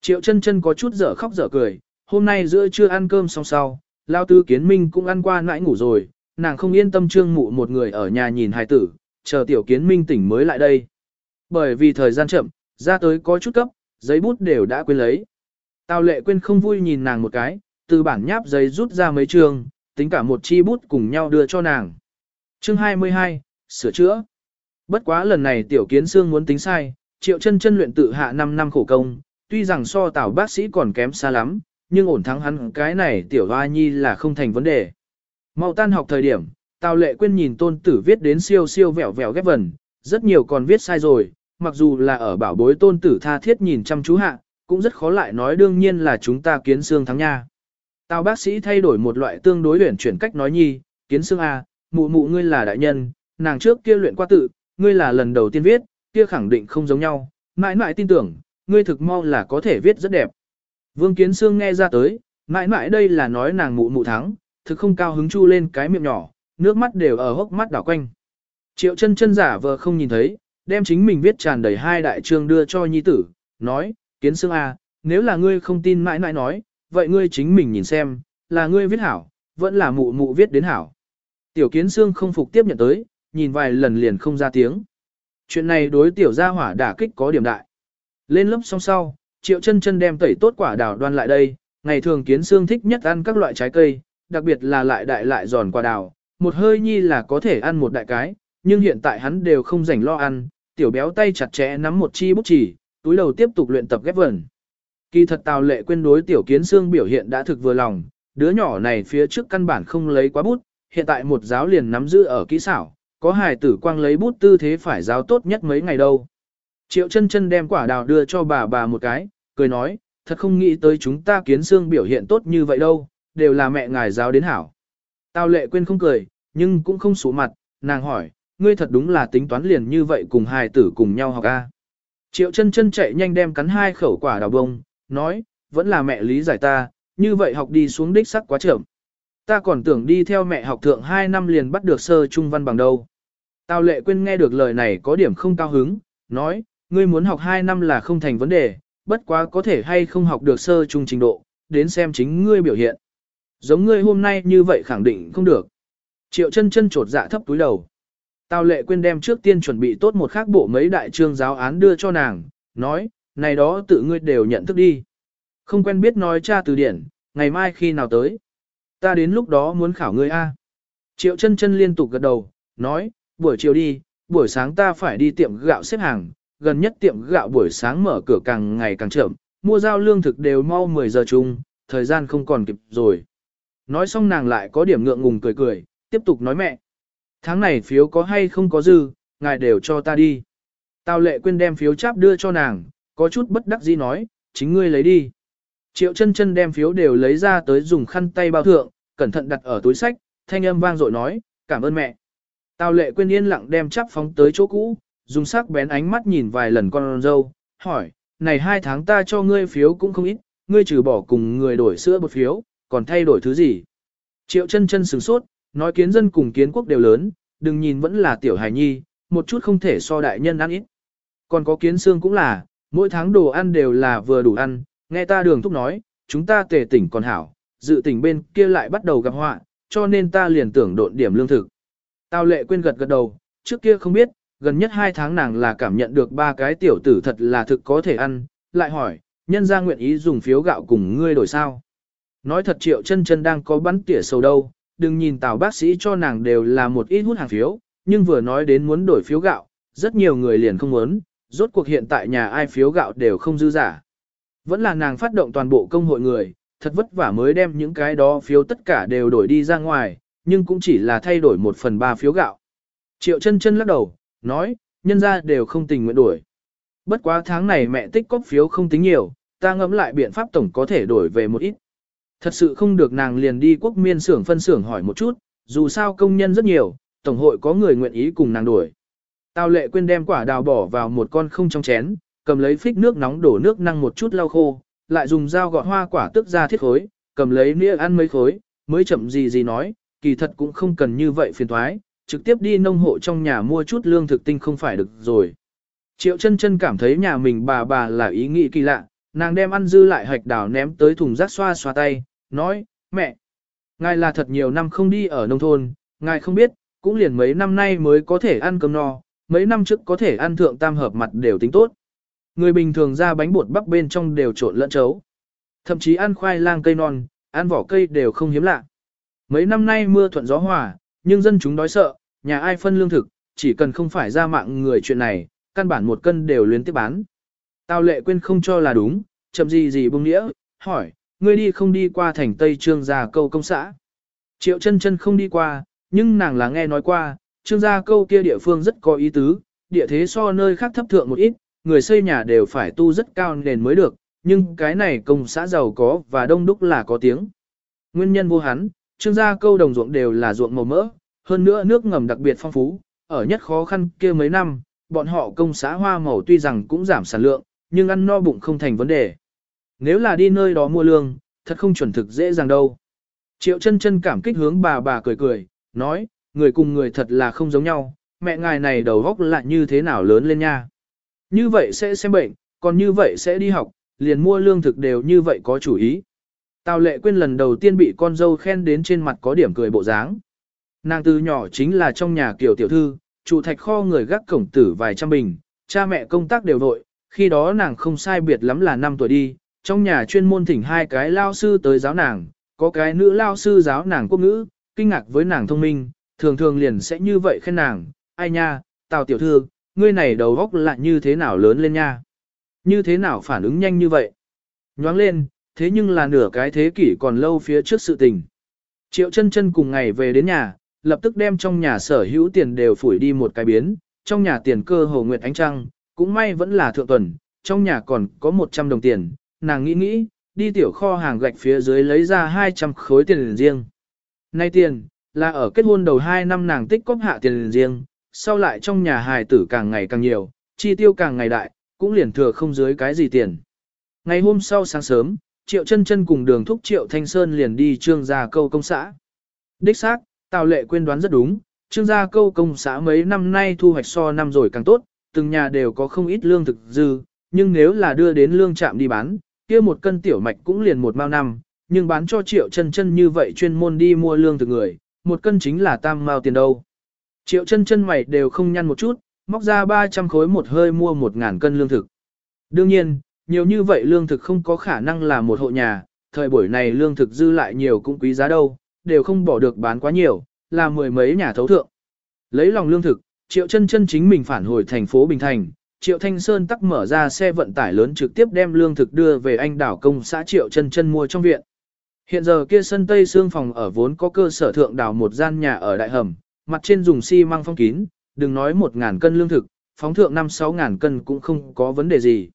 A: Triệu chân chân có chút dở khóc dở cười, hôm nay giữa trưa ăn cơm xong sau, lao tư kiến minh cũng ăn qua nãi ngủ rồi, nàng không yên tâm trương mụ một người ở nhà nhìn hài tử, chờ tiểu kiến minh tỉnh mới lại đây. Bởi vì thời gian chậm, ra tới có chút cấp, giấy bút đều đã quên lấy. Tào lệ quên không vui nhìn nàng một cái, từ bản nháp giấy rút ra mấy trường, tính cả một chi bút cùng nhau đưa cho nàng. Chương 22, sửa chữa. Bất quá lần này tiểu kiến xương muốn tính sai, triệu chân chân luyện tự hạ 5 năm khổ công, tuy rằng so tào bác sĩ còn kém xa lắm, nhưng ổn thắng hắn cái này tiểu hoa nhi là không thành vấn đề. Mau tan học thời điểm, tào lệ quên nhìn tôn tử viết đến siêu siêu vẹo vẹo ghép vần, rất nhiều còn viết sai rồi, mặc dù là ở bảo bối tôn tử tha thiết nhìn chăm chú hạ, cũng rất khó lại nói đương nhiên là chúng ta kiến xương thắng nha. Tào bác sĩ thay đổi một loại tương đối luyện chuyển cách nói nhi, kiến xương A, à, mụ mụ ngươi là đại nhân, nàng trước kia luyện qua tự, ngươi là lần đầu tiên viết, kia khẳng định không giống nhau, mãi mãi tin tưởng, ngươi thực mau là có thể viết rất đẹp. Vương kiến xương nghe ra tới, mãi mãi đây là nói nàng mụ mụ thắng, thực không cao hứng chu lên cái miệng nhỏ, nước mắt đều ở hốc mắt đảo quanh. Triệu chân chân giả vờ không nhìn thấy, đem chính mình viết tràn đầy hai đại chương đưa cho nhi tử, nói, kiến xương A, à, nếu là ngươi không tin mãi mãi nói, vậy ngươi chính mình nhìn xem, là ngươi viết hảo, vẫn là mụ mụ viết đến hảo. Tiểu kiến xương không phục tiếp nhận tới, nhìn vài lần liền không ra tiếng. Chuyện này đối tiểu gia hỏa đả kích có điểm đại. Lên lớp xong sau, triệu chân chân đem tẩy tốt quả đào đoan lại đây, ngày thường kiến xương thích nhất ăn các loại trái cây, đặc biệt là lại đại lại giòn quả đào, một hơi nhi là có thể ăn một đại cái, nhưng hiện tại hắn đều không rảnh lo ăn, tiểu béo tay chặt chẽ nắm một chi bút chỉ, túi đầu tiếp tục luyện tập ghép vần. Kỳ thật Tào Lệ quên đối tiểu kiến xương biểu hiện đã thực vừa lòng, đứa nhỏ này phía trước căn bản không lấy quá bút, hiện tại một giáo liền nắm giữ ở kỹ xảo, có hài tử quang lấy bút tư thế phải giáo tốt nhất mấy ngày đâu. Triệu chân chân đem quả đào đưa cho bà bà một cái, cười nói, thật không nghĩ tới chúng ta kiến xương biểu hiện tốt như vậy đâu, đều là mẹ ngài giáo đến hảo. Tào lệ quên không cười, nhưng cũng không sủ mặt, nàng hỏi, ngươi thật đúng là tính toán liền như vậy cùng hài tử cùng nhau học a. Triệu chân chân chạy nhanh đem cắn hai khẩu quả đào bông, nói, vẫn là mẹ lý giải ta, như vậy học đi xuống đích sắc quá chậm. Ta còn tưởng đi theo mẹ học thượng 2 năm liền bắt được sơ trung văn bằng đâu. Tào lệ quên nghe được lời này có điểm không cao hứng, nói, ngươi muốn học 2 năm là không thành vấn đề, bất quá có thể hay không học được sơ trung trình độ, đến xem chính ngươi biểu hiện. Giống ngươi hôm nay như vậy khẳng định không được. Triệu chân chân trột dạ thấp túi đầu. Tào lệ quên đem trước tiên chuẩn bị tốt một khác bộ mấy đại trương giáo án đưa cho nàng, nói, này đó tự ngươi đều nhận thức đi. Không quen biết nói cha từ điển, ngày mai khi nào tới. Ta đến lúc đó muốn khảo ngươi A. Triệu chân chân liên tục gật đầu, nói, buổi chiều đi, buổi sáng ta phải đi tiệm gạo xếp hàng, gần nhất tiệm gạo buổi sáng mở cửa càng ngày càng chậm, mua rau lương thực đều mau 10 giờ chung, thời gian không còn kịp rồi. Nói xong nàng lại có điểm ngượng ngùng cười cười, tiếp tục nói mẹ. Tháng này phiếu có hay không có dư, ngài đều cho ta đi. Tào lệ quên đem phiếu cháp đưa cho nàng, có chút bất đắc dĩ nói, chính ngươi lấy đi. Triệu chân chân đem phiếu đều lấy ra tới dùng khăn tay bao thượng, cẩn thận đặt ở túi sách, thanh âm vang dội nói, cảm ơn mẹ. Tào lệ quên yên lặng đem chắp phóng tới chỗ cũ, dùng sắc bén ánh mắt nhìn vài lần con dâu, hỏi, này hai tháng ta cho ngươi phiếu cũng không ít, ngươi trừ bỏ cùng người đổi sữa một phiếu, còn thay đổi thứ gì? Triệu chân chân sửng sốt, nói kiến dân cùng kiến quốc đều lớn, đừng nhìn vẫn là tiểu hài nhi, một chút không thể so đại nhân ăn ít. Còn có kiến xương cũng là, mỗi tháng đồ ăn đều là vừa đủ ăn, nghe ta đường thúc nói, chúng ta tề tỉnh còn hảo, dự tỉnh bên kia lại bắt đầu gặp họa, cho nên ta liền tưởng độn điểm lương thực. Tào lệ quên gật gật đầu, trước kia không biết, gần nhất hai tháng nàng là cảm nhận được ba cái tiểu tử thật là thực có thể ăn, lại hỏi, nhân ra nguyện ý dùng phiếu gạo cùng ngươi đổi sao. Nói thật triệu chân chân đang có bắn tỉa sầu đâu, đừng nhìn tào bác sĩ cho nàng đều là một ít hút hàng phiếu, nhưng vừa nói đến muốn đổi phiếu gạo, rất nhiều người liền không muốn, rốt cuộc hiện tại nhà ai phiếu gạo đều không dư giả. Vẫn là nàng phát động toàn bộ công hội người, thật vất vả mới đem những cái đó phiếu tất cả đều đổi đi ra ngoài, nhưng cũng chỉ là thay đổi một phần ba phiếu gạo. Triệu chân chân lắc đầu, nói, nhân ra đều không tình nguyện đổi. Bất quá tháng này mẹ tích cóp phiếu không tính nhiều, ta ngẫm lại biện pháp tổng có thể đổi về một ít. Thật sự không được nàng liền đi quốc miên xưởng phân xưởng hỏi một chút, dù sao công nhân rất nhiều, tổng hội có người nguyện ý cùng nàng đổi. Tào lệ quên đem quả đào bỏ vào một con không trong chén, cầm lấy phích nước nóng đổ nước năng một chút lau khô, lại dùng dao gọt hoa quả tức ra thiết khối, cầm lấy nĩa ăn mấy khối, mới chậm gì gì nói, kỳ thật cũng không cần như vậy phiền thoái, trực tiếp đi nông hộ trong nhà mua chút lương thực tinh không phải được rồi. Triệu chân chân cảm thấy nhà mình bà bà là ý nghĩ kỳ lạ, nàng đem ăn dư lại hạch đào ném tới thùng rác xoa xoa tay, nói, mẹ, ngài là thật nhiều năm không đi ở nông thôn, ngài không biết, cũng liền mấy năm nay mới có thể ăn cơm no, mấy năm trước có thể ăn thượng tam hợp mặt đều tính tốt. Người bình thường ra bánh bột bắp bên trong đều trộn lẫn chấu. Thậm chí ăn khoai lang cây non, ăn vỏ cây đều không hiếm lạ. Mấy năm nay mưa thuận gió hòa, nhưng dân chúng đói sợ, nhà ai phân lương thực, chỉ cần không phải ra mạng người chuyện này, căn bản một cân đều luyến tiếp bán. Tào lệ quên không cho là đúng, chậm gì gì bông nghĩa, hỏi, ngươi đi không đi qua thành Tây Trương gia câu công xã. Triệu chân chân không đi qua, nhưng nàng là nghe nói qua, trương gia câu kia địa phương rất có ý tứ, địa thế so nơi khác thấp thượng một ít, người xây nhà đều phải tu rất cao nền mới được, nhưng cái này công xã giàu có và đông đúc là có tiếng. Nguyên nhân vô hắn, trương gia câu đồng ruộng đều là ruộng màu mỡ, hơn nữa nước ngầm đặc biệt phong phú, ở nhất khó khăn kia mấy năm, bọn họ công xã hoa màu tuy rằng cũng giảm sản lượng, nhưng ăn no bụng không thành vấn đề. Nếu là đi nơi đó mua lương, thật không chuẩn thực dễ dàng đâu. Triệu chân chân cảm kích hướng bà bà cười cười, nói, người cùng người thật là không giống nhau, mẹ ngài này đầu góc lại như thế nào lớn lên nha. Như vậy sẽ xem bệnh, còn như vậy sẽ đi học, liền mua lương thực đều như vậy có chủ ý. Tào lệ quên lần đầu tiên bị con dâu khen đến trên mặt có điểm cười bộ dáng. Nàng từ nhỏ chính là trong nhà kiểu tiểu thư, chủ thạch kho người gác cổng tử vài trăm bình, cha mẹ công tác đều vội, khi đó nàng không sai biệt lắm là 5 tuổi đi, trong nhà chuyên môn thỉnh hai cái lao sư tới giáo nàng, có cái nữ lao sư giáo nàng quốc ngữ, kinh ngạc với nàng thông minh, thường thường liền sẽ như vậy khen nàng, ai nha, tào tiểu thư, ngươi này đầu góc lại như thế nào lớn lên nha. Như thế nào phản ứng nhanh như vậy? Nhoáng lên, thế nhưng là nửa cái thế kỷ còn lâu phía trước sự tình. Triệu chân chân cùng ngày về đến nhà, lập tức đem trong nhà sở hữu tiền đều phủi đi một cái biến, trong nhà tiền cơ hồ nguyệt ánh trăng, cũng may vẫn là thượng tuần, trong nhà còn có 100 đồng tiền, nàng nghĩ nghĩ, đi tiểu kho hàng gạch phía dưới lấy ra 200 khối tiền riêng. Nay tiền, là ở kết hôn đầu 2 năm nàng tích cóp hạ tiền riêng, sau lại trong nhà hài tử càng ngày càng nhiều, chi tiêu càng ngày đại, cũng liền thừa không dưới cái gì tiền. Ngày hôm sau sáng sớm, Triệu chân chân cùng đường thúc Triệu Thanh Sơn liền đi trương gia câu công xã. Đích xác, Tào lệ quên đoán rất đúng, trương gia câu công xã mấy năm nay thu hoạch so năm rồi càng tốt, từng nhà đều có không ít lương thực dư, nhưng nếu là đưa đến lương trạm đi bán, kia một cân tiểu mạch cũng liền một mao năm, nhưng bán cho triệu chân chân như vậy chuyên môn đi mua lương thực người, một cân chính là tam mao tiền đâu. Triệu chân chân mày đều không nhăn một chút, móc ra 300 khối một hơi mua 1.000 cân lương thực. Đương nhiên, nhiều như vậy lương thực không có khả năng là một hộ nhà, thời buổi này lương thực dư lại nhiều cũng quý giá đâu, đều không bỏ được bán quá nhiều, là mười mấy nhà thấu thượng. Lấy lòng lương thực, Triệu chân chân chính mình phản hồi thành phố Bình Thành, Triệu Thanh Sơn tắc mở ra xe vận tải lớn trực tiếp đem lương thực đưa về anh đảo công xã Triệu chân chân mua trong viện. Hiện giờ kia sân Tây xương phòng ở vốn có cơ sở thượng đào một gian nhà ở đại hầm, mặt trên dùng xi măng phong kín, đừng nói một ngàn cân lương thực, phóng thượng năm sáu ngàn cân cũng không có vấn đề gì.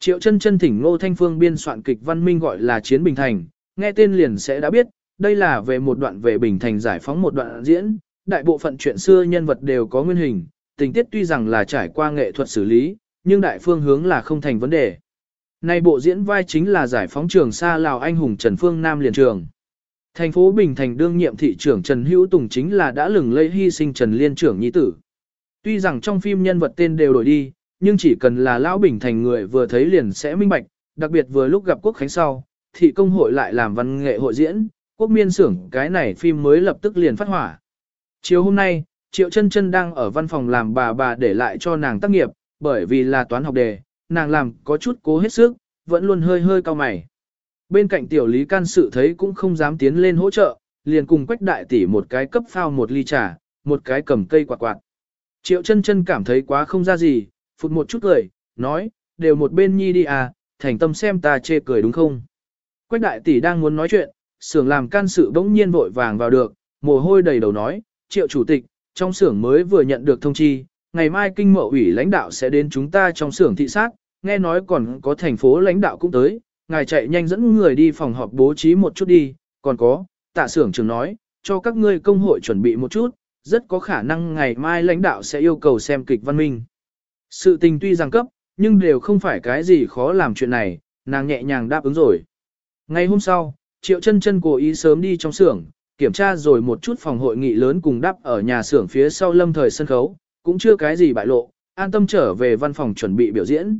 A: Triệu chân chân thỉnh Ngô Thanh Phương biên soạn kịch văn minh gọi là Chiến Bình Thành, nghe tên liền sẽ đã biết, đây là về một đoạn về Bình Thành giải phóng một đoạn diễn, đại bộ phận chuyện xưa nhân vật đều có nguyên hình, tình tiết tuy rằng là trải qua nghệ thuật xử lý, nhưng đại phương hướng là không thành vấn đề nay bộ diễn vai chính là giải phóng trường xa Lào anh hùng Trần Phương Nam liền trường. Thành phố Bình Thành đương nhiệm thị trưởng Trần Hữu Tùng chính là đã lừng lẫy hy sinh Trần Liên trưởng nhi tử. Tuy rằng trong phim nhân vật tên đều đổi đi, nhưng chỉ cần là Lão Bình Thành người vừa thấy liền sẽ minh bạch, đặc biệt vừa lúc gặp Quốc Khánh sau, thị công hội lại làm văn nghệ hội diễn, quốc miên xưởng cái này phim mới lập tức liền phát hỏa. Chiều hôm nay, Triệu chân chân đang ở văn phòng làm bà bà để lại cho nàng tác nghiệp, bởi vì là toán học đề, nàng làm có chút cố hết sức, vẫn luôn hơi hơi cao mày. Bên cạnh tiểu lý can sự thấy cũng không dám tiến lên hỗ trợ, liền cùng quách đại tỷ một cái cấp phao một ly trà, một cái cầm cây quạt quạt. Triệu chân chân cảm thấy quá không ra gì, phụt một chút cười, nói, đều một bên nhi đi à, thành tâm xem ta chê cười đúng không. Quách đại tỷ đang muốn nói chuyện, xưởng làm can sự bỗng nhiên vội vàng vào được, mồ hôi đầy đầu nói, triệu chủ tịch, trong xưởng mới vừa nhận được thông chi, ngày mai kinh mậu ủy lãnh đạo sẽ đến chúng ta trong xưởng thị sát, nghe nói còn có thành phố lãnh đạo cũng tới, ngài chạy nhanh dẫn người đi phòng họp bố trí một chút đi, còn có, tạ xưởng trưởng nói, cho các ngươi công hội chuẩn bị một chút, rất có khả năng ngày mai lãnh đạo sẽ yêu cầu xem kịch văn minh. Sự tình tuy rằng cấp, nhưng đều không phải cái gì khó làm chuyện này, nàng nhẹ nhàng đáp ứng rồi. Ngày hôm sau, Triệu chân chân cố ý sớm đi trong xưởng, kiểm tra rồi một chút phòng hội nghị lớn cùng đắp ở nhà xưởng phía sau lâm thời sân khấu, cũng chưa cái gì bại lộ, an tâm trở về văn phòng chuẩn bị biểu diễn.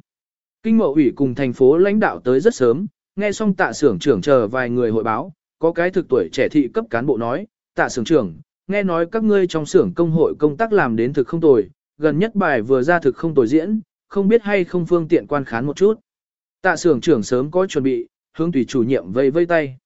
A: Kinh mậu ủy cùng thành phố lãnh đạo tới rất sớm, nghe xong tạ xưởng trưởng chờ vài người hội báo, có cái thực tuổi trẻ thị cấp cán bộ nói, tạ xưởng trưởng, nghe nói các ngươi trong xưởng công hội công tác làm đến thực không tồi, gần nhất bài vừa ra thực không tồi diễn, không biết hay không phương tiện quan khán một chút. Tạ xưởng trưởng sớm có chuẩn bị, hướng tùy chủ nhiệm vây vây tay.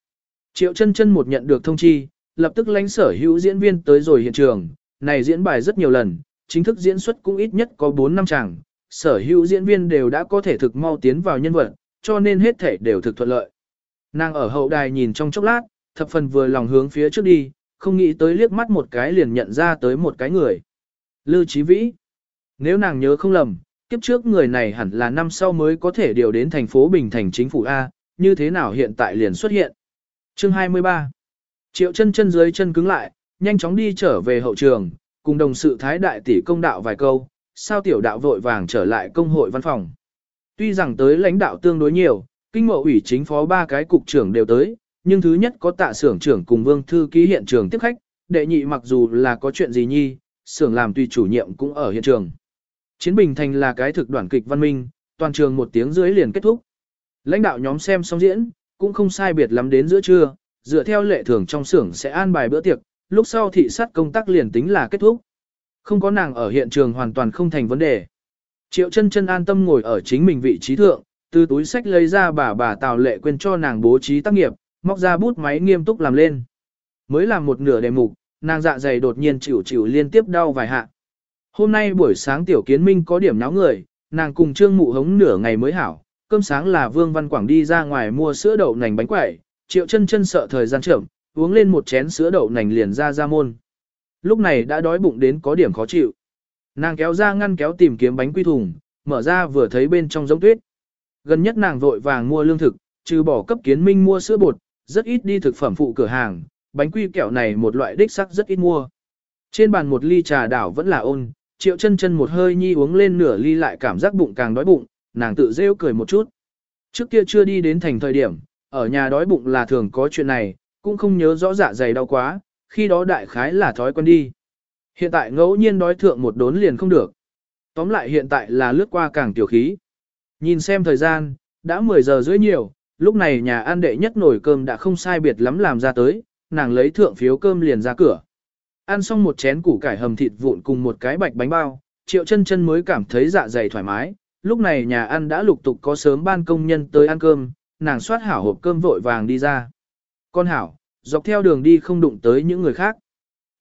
A: Triệu chân chân một nhận được thông chi, lập tức lãnh sở hữu diễn viên tới rồi hiện trường, này diễn bài rất nhiều lần, chính thức diễn xuất cũng ít nhất có 4 năm chàng, sở hữu diễn viên đều đã có thể thực mau tiến vào nhân vật, cho nên hết thể đều thực thuận lợi. Nàng ở hậu đài nhìn trong chốc lát, thập phần vừa lòng hướng phía trước đi, không nghĩ tới liếc mắt một cái liền nhận ra tới một cái người. Lưu Chí Vĩ. Nếu nàng nhớ không lầm, kiếp trước người này hẳn là năm sau mới có thể điều đến thành phố Bình Thành chính phủ A, như thế nào hiện tại liền xuất hiện. Chương 23 Triệu chân chân dưới chân cứng lại, nhanh chóng đi trở về hậu trường, cùng đồng sự thái đại tỷ công đạo vài câu, sao tiểu đạo vội vàng trở lại công hội văn phòng. Tuy rằng tới lãnh đạo tương đối nhiều, kinh mộ ủy chính phó ba cái cục trưởng đều tới, nhưng thứ nhất có tạ xưởng trưởng cùng vương thư ký hiện trường tiếp khách, đệ nhị mặc dù là có chuyện gì nhi, xưởng làm tùy chủ nhiệm cũng ở hiện trường. Chiến Bình Thành là cái thực đoàn kịch văn minh, toàn trường một tiếng dưới liền kết thúc. Lãnh đạo nhóm xem xong diễn, cũng không sai biệt lắm đến giữa trưa, dựa theo lệ thường trong xưởng sẽ an bài bữa tiệc, lúc sau thị sát công tác liền tính là kết thúc. Không có nàng ở hiện trường hoàn toàn không thành vấn đề. Triệu chân chân an tâm ngồi ở chính mình vị trí thượng, từ túi sách lấy ra bà bà Tào Lệ quên cho nàng bố trí tác nghiệp, móc ra bút máy nghiêm túc làm lên. Mới làm một nửa đề mục, nàng dạ dày đột nhiên chịu chịu liên tiếp đau vài hạ. Hôm nay buổi sáng tiểu kiến minh có điểm náo người, nàng cùng trương mụ hống nửa ngày mới hảo, cơm sáng là Vương Văn Quảng đi ra ngoài mua sữa đậu nành bánh quẩy, triệu chân chân sợ thời gian trưởng, uống lên một chén sữa đậu nành liền ra ra môn. Lúc này đã đói bụng đến có điểm khó chịu. Nàng kéo ra ngăn kéo tìm kiếm bánh quy thùng, mở ra vừa thấy bên trong giống tuyết. Gần nhất nàng vội vàng mua lương thực, trừ bỏ cấp kiến minh mua sữa bột, rất ít đi thực phẩm phụ cửa hàng, bánh quy kẹo này một loại đích sắc rất ít mua. Trên bàn một ly trà đảo vẫn là ôn, triệu chân chân một hơi nhi uống lên nửa ly lại cảm giác bụng càng đói bụng, nàng tự rêu cười một chút. Trước kia chưa đi đến thành thời điểm, ở nhà đói bụng là thường có chuyện này, cũng không nhớ rõ dạ dày đau quá, khi đó đại khái là thói quen đi. Hiện tại ngẫu nhiên đói thượng một đốn liền không được. Tóm lại hiện tại là lướt qua càng tiểu khí. Nhìn xem thời gian, đã 10 giờ rưỡi nhiều, lúc này nhà ăn đệ nhất nổi cơm đã không sai biệt lắm làm ra tới, nàng lấy thượng phiếu cơm liền ra cửa. Ăn xong một chén củ cải hầm thịt vụn cùng một cái bạch bánh bao, triệu chân chân mới cảm thấy dạ dày thoải mái, lúc này nhà ăn đã lục tục có sớm ban công nhân tới ăn cơm, nàng soát hảo hộp cơm vội vàng đi ra. Con hảo, dọc theo đường đi không đụng tới những người khác.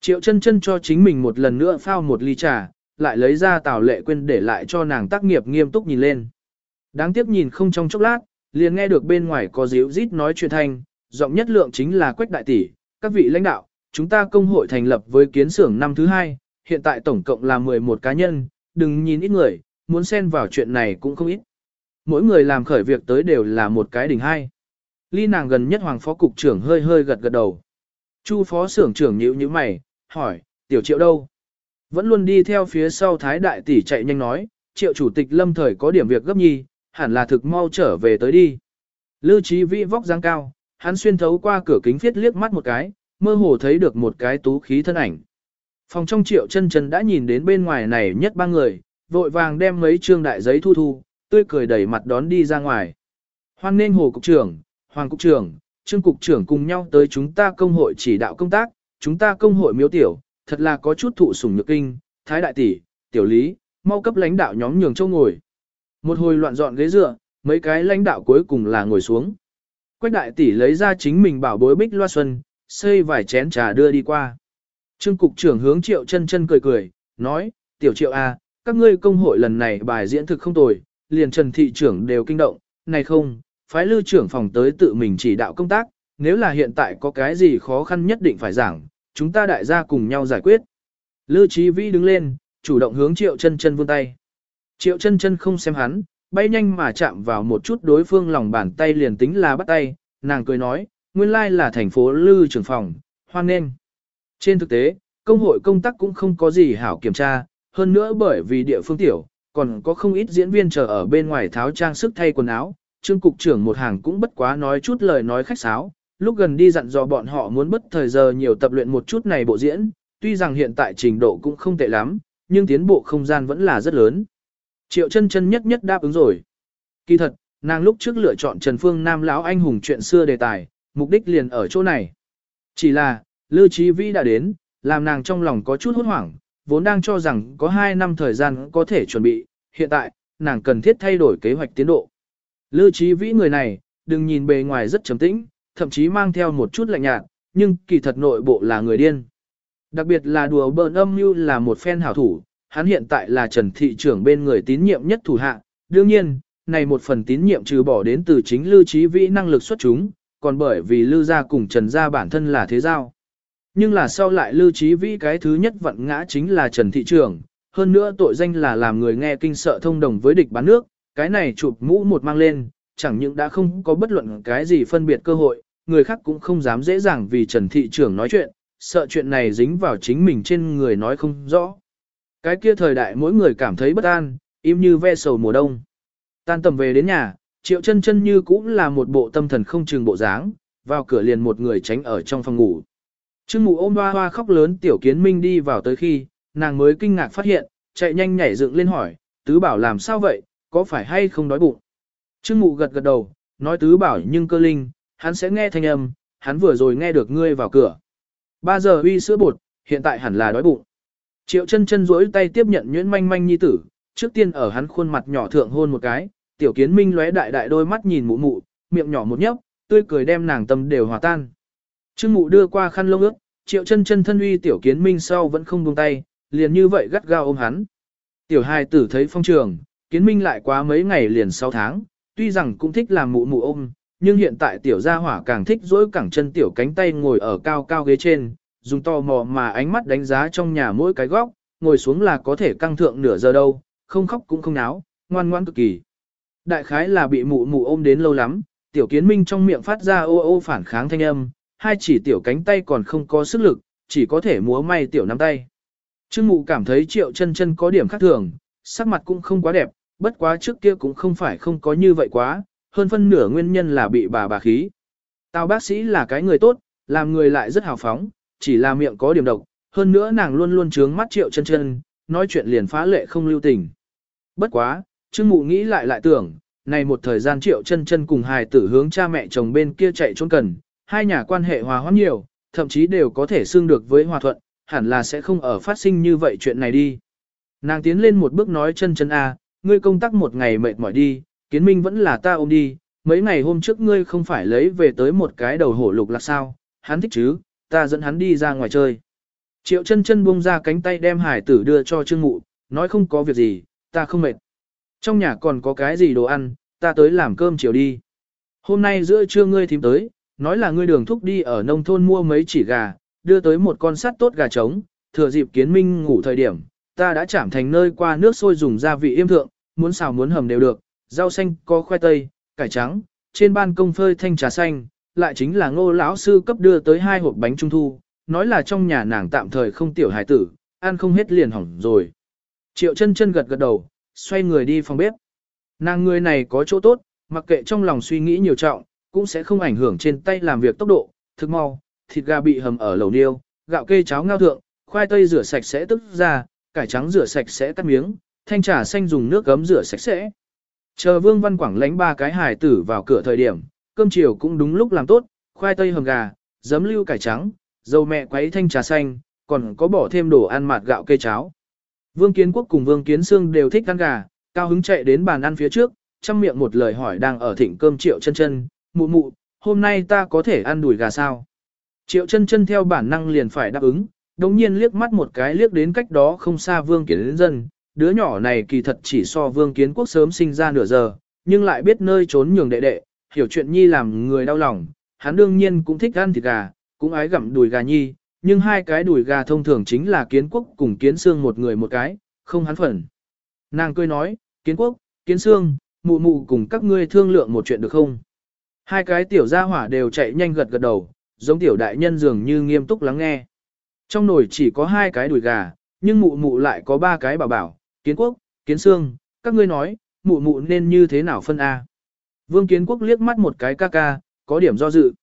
A: Triệu chân chân cho chính mình một lần nữa phao một ly trà, lại lấy ra tào lệ quên để lại cho nàng tác nghiệp nghiêm túc nhìn lên. Đáng tiếc nhìn không trong chốc lát, liền nghe được bên ngoài có díu rít nói chuyện thanh, giọng nhất lượng chính là quách đại tỷ, các vị lãnh đạo, chúng ta công hội thành lập với kiến xưởng năm thứ hai, hiện tại tổng cộng là 11 cá nhân, đừng nhìn ít người, muốn xen vào chuyện này cũng không ít. Mỗi người làm khởi việc tới đều là một cái đỉnh hai. Ly nàng gần nhất hoàng phó cục trưởng hơi hơi gật gật đầu. Chu phó xưởng trưởng nhíu nhíu mày, hỏi, tiểu triệu đâu? Vẫn luôn đi theo phía sau thái đại tỷ chạy nhanh nói, triệu chủ tịch lâm thời có điểm việc gấp nhi, hẳn là thực mau trở về tới đi. Lưu trí vĩ vóc dáng cao, hắn xuyên thấu qua cửa kính phiết liếc mắt một cái, mơ hồ thấy được một cái tú khí thân ảnh. Phòng trong triệu chân chân đã nhìn đến bên ngoài này nhất ba người, vội vàng đem mấy trương đại giấy thu thu, tươi cười đẩy mặt đón đi ra ngoài. Hoan nên hồ cục trưởng, hoàng cục trưởng, trương cục trưởng cùng nhau tới chúng ta công hội chỉ đạo công tác, chúng ta công hội miếu tiểu, thật là có chút thụ sủng nhược kinh, thái đại tỷ, tiểu lý, mau cấp lãnh đạo nhóm nhường châu ngồi. Một hồi loạn dọn ghế dựa, mấy cái lãnh đạo cuối cùng là ngồi xuống. Quách đại tỷ lấy ra chính mình bảo bối bích loa xuân, xây vài chén trà đưa đi qua. Trương cục trưởng hướng triệu chân chân cười cười, nói, tiểu triệu a, các ngươi công hội lần này bài diễn thực không tồi, liền trần thị trưởng đều kinh động, này không, phái lưu trưởng phòng tới tự mình chỉ đạo công tác, nếu là hiện tại có cái gì khó khăn nhất định phải giảng, chúng ta đại gia cùng nhau giải quyết. Lưu Chí Vĩ đứng lên, chủ động hướng Triệu Chân Chân vươn tay. Triệu Chân Chân không xem hắn, bay nhanh mà chạm vào một chút đối phương lòng bàn tay liền tính là bắt tay, nàng cười nói, nguyên lai là thành phố Lư trưởng phòng, hoan nghênh. Trên thực tế, công hội công tác cũng không có gì hảo kiểm tra, hơn nữa bởi vì địa phương tiểu, còn có không ít diễn viên chờ ở bên ngoài tháo trang sức thay quần áo, trương cục trưởng một hàng cũng bất quá nói chút lời nói khách sáo, lúc gần đi dặn dò bọn họ muốn bất thời giờ nhiều tập luyện một chút này bộ diễn, tuy rằng hiện tại trình độ cũng không tệ lắm, nhưng tiến bộ không gian vẫn là rất lớn. Triệu chân chân nhất nhất đáp ứng rồi. Kỳ thật, nàng lúc trước lựa chọn Trần Phương Nam lão anh hùng chuyện xưa đề tài, mục đích liền ở chỗ này. Chỉ là, Lưu Trí Vĩ đã đến, làm nàng trong lòng có chút hốt hoảng, vốn đang cho rằng có 2 năm thời gian có thể chuẩn bị, hiện tại, nàng cần thiết thay đổi kế hoạch tiến độ. Lưu Trí Vĩ người này, đừng nhìn bề ngoài rất trầm tĩnh, thậm chí mang theo một chút lạnh nhạt, nhưng kỳ thật nội bộ là người điên. Đặc biệt là đùa bỡn âm mưu là một phen hảo thủ, hắn hiện tại là Trần Thị trưởng bên người tín nhiệm nhất thủ hạ. Đương nhiên, này một phần tín nhiệm trừ bỏ đến từ chính Lưu Trí Vĩ năng lực xuất chúng, còn bởi vì Lưu gia cùng Trần gia bản thân là thế giao. Nhưng là sau lại Lưu Trí Vĩ cái thứ nhất vận ngã chính là Trần Thị trưởng, hơn nữa tội danh là làm người nghe kinh sợ thông đồng với địch bán nước, cái này chụp mũ một mang lên, chẳng những đã không có bất luận cái gì phân biệt cơ hội, người khác cũng không dám dễ dàng vì Trần Thị trưởng nói chuyện, sợ chuyện này dính vào chính mình trên người nói không rõ. Cái kia thời đại mỗi người cảm thấy bất an, im như ve sầu mùa đông. Tan tầm về đến nhà, triệu chân chân như cũng là một bộ tâm thần không chừng bộ dáng, vào cửa liền một người tránh ở trong phòng ngủ. Trương mụ ôm hoa hoa khóc lớn tiểu kiến minh đi vào tới khi, nàng mới kinh ngạc phát hiện, chạy nhanh nhảy dựng lên hỏi, tứ bảo làm sao vậy, có phải hay không đói bụng? Trương mụ gật gật đầu, nói tứ bảo nhưng cơ linh, hắn sẽ nghe thanh âm, hắn vừa rồi nghe được ngươi vào cửa. Ba giờ uy sữa bột, hiện tại hẳn là đói bụng. Triệu chân chân duỗi tay tiếp nhận nhuyễn manh manh nhi tử, trước tiên ở hắn khuôn mặt nhỏ thượng hôn một cái, tiểu kiến minh lóe đại đại đôi mắt nhìn mụ mụ, miệng nhỏ một nhấp, tươi cười đem nàng tâm đều hòa tan. Trương mụ đưa qua khăn lông ướt, triệu chân chân thân uy tiểu kiến minh sau vẫn không buông tay, liền như vậy gắt gao ôm hắn. Tiểu hài tử thấy phong trường, kiến minh lại quá mấy ngày liền 6 tháng, tuy rằng cũng thích làm mụ mụ ôm, nhưng hiện tại tiểu gia hỏa càng thích dỗi cẳng chân tiểu cánh tay ngồi ở cao cao ghế trên, dùng to mò mà ánh mắt đánh giá trong nhà mỗi cái góc, ngồi xuống là có thể căng thượng nửa giờ đâu, không khóc cũng không náo, ngoan ngoan cực kỳ. Đại khái là bị mụ mụ ôm đến lâu lắm, tiểu kiến minh trong miệng phát ra ô ô phản kháng thanh âm, hai chỉ tiểu cánh tay còn không có sức lực, chỉ có thể múa may tiểu nắm tay. Trương mụ cảm thấy triệu chân chân có điểm khác thường, sắc mặt cũng không quá đẹp, bất quá trước kia cũng không phải không có như vậy quá, hơn phân nửa nguyên nhân là bị bà bà khí. Tao bác sĩ là cái người tốt, làm người lại rất hào phóng, chỉ là miệng có điểm độc, hơn nữa nàng luôn luôn trướng mắt triệu chân chân, nói chuyện liền phá lệ không lưu tình. Bất quá, Trương Mụ nghĩ lại lại tưởng, này một thời gian triệu chân chân cùng hài tử hướng cha mẹ chồng bên kia chạy trốn cần, hai nhà quan hệ hòa hoãn nhiều, thậm chí đều có thể xương được với hòa thuận, hẳn là sẽ không ở phát sinh như vậy chuyện này đi. Nàng tiến lên một bước nói chân chân a, ngươi công tác một ngày mệt mỏi đi, kiến minh vẫn là ta ôm đi, mấy ngày hôm trước ngươi không phải lấy về tới một cái đầu hổ lục là sao, hắn thích chứ, ta dẫn hắn đi ra ngoài chơi. Triệu chân chân buông ra cánh tay đem hải tử đưa cho trương mụ, nói không có việc gì, ta không mệt. Trong nhà còn có cái gì đồ ăn, ta tới làm cơm chiều đi. Hôm nay giữa trưa ngươi thím tới, nói là ngươi đường thúc đi ở nông thôn mua mấy chỉ gà, đưa tới một con sắt tốt gà trống, thừa dịp kiến minh ngủ thời điểm, ta đã chạm thành nơi qua nước sôi dùng gia vị yêm thượng, muốn xào muốn hầm đều được, rau xanh có khoai tây, cải trắng, trên ban công phơi thanh trà xanh, lại chính là ngô lão sư cấp đưa tới hai hộp bánh trung thu, nói là trong nhà nàng tạm thời không tiểu hải tử, ăn không hết liền hỏng rồi. Triệu chân chân gật gật đầu, xoay người đi phòng bếp. Nàng người này có chỗ tốt, mặc kệ trong lòng suy nghĩ nhiều trọng, cũng sẽ không ảnh hưởng trên tay làm việc tốc độ, thực mau, thịt gà bị hầm ở lẩu niêu, gạo kê cháo ngao thượng, khoai tây rửa sạch sẽ tức ra, cải trắng rửa sạch sẽ cắt miếng, thanh trà xanh dùng nước gấm rửa sạch sẽ. Chờ Vương Văn Quảng lánh ba cái hài tử vào cửa thời điểm, cơm chiều cũng đúng lúc làm tốt, khoai tây hầm gà, giấm lưu cải trắng, dầu mẹ quấy thanh trà xanh, còn có bỏ thêm đồ ăn mạt gạo kê cháo. Vương Kiến Quốc cùng Vương Kiến Sương đều thích ăn gà, cao hứng chạy đến bàn ăn phía trước, trong miệng một lời hỏi đang ở thịnh cơm triệu chân chân, mụ mụ, hôm nay ta có thể ăn đùi gà sao? Triệu chân chân theo bản năng liền phải đáp ứng, đồng nhiên liếc mắt một cái liếc đến cách đó không xa Vương Kiến Dân, đứa nhỏ này kỳ thật chỉ so Vương Kiến Quốc sớm sinh ra nửa giờ, nhưng lại biết nơi trốn nhường đệ đệ, hiểu chuyện nhi làm người đau lòng, hắn đương nhiên cũng thích ăn thịt gà, cũng ái gặm đùi gà nhi, nhưng hai cái đùi gà thông thường chính là kiến quốc cùng kiến xương một người một cái, không hắn phần. Nàng cười nói, kiến quốc, kiến xương, mụ mụ cùng các ngươi thương lượng một chuyện được không? Hai cái tiểu gia hỏa đều chạy nhanh gật gật đầu, giống tiểu đại nhân dường như nghiêm túc lắng nghe. Trong nồi chỉ có hai cái đùi gà, nhưng mụ mụ lại có ba cái bảo bảo, kiến quốc, kiến xương, các ngươi nói, mụ mụ nên như thế nào phân A. Vương kiến quốc liếc mắt một cái ca ca, có điểm do dự.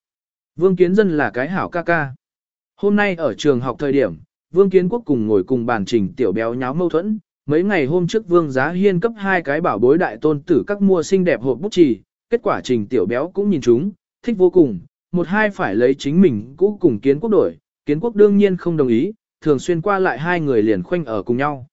A: Vương kiến dân là cái hảo ca ca. Hôm nay ở trường học thời điểm, Vương Kiến Quốc cùng ngồi cùng bàn trình tiểu béo nháo mâu thuẫn. Mấy ngày hôm trước Vương Giá Hiên cấp hai cái bảo bối đại tôn tử các mua xinh đẹp hộp bút chì, kết quả trình tiểu béo cũng nhìn chúng, thích vô cùng, một hai phải lấy chính mình cũ cùng Kiến Quốc đổi, Kiến Quốc đương nhiên không đồng ý, thường xuyên qua lại hai người liền khoanh ở cùng nhau.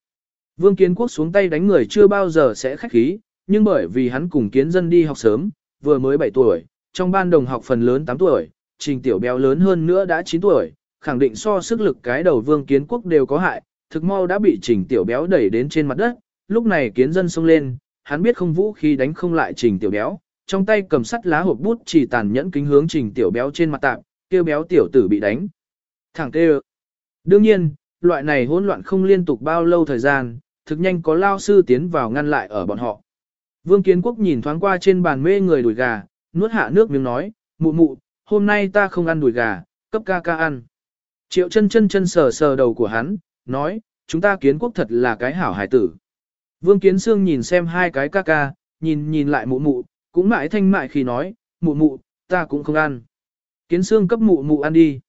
A: Vương Kiến Quốc xuống tay đánh người chưa bao giờ sẽ khách khí, nhưng bởi vì hắn cùng kiến dân đi học sớm, vừa mới 7 tuổi, trong ban đồng học phần lớn 8 tuổi, trình tiểu béo lớn hơn nữa đã 9 tuổi, khẳng định so sức lực cái đầu vương kiến quốc đều có hại, thực mau đã bị trình tiểu béo đẩy đến trên mặt đất, lúc này kiến dân xông lên, hắn biết không vũ khi đánh không lại trình tiểu béo, trong tay cầm sắt lá hộp bút chỉ tàn nhẫn kính hướng trình tiểu béo trên mặt tạm, kêu béo tiểu tử bị đánh. Thẳng tê Đương nhiên, loại này hỗn loạn không liên tục bao lâu thời gian, thực nhanh có lao sư tiến vào ngăn lại ở bọn họ. Vương Kiến Quốc nhìn thoáng qua trên bàn mê người đùi gà, nuốt hạ nước miếng nói, mụ mụ, hôm nay ta không ăn đùi gà, cấp ca ca ăn. Triệu chân chân chân sờ sờ đầu của hắn, nói, chúng ta kiến quốc thật là cái hảo hải tử. Vương Kiến Sương nhìn xem hai cái ca ca, nhìn nhìn lại mụ mụ, cũng mãi thanh mại khi nói, mụ mụ, ta cũng không ăn. Kiến Sương cấp mụ mụ ăn đi.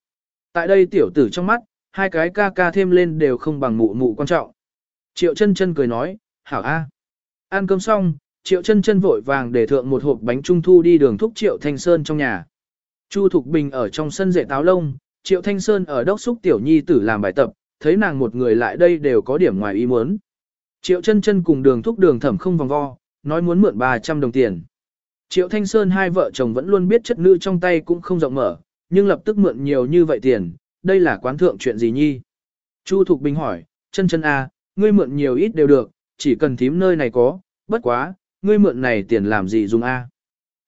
A: Tại đây tiểu tử trong mắt, hai cái ca ca thêm lên đều không bằng mụ mụ quan trọng. Triệu chân chân cười nói, hảo a. Ăn cơm xong, Triệu chân chân vội vàng để thượng một hộp bánh trung thu đi đường thúc Triệu Thanh Sơn trong nhà. Chu Thục Bình ở trong sân dạy táo lông, Triệu Thanh Sơn ở đốc xúc tiểu nhi tử làm bài tập, thấy nàng một người lại đây đều có điểm ngoài ý muốn. Triệu chân chân cùng đường thúc đường thẩm không vòng vo, nói muốn mượn 300 đồng tiền. Triệu Thanh Sơn hai vợ chồng vẫn luôn biết chất nữ trong tay cũng không rộng mở, nhưng lập tức mượn nhiều như vậy tiền, đây là quán thượng chuyện gì nhi? Chu Thục Bình hỏi, chân chân a, à, ngươi mượn nhiều ít đều được, chỉ cần thím nơi này có, bất quá, ngươi mượn này tiền làm gì dùng a?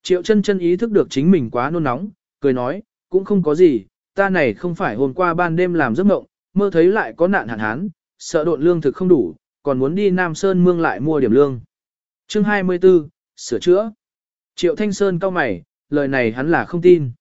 A: Triệu chân chân ý thức được chính mình quá nôn nóng, cười nói, cũng không có gì, ta này không phải hôm qua ban đêm làm giấc mộng, mơ thấy lại có nạn hạn hán, sợ độn lương thực không đủ, còn muốn đi Nam Sơn mương lại mua điểm lương. Chương 24, sửa chữa. Triệu Thanh Sơn cao mày, lời này hắn là không tin.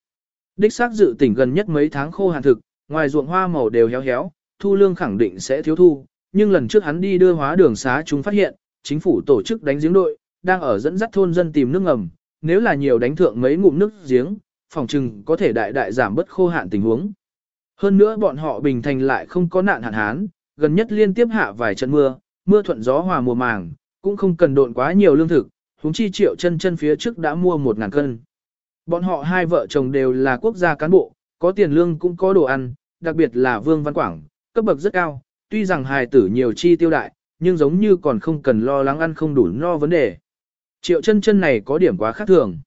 A: Đích xác dự tỉnh gần nhất mấy tháng khô hạn thực, ngoài ruộng hoa màu đều héo héo, thu lương khẳng định sẽ thiếu thu, nhưng lần trước hắn đi đưa hóa đường xá chúng phát hiện, chính phủ tổ chức đánh giếng đội, đang ở dẫn dắt thôn dân tìm nước ngầm, nếu là nhiều đánh thượng mấy ngụm nước giếng, phòng trừng có thể đại đại giảm bất khô hạn tình huống. Hơn nữa bọn họ bình thành lại không có nạn hạn hán, gần nhất liên tiếp hạ vài trận mưa, mưa thuận gió hòa mùa màng, cũng không cần độn quá nhiều lương thực, huống chi triệu chân chân phía trước đã mua một ngàn cân. Bọn họ hai vợ chồng đều là quốc gia cán bộ, có tiền lương cũng có đồ ăn, đặc biệt là Vương Văn Quảng, cấp bậc rất cao, tuy rằng hài tử nhiều chi tiêu đại, nhưng giống như còn không cần lo lắng ăn không đủ no vấn đề. Triệu chân chân này có điểm quá khác thường.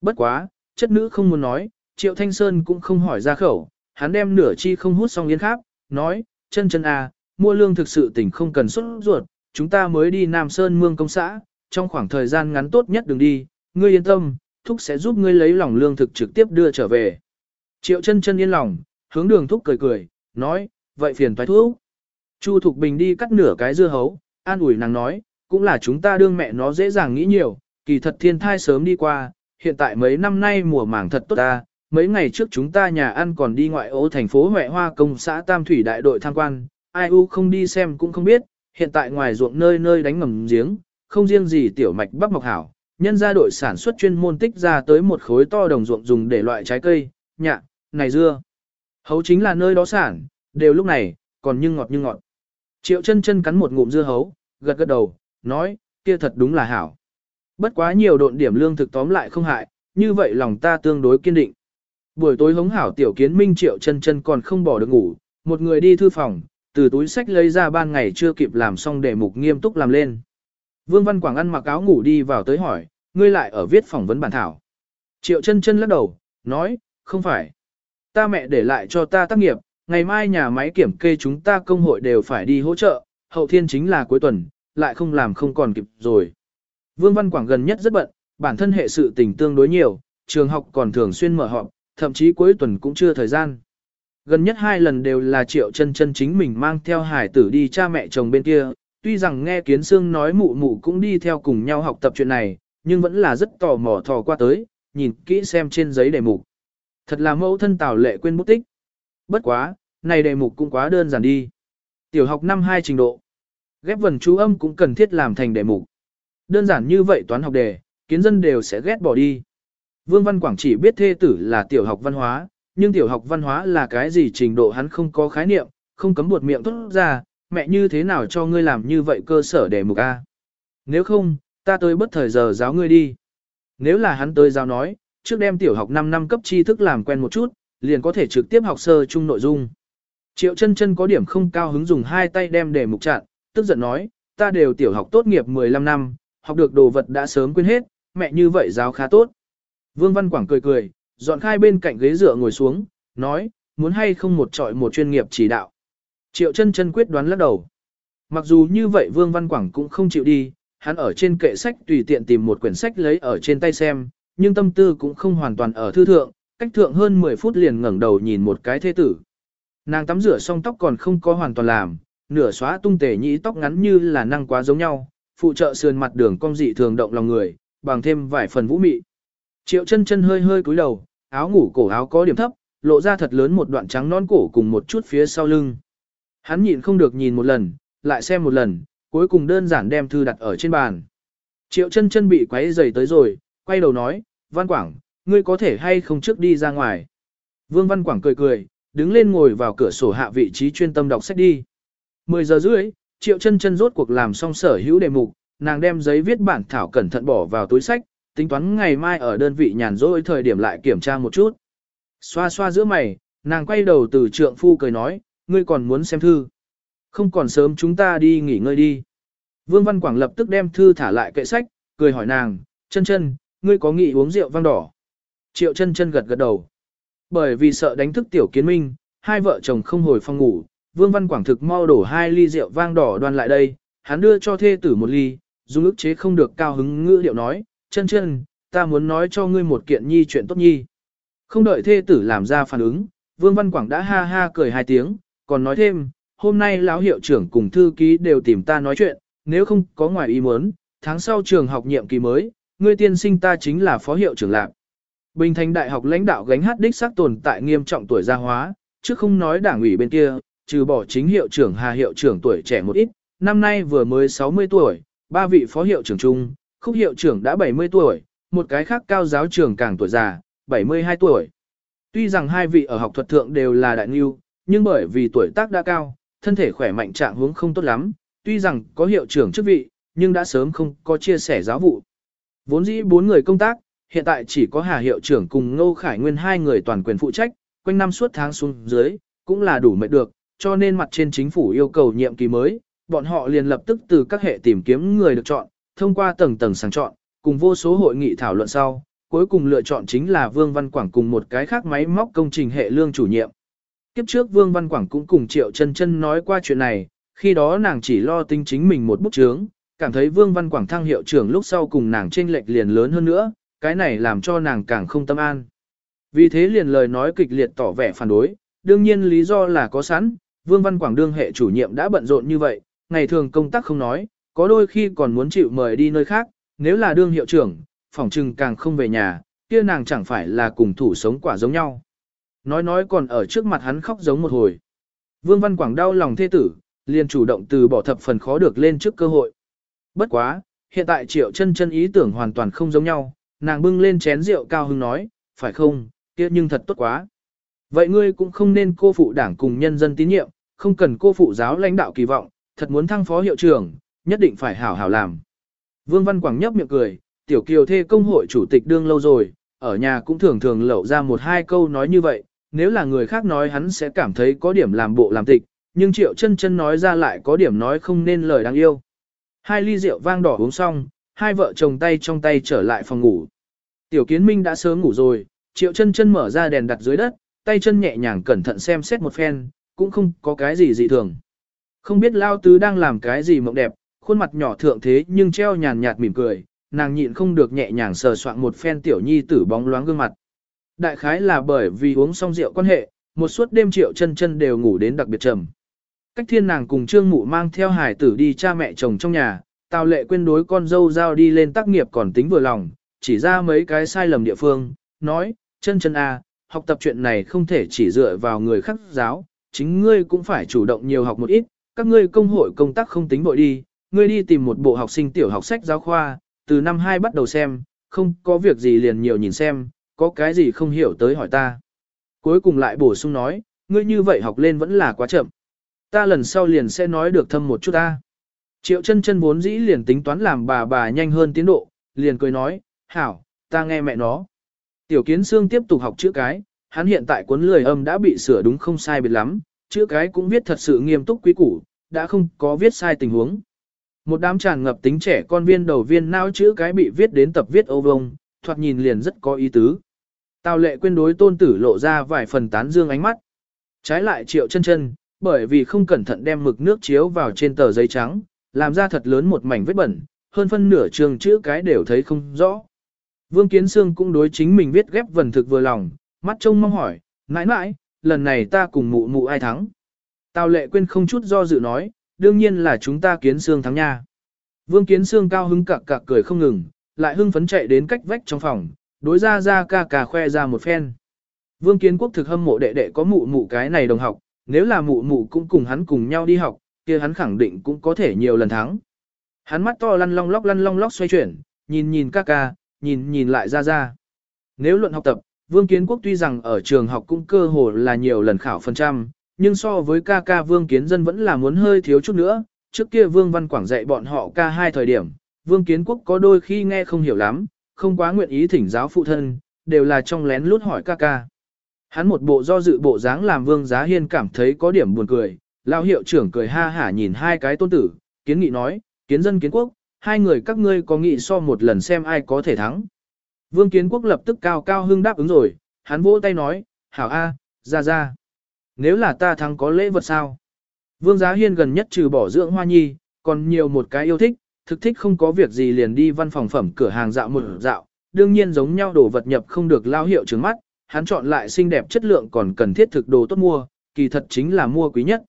A: Bất quá, chất nữ không muốn nói, Triệu Thanh Sơn cũng không hỏi ra khẩu, hắn đem nửa chi không hút xong yến khác, nói, chân chân à, mua lương thực sự tỉnh không cần xuất ruột, chúng ta mới đi Nam Sơn Mương Công xã, trong khoảng thời gian ngắn tốt nhất đừng đi, ngươi yên tâm, thúc sẽ giúp ngươi lấy lòng lương thực trực tiếp đưa trở về. Triệu chân chân yên lòng, hướng đường thúc cười cười, nói, vậy phiền thoái thúc. Chu Thục Bình đi cắt nửa cái dưa hấu, an ủi nàng nói, cũng là chúng ta đương mẹ nó dễ dàng nghĩ nhiều, kỳ thật thiên thai sớm đi qua, hiện tại mấy năm nay mùa màng thật tốt ta, mấy ngày trước chúng ta nhà ăn còn đi ngoại ô thành phố Huệ Hoa công xã Tam Thủy đại đội tham quan, ai u không đi xem cũng không biết, hiện tại ngoài ruộng nơi nơi đánh ngầm giếng, không riêng gì tiểu mạch bắp mọc hảo, nhân gia đội sản xuất chuyên môn tích ra tới một khối to đồng ruộng dùng để loại trái cây, nhạ, này dưa. Hấu chính là nơi đó sản, đều lúc này, còn nhưng ngọt nhưng ngọt. Triệu chân chân cắn một ngụm dưa hấu, gật gật đầu, nói, kia thật đúng là hảo. Bất quá nhiều độn điểm lương thực tóm lại không hại, như vậy lòng ta tương đối kiên định. Buổi tối hống hảo tiểu kiến minh triệu chân chân còn không bỏ được ngủ, một người đi thư phòng, từ túi sách lấy ra ban ngày chưa kịp làm xong để mục nghiêm túc làm lên. Vương Văn Quảng ăn mặc áo ngủ đi vào tới hỏi, ngươi lại ở viết phỏng vấn bản thảo. Triệu chân chân lắc đầu, nói, không phải. Ta mẹ để lại cho ta tác nghiệp, ngày mai nhà máy kiểm kê chúng ta công hội đều phải đi hỗ trợ, hậu thiên chính là cuối tuần, lại không làm không còn kịp rồi. Vương Văn Quảng gần nhất rất bận, bản thân hệ sự tình tương đối nhiều, trường học còn thường xuyên mở họp, thậm chí cuối tuần cũng chưa thời gian. Gần nhất hai lần đều là triệu chân chân chính mình mang theo hải tử đi cha mẹ chồng bên kia, tuy rằng nghe kiến xương nói mụ mụ cũng đi theo cùng nhau học tập chuyện này, nhưng vẫn là rất tò mò thò qua tới, nhìn kỹ xem trên giấy đề mục. Thật là mẫu thân tào lệ quên bút tích. Bất quá, này đề mục cũng quá đơn giản đi. Tiểu học năm 2 trình độ. Ghép vần chú âm cũng cần thiết làm thành đề mục. Đơn giản như vậy toán học đề, kiến dân đều sẽ ghét bỏ đi. Vương Văn Quảng chỉ biết thê tử là tiểu học văn hóa, nhưng tiểu học văn hóa là cái gì trình độ hắn không có khái niệm, không cấm buột miệng tốt ra, mẹ như thế nào cho ngươi làm như vậy cơ sở để mục A. Nếu không, ta tới bất thời giờ giáo ngươi đi. Nếu là hắn tới giáo nói, trước đem tiểu học 5 năm cấp tri thức làm quen một chút, liền có thể trực tiếp học sơ chung nội dung. Triệu chân chân có điểm không cao hứng dùng hai tay đem để mục chặn, tức giận nói, ta đều tiểu học tốt nghiệp 15 năm, học được đồ vật đã sớm quên hết, mẹ như vậy giáo khá tốt. Vương Văn Quảng cười cười, dọn khai bên cạnh ghế dựa ngồi xuống, nói, muốn hay không một trọi một chuyên nghiệp chỉ đạo. Triệu chân chân quyết đoán lắc đầu. Mặc dù như vậy Vương Văn Quảng cũng không chịu đi, hắn ở trên kệ sách tùy tiện tìm một quyển sách lấy ở trên tay xem, nhưng tâm tư cũng không hoàn toàn ở thư thượng, cách thượng hơn 10 phút liền ngẩng đầu nhìn một cái thế tử. Nàng tắm rửa xong tóc còn không có hoàn toàn làm, nửa xóa tung tề nhĩ tóc ngắn như là năng quá giống nhau, phụ trợ sườn mặt đường cong dị thường động lòng người, bằng thêm vài phần vũ mị. Triệu chân chân hơi hơi cúi đầu, áo ngủ cổ áo có điểm thấp, lộ ra thật lớn một đoạn trắng non cổ cùng một chút phía sau lưng. Hắn nhịn không được nhìn một lần, lại xem một lần, cuối cùng đơn giản đem thư đặt ở trên bàn. Triệu chân chân bị quấy rầy tới rồi, quay đầu nói, Văn Quảng, ngươi có thể hay không trước đi ra ngoài. Vương Văn Quảng cười cười, đứng lên ngồi vào cửa sổ hạ vị trí chuyên tâm đọc sách đi. 10 giờ rưỡi, Triệu chân chân rốt cuộc làm xong sở hữu đề mục, nàng đem giấy viết bản thảo cẩn thận bỏ vào túi sách, tính toán ngày mai ở đơn vị nhàn rỗi thời điểm lại kiểm tra một chút. Xoa xoa giữa mày, nàng quay đầu từ trượng phu cười nói, ngươi còn muốn xem thư. Không còn sớm chúng ta đi nghỉ ngơi đi. Vương Văn Quảng lập tức đem thư thả lại kệ sách, cười hỏi nàng, chân chân, ngươi có nghị uống rượu vang đỏ. Triệu chân chân gật gật đầu. Bởi vì sợ đánh thức tiểu kiến minh, hai vợ chồng không hồi phòng ngủ, Vương Văn Quảng thực mau đổ hai ly rượu vang đỏ đoan lại đây, hắn đưa cho thê tử một ly, dùng ức chế không được cao hứng ngữ điệu nói, chân chân, ta muốn nói cho ngươi một kiện nhi chuyện tốt nhi. Không đợi thê tử làm ra phản ứng, Vương Văn Quảng đã ha ha cười hai tiếng, còn nói thêm, hôm nay lão hiệu trưởng cùng thư ký đều tìm ta nói chuyện, nếu không có ngoài ý muốn, tháng sau trường học nhiệm kỳ mới, ngươi tiên sinh ta chính là phó hiệu trưởng lạc. Bình Thành Đại học lãnh đạo gánh hát đích xác tồn tại nghiêm trọng tuổi gia hóa, chứ không nói đảng ủy bên kia, trừ bỏ chính hiệu trưởng Hà hiệu trưởng tuổi trẻ một ít, năm nay vừa mới 60 tuổi, ba vị phó hiệu trưởng chung, khúc hiệu trưởng đã 70 tuổi, một cái khác cao giáo trưởng càng tuổi già, 72 tuổi. Tuy rằng hai vị ở học thuật thượng đều là đại nghiêu, nhưng bởi vì tuổi tác đã cao, thân thể khỏe mạnh trạng huống không tốt lắm, tuy rằng có hiệu trưởng chức vị, nhưng đã sớm không có chia sẻ giáo vụ. Vốn dĩ bốn người công tác, hiện tại chỉ có Hà Hiệu trưởng cùng Ngô Khải Nguyên hai người toàn quyền phụ trách, quanh năm suốt tháng xuống dưới, cũng là đủ mệt được, cho nên mặt trên chính phủ yêu cầu nhiệm kỳ mới, bọn họ liền lập tức từ các hệ tìm kiếm người được chọn, thông qua tầng tầng sàng chọn, cùng vô số hội nghị thảo luận sau, cuối cùng lựa chọn chính là Vương Văn Quảng cùng một cái khác máy móc công trình hệ lương chủ nhiệm. Kiếp trước Vương Văn Quảng cũng cùng Triệu Chân Chân nói qua chuyện này, khi đó nàng chỉ lo tính chính mình một bút chướng, cảm thấy Vương Văn Quảng thăng hiệu trưởng lúc sau cùng nàng chênh lệch liền lớn hơn nữa, cái này làm cho nàng càng không tâm an. Vì thế liền lời nói kịch liệt tỏ vẻ phản đối, đương nhiên lý do là có sẵn, Vương Văn Quảng đương hệ chủ nhiệm đã bận rộn như vậy, ngày thường công tác không nói, có đôi khi còn muốn chịu mời đi nơi khác, nếu là đương hiệu trưởng, phòng trừng càng không về nhà, kia nàng chẳng phải là cùng thủ sống quả giống nhau. Nói nói còn ở trước mặt hắn khóc giống một hồi. Vương Văn Quảng đau lòng thê tử, liền chủ động từ bỏ thập phần khó được lên trước cơ hội. Bất quá, hiện tại triệu chân chân ý tưởng hoàn toàn không giống nhau, nàng bưng lên chén rượu cao hưng nói, phải không, kia nhưng thật tốt quá. Vậy ngươi cũng không nên cô phụ đảng cùng nhân dân tín nhiệm, không cần cô phụ giáo lãnh đạo kỳ vọng, thật muốn thăng phó hiệu trưởng, nhất định phải hảo hảo làm. Vương Văn Quảng nhấp miệng cười, tiểu kiều thê công hội chủ tịch đương lâu rồi, ở nhà cũng thường thường lẩu ra một hai câu nói như vậy, nếu là người khác nói hắn sẽ cảm thấy có điểm làm bộ làm tịch, nhưng triệu chân chân nói ra lại có điểm nói không nên lời đáng yêu. Hai ly rượu vang đỏ uống xong, hai vợ chồng tay trong tay trở lại phòng ngủ. Tiểu kiến minh đã sớm ngủ rồi, triệu chân chân mở ra đèn đặt dưới đất, tay chân nhẹ nhàng cẩn thận xem xét một phen, cũng không có cái gì dị thường. Không biết lao tứ đang làm cái gì mộng đẹp, khuôn mặt nhỏ thượng thế nhưng treo nhàn nhạt mỉm cười, nàng nhịn không được nhẹ nhàng sờ soạn một phen tiểu nhi tử bóng loáng gương mặt. Đại khái là bởi vì uống xong rượu quan hệ, một suốt đêm triệu chân chân đều ngủ đến đặc biệt trầm. Cách thiên nàng cùng trương mụ mang theo hải tử đi cha mẹ chồng trong nhà, tào lệ quên đối con dâu giao đi lên tác nghiệp còn tính vừa lòng, chỉ ra mấy cái sai lầm địa phương, nói, chân chân a, à, học tập chuyện này không thể chỉ dựa vào người khác giáo, chính ngươi cũng phải chủ động nhiều học một ít, các ngươi công hội công tác không tính bội đi, ngươi đi tìm một bộ học sinh tiểu học sách giáo khoa, từ năm 2 bắt đầu xem, không có việc gì liền nhiều nhìn xem, có cái gì không hiểu tới hỏi ta. Cuối cùng lại bổ sung nói, ngươi như vậy học lên vẫn là quá chậm. Ta lần sau liền sẽ nói được thâm một chút ta. Triệu chân chân vốn dĩ liền tính toán làm bà bà nhanh hơn tiến độ, liền cười nói, hảo, ta nghe mẹ nó. Tiểu kiến xương tiếp tục học chữ cái, hắn hiện tại cuốn lười âm đã bị sửa đúng không sai biệt lắm, chữ cái cũng viết thật sự nghiêm túc quý củ, đã không có viết sai tình huống. Một đám tràn ngập tính trẻ con viên đầu viên não chữ cái bị viết đến tập viết ô vông, thoạt nhìn liền rất có ý tứ. Tào lệ quên đối tôn tử lộ ra vài phần tán dương ánh mắt. Trái lại triệu chân chân, bởi vì không cẩn thận đem mực nước chiếu vào trên tờ giấy trắng, làm ra thật lớn một mảnh vết bẩn, hơn phân nửa trường chữ cái đều thấy không rõ. Vương Kiến Sương cũng đối chính mình viết ghép vần thực vừa lòng, mắt trông mong hỏi, nãi nãi, lần này ta cùng mụ mụ ai thắng. Tào lệ quên không chút do dự nói, đương nhiên là chúng ta Kiến Sương thắng nha. Vương Kiến Sương cao hứng cặc cặc cười không ngừng, lại hưng phấn chạy đến cách vách trong phòng, đối ra ra ca ca khoe ra một phen. Vương Kiến Quốc thực hâm mộ đệ đệ có mụ mụ cái này đồng học, nếu là mụ mụ cũng cùng hắn cùng nhau đi học, kia hắn khẳng định cũng có thể nhiều lần thắng. Hắn mắt to lăn long lóc lăn long lóc xoay chuyển, nhìn nhìn ca ca, nhìn nhìn lại ra ra. Nếu luận học tập, Vương Kiến Quốc tuy rằng ở trường học cũng cơ hồ là nhiều lần khảo phần trăm, nhưng so với ca ca Vương Kiến Dân vẫn là muốn hơi thiếu chút nữa. Trước kia Vương Văn Quảng dạy bọn họ ca hai thời điểm, Vương Kiến Quốc có đôi khi nghe không hiểu lắm, không quá nguyện ý thỉnh giáo phụ thân, đều là trong lén lút hỏi ca ca. Hắn một bộ do dự bộ dáng làm Vương Giá Hiên cảm thấy có điểm buồn cười, lao hiệu trưởng cười ha hả nhìn hai cái tôn tử, kiến nghị nói, kiến dân kiến quốc, hai người các ngươi có nghị so một lần xem ai có thể thắng. Vương kiến quốc lập tức cao cao hưng đáp ứng rồi, hắn vỗ tay nói, hảo a, ra ra. Nếu là ta thắng có lễ vật sao? Vương Giá Hiên gần nhất trừ bỏ dưỡng hoa nhi, còn nhiều một cái yêu thích, thực thích không có việc gì liền đi văn phòng phẩm cửa hàng dạo một dạo, đương nhiên giống nhau đồ vật nhập không được lao hiệu trứng mắt, hắn chọn lại xinh đẹp chất lượng còn cần thiết thực đồ tốt mua, kỳ thật chính là mua quý nhất.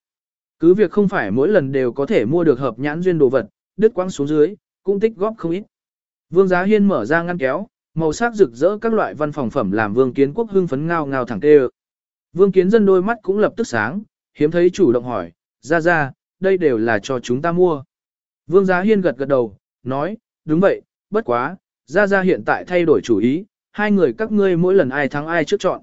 A: Cứ việc không phải mỗi lần đều có thể mua được hợp nhãn duyên đồ vật, đứt quãng xuống dưới, cũng tích góp không ít. Vương Giá Hiên mở ra ngăn kéo, màu sắc rực rỡ các loại văn phòng phẩm làm Vương Kiến Quốc hưng phấn ngao ngao thẳng tê. Vương Kiến dân đôi mắt cũng lập tức sáng, hiếm thấy chủ động hỏi, ra ra, đây đều là cho chúng ta mua. Vương Giá Hiên gật gật đầu, nói, đúng vậy, bất quá, gia gia hiện tại thay đổi chủ ý, hai người các ngươi mỗi lần ai thắng ai trước chọn.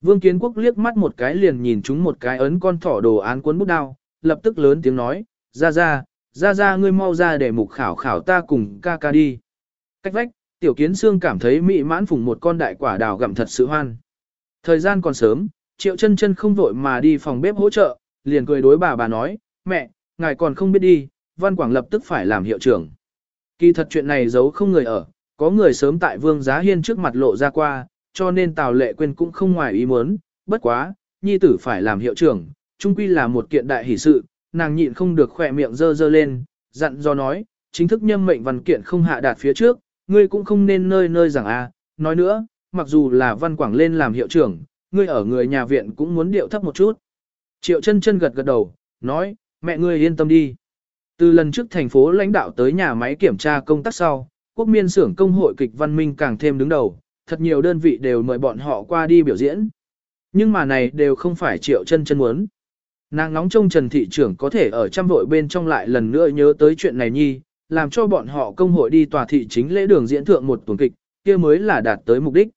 A: Vương Kiến Quốc liếc mắt một cái liền nhìn chúng một cái ấn con thỏ đồ án cuốn bút đao, lập tức lớn tiếng nói, "Gia gia, gia gia ngươi mau ra để mục khảo khảo ta cùng ca ca đi. Cách vách, Tiểu kiến xương cảm thấy mị mãn phùng một con đại quả đào gặm thật sự hoan. Thời gian còn sớm, triệu chân chân không vội mà đi phòng bếp hỗ trợ, liền cười đối bà bà nói, mẹ, ngài còn không biết đi, Văn Quảng lập tức phải làm hiệu trưởng. Kỳ thật chuyện này giấu không người ở, có người sớm tại Vương Giá Hiên trước mặt lộ ra qua, cho nên Tào Lệ Quyên cũng không ngoài ý muốn, bất quá, nhi tử phải làm hiệu trưởng, chung quy là một kiện đại hỷ sự, nàng nhịn không được khỏe miệng dơ dơ lên, dặn do nói, chính thức nhâm mệnh văn kiện không hạ đạt phía trước, ngươi cũng không nên nơi nơi rằng a. nói nữa, mặc dù là Văn Quảng lên làm hiệu trưởng, ngươi ở người nhà viện cũng muốn điệu thấp một chút. Triệu chân chân gật gật đầu, nói, mẹ ngươi yên tâm đi. Từ lần trước thành phố lãnh đạo tới nhà máy kiểm tra công tác sau, quốc miên xưởng công hội kịch văn minh càng thêm đứng đầu, thật nhiều đơn vị đều mời bọn họ qua đi biểu diễn. Nhưng mà này đều không phải triệu chân chân muốn. Nàng nóng trông Trần Thị trưởng có thể ở trăm vội bên trong lại lần nữa nhớ tới chuyện này nhi, làm cho bọn họ công hội đi tòa thị chính lễ đường diễn thượng một tuần kịch, kia mới là đạt tới mục đích.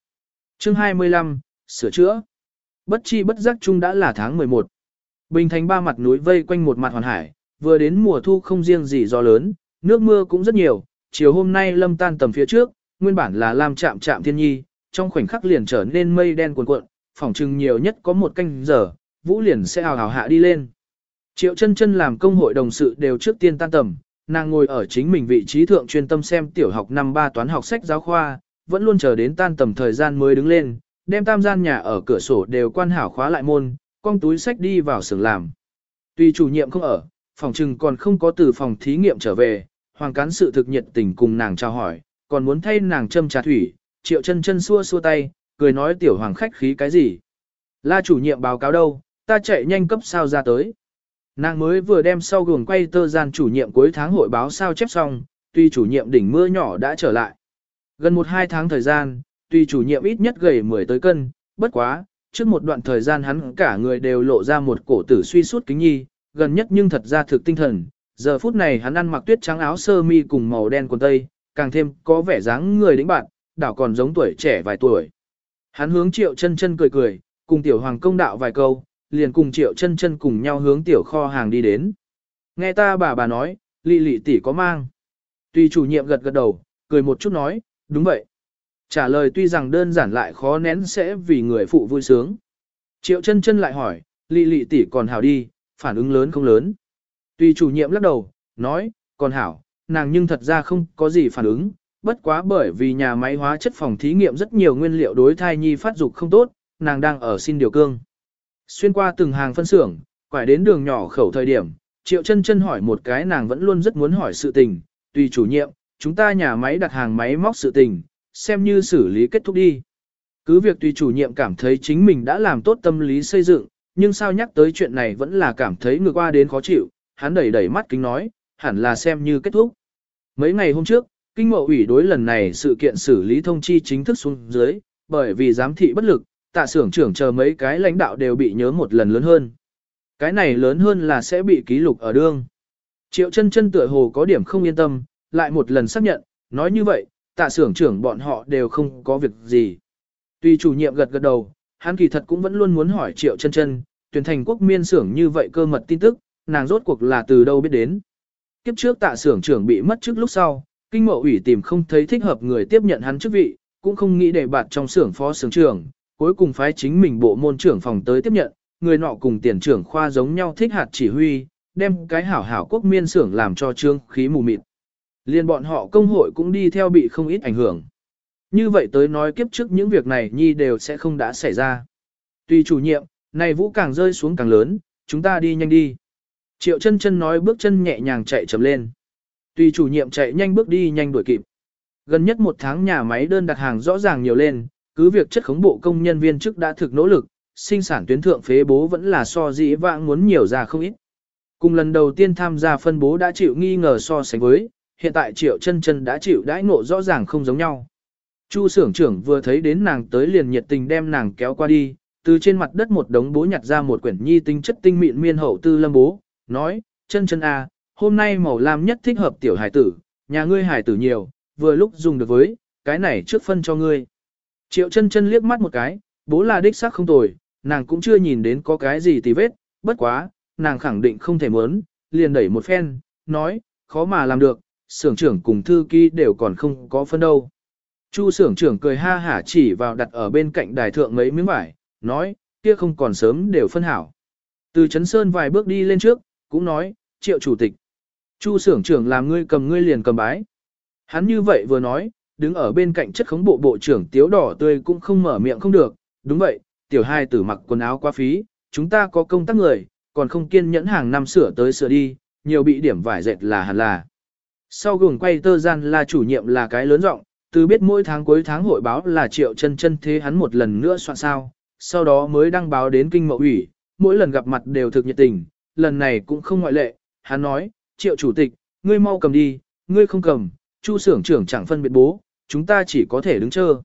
A: Chương 25, sửa chữa. Bất chi bất giác chung đã là tháng 11. Bình thành ba mặt núi vây quanh một mặt hoàn hải, vừa đến mùa thu không riêng gì gió lớn, nước mưa cũng rất nhiều, chiều hôm nay lâm tan tầm phía trước, nguyên bản là làm chạm chạm thiên nhi, trong khoảnh khắc liền trở nên mây đen cuồn cuộn, phỏng chừng nhiều nhất có một canh giờ, vũ liền sẽ hào hào hạ đi lên. Triệu chân chân làm công hội đồng sự đều trước tiên tan tầm, nàng ngồi ở chính mình vị trí thượng chuyên tâm xem tiểu học năm ba toán học sách giáo khoa, vẫn luôn chờ đến tan tầm thời gian mới đứng lên, đem tam gian nhà ở cửa sổ đều quan hảo khóa lại môn, con túi sách đi vào xưởng làm. Tuy chủ nhiệm không ở, phòng trừng còn không có từ phòng thí nghiệm trở về, hoàng cán sự thực nhiệt tình cùng nàng chào hỏi, còn muốn thay nàng châm trà thủy, triệu chân chân xua xua tay, cười nói tiểu hoàng khách khí cái gì. La chủ nhiệm báo cáo đâu, ta chạy nhanh cấp sao ra tới. Nàng mới vừa đem sau gường quay tơ gian chủ nhiệm cuối tháng hội báo sao chép xong, tuy chủ nhiệm đỉnh mưa nhỏ đã trở lại. Gần một hai tháng thời gian, tuy chủ nhiệm ít nhất gầy 10 tới cân, bất quá, trước một đoạn thời gian hắn cả người đều lộ ra một cổ tử suy suốt kính nhi, gần nhất nhưng thật ra thực tinh thần. Giờ phút này hắn ăn mặc tuyết trắng áo sơ mi cùng màu đen quần tây, càng thêm có vẻ dáng người đĩnh bạn, đảo còn giống tuổi trẻ vài tuổi. Hắn hướng triệu chân chân cười cười, cùng tiểu hoàng công đạo vài câu, liền cùng triệu chân chân cùng nhau hướng tiểu kho hàng đi đến. Nghe ta bà bà nói, lị lị tỷ có mang. Tuy chủ nhiệm gật gật đầu, cười một chút nói, đúng vậy. Trả lời tuy rằng đơn giản lại khó nén sẽ vì người phụ vui sướng. Triệu chân chân lại hỏi, lị lị tỷ còn hảo đi, phản ứng lớn không lớn. tùy chủ nhiệm lắc đầu, nói, còn hảo, nàng nhưng thật ra không có gì phản ứng, bất quá bởi vì nhà máy hóa chất phòng thí nghiệm rất nhiều nguyên liệu đối thai nhi phát dục không tốt, nàng đang ở xin điều cương. Xuyên qua từng hàng phân xưởng, quải đến đường nhỏ khẩu thời điểm, Triệu chân chân hỏi một cái nàng vẫn luôn rất muốn hỏi sự tình, tùy chủ nhiệm, chúng ta nhà máy đặt hàng máy móc sự tình, xem như xử lý kết thúc đi. Cứ việc tùy chủ nhiệm cảm thấy chính mình đã làm tốt tâm lý xây dựng, nhưng sao nhắc tới chuyện này vẫn là cảm thấy ngược qua đến khó chịu, hắn đẩy đẩy mắt kính nói, hẳn là xem như kết thúc. Mấy ngày hôm trước, kinh mộ ủy đối lần này sự kiện xử lý thông chi chính thức xuống dưới, bởi vì giám thị bất lực, tạ xưởng trưởng chờ mấy cái lãnh đạo đều bị nhớ một lần lớn hơn. Cái này lớn hơn là sẽ bị ký lục ở đương. Triệu chân chân tựa hồ có điểm không yên tâm, lại một lần xác nhận, nói như vậy, tạ xưởng trưởng bọn họ đều không có việc gì. Tuy chủ nhiệm gật gật đầu, hắn kỳ thật cũng vẫn luôn muốn hỏi triệu chân chân, tuyển thành quốc miên xưởng như vậy cơ mật tin tức, nàng rốt cuộc là từ đâu biết đến. Kiếp trước tạ xưởng trưởng bị mất trước lúc sau, kinh mộ ủy tìm không thấy thích hợp người tiếp nhận hắn chức vị, cũng không nghĩ để bạt trong xưởng phó xưởng trưởng, cuối cùng phái chính mình bộ môn trưởng phòng tới tiếp nhận, người nọ cùng tiền trưởng khoa giống nhau thích hạt chỉ huy, đem cái hảo hảo quốc miên xưởng làm cho trương khí mù mịt. Liên bọn họ công hội cũng đi theo bị không ít ảnh hưởng. Như vậy tới nói kiếp trước những việc này nhi đều sẽ không đã xảy ra. Tùy chủ nhiệm, này vũ càng rơi xuống càng lớn, chúng ta đi nhanh đi. Triệu chân chân nói bước chân nhẹ nhàng chạy chậm lên. Tùy chủ nhiệm chạy nhanh bước đi nhanh đuổi kịp. Gần nhất một tháng nhà máy đơn đặt hàng rõ ràng nhiều lên, cứ việc chất khống bộ công nhân viên chức đã thực nỗ lực, sinh sản tuyến thượng phế bố vẫn là so dĩ vãng muốn nhiều ra không ít. Cùng lần đầu tiên tham gia phân bố đã chịu nghi ngờ so sánh với, hiện tại triệu chân chân đã chịu đãi ngộ rõ ràng không giống nhau. Chu xưởng trưởng vừa thấy đến nàng tới liền nhiệt tình đem nàng kéo qua đi, từ trên mặt đất một đống bố nhặt ra một quyển nhi tinh chất tinh mịn miên hậu tư lâm bố, nói, chân chân à, hôm nay màu lam nhất thích hợp tiểu hải tử, nhà ngươi hải tử nhiều, vừa lúc dùng được với, cái này trước phân cho ngươi. Triệu chân chân liếc mắt một cái, bố là đích xác không tồi, nàng cũng chưa nhìn đến có cái gì tì vết, bất quá, nàng khẳng định không thể muốn, liền đẩy một phen, nói, khó mà làm được, xưởng trưởng cùng thư ký đều còn không có phân đâu. Chu sưởng trưởng cười ha hả chỉ vào đặt ở bên cạnh đài thượng mấy miếng vải, nói, kia không còn sớm đều phân hảo. Từ Trấn Sơn vài bước đi lên trước, cũng nói, triệu chủ tịch. Chu sưởng trưởng làm ngươi cầm ngươi liền cầm bái. Hắn như vậy vừa nói, đứng ở bên cạnh chất khống bộ bộ trưởng tiếu đỏ tươi cũng không mở miệng không được. Đúng vậy, tiểu hai tử mặc quần áo quá phí, chúng ta có công tác người, còn không kiên nhẫn hàng năm sửa tới sửa đi, nhiều bị điểm vải dệt là hẳn là. Sau gừng quay tơ gian là chủ nhiệm là cái lớn rộng, từ biết mỗi tháng cuối tháng hội báo là triệu chân chân thế hắn một lần nữa soạn sao, sau đó mới đăng báo đến kinh mậu ủy, mỗi lần gặp mặt đều thực nhiệt tình, lần này cũng không ngoại lệ, hắn nói, triệu chủ tịch, ngươi mau cầm đi, ngươi không cầm, chu xưởng trưởng chẳng phân biệt bố, chúng ta chỉ có thể đứng chờ.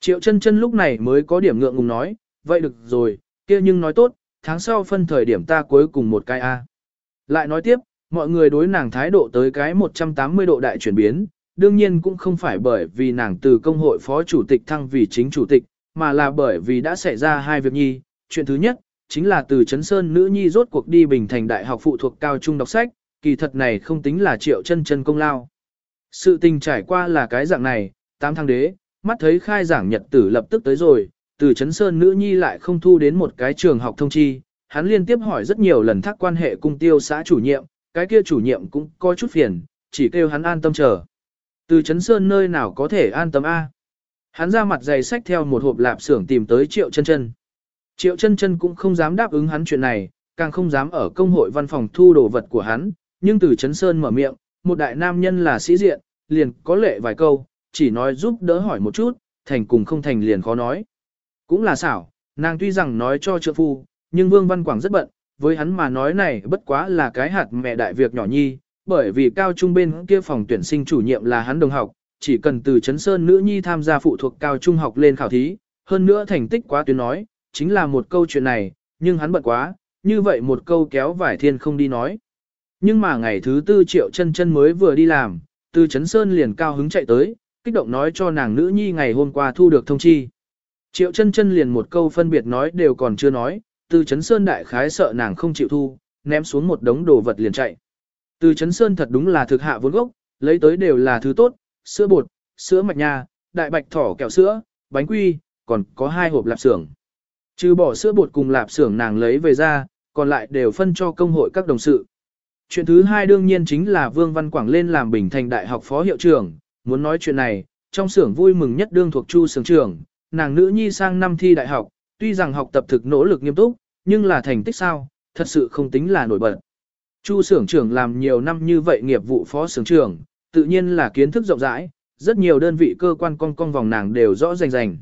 A: Triệu chân chân lúc này mới có điểm ngượng ngùng nói, vậy được rồi, kia nhưng nói tốt, tháng sau phân thời điểm ta cuối cùng một cái A. Lại nói tiếp, mọi người đối nàng thái độ tới cái 180 độ đại chuyển biến, đương nhiên cũng không phải bởi vì nàng từ công hội phó chủ tịch thăng vì chính chủ tịch, mà là bởi vì đã xảy ra hai việc nhi. Chuyện thứ nhất, chính là từ Trấn Sơn nữ nhi rốt cuộc đi Bình Thành Đại học phụ thuộc cao trung đọc sách, kỳ thật này không tính là triệu chân chân công lao. Sự tình trải qua là cái dạng này, tám tháng đế, mắt thấy khai giảng nhật tử lập tức tới rồi, từ Trấn Sơn nữ nhi lại không thu đến một cái trường học thông chi, hắn liên tiếp hỏi rất nhiều lần thắc quan hệ cung tiêu xã chủ nhiệm, cái kia chủ nhiệm cũng có chút phiền, chỉ kêu hắn an tâm chờ. Từ Trấn Sơn nơi nào có thể an tâm A. Hắn ra mặt giày sách theo một hộp lạp xưởng tìm tới Triệu chân chân. Triệu chân chân cũng không dám đáp ứng hắn chuyện này, càng không dám ở công hội văn phòng thu đồ vật của hắn, nhưng từ Trấn Sơn mở miệng, một đại nam nhân là sĩ diện, liền có lệ vài câu, chỉ nói giúp đỡ hỏi một chút, thành cùng không thành liền khó nói. Cũng là xảo, nàng tuy rằng nói cho trượng phu, nhưng Vương Văn Quảng rất bận, với hắn mà nói này bất quá là cái hạt mẹ đại việc nhỏ nhi, bởi vì cao trung bên kia phòng tuyển sinh chủ nhiệm là hắn đồng học, chỉ cần từ Trấn Sơn nữ nhi tham gia phụ thuộc cao trung học lên khảo thí, hơn nữa thành tích quá tuyến nói, chính là một câu chuyện này, nhưng hắn bận quá, như vậy một câu kéo vải thiên không đi nói. Nhưng mà ngày thứ tư triệu chân chân mới vừa đi làm, từ Trấn Sơn liền cao hứng chạy tới, kích động nói cho nàng nữ nhi ngày hôm qua thu được thông chi. Triệu chân chân liền một câu phân biệt nói đều còn chưa nói, từ Trấn Sơn đại khái sợ nàng không chịu thu, ném xuống một đống đồ vật liền chạy. Từ Trấn Sơn thật đúng là thực hạ vốn gốc, lấy tới đều là thứ tốt, sữa bột, sữa mạch nha, đại bạch thỏ kẹo sữa, bánh quy, còn có hai hộp lạp xưởng. Trừ bỏ sữa bột cùng lạp xưởng nàng lấy về ra, còn lại đều phân cho công hội các đồng sự. Chuyện thứ hai đương nhiên chính là Vương Văn Quảng lên làm Bình Thành Đại học phó hiệu trưởng, muốn nói chuyện này, trong xưởng vui mừng nhất đương thuộc Chu xưởng trưởng, nàng nữ nhi sang năm thi đại học, tuy rằng học tập thực nỗ lực nghiêm túc, nhưng là thành tích sao, thật sự không tính là nổi bật. Chu xưởng trưởng làm nhiều năm như vậy nghiệp vụ phó xưởng trưởng, tự nhiên là kiến thức rộng rãi, rất nhiều đơn vị cơ quan con con vòng nàng đều rõ rành rành.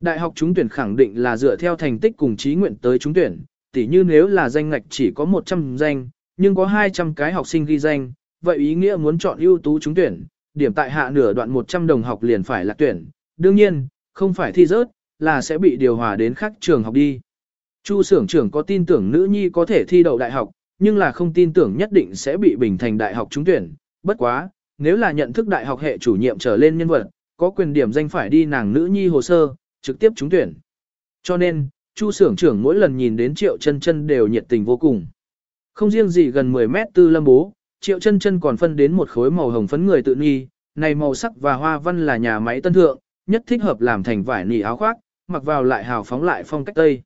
A: Đại học trúng tuyển khẳng định là dựa theo thành tích cùng trí nguyện tới trúng tuyển, tỉ như nếu là danh ngạch chỉ có 100 danh, nhưng có 200 cái học sinh ghi danh, vậy ý nghĩa muốn chọn ưu tú trúng tuyển, điểm tại hạ nửa đoạn 100 đồng học liền phải là tuyển. Đương nhiên, không phải thi rớt, là sẽ bị điều hòa đến khác trường học đi. Chu xưởng trưởng có tin tưởng nữ nhi có thể thi đậu đại học, nhưng là không tin tưởng nhất định sẽ bị bình thành đại học trúng tuyển. Bất quá, nếu là nhận thức đại học hệ chủ nhiệm trở lên nhân vật, có quyền điểm danh phải đi nàng nữ nhi hồ sơ, trực tiếp trúng tuyển. Cho nên, Chu xưởng trưởng mỗi lần nhìn đến Triệu Chân Chân đều nhiệt tình vô cùng. Không riêng gì gần 10 mét tư lâm bố, Triệu Chân Chân còn phân đến một khối màu hồng phấn người tự nghi, này màu sắc và hoa văn là nhà máy tân thượng, nhất thích hợp làm thành vải nỉ áo khoác, mặc vào lại hào phóng lại phong cách tây.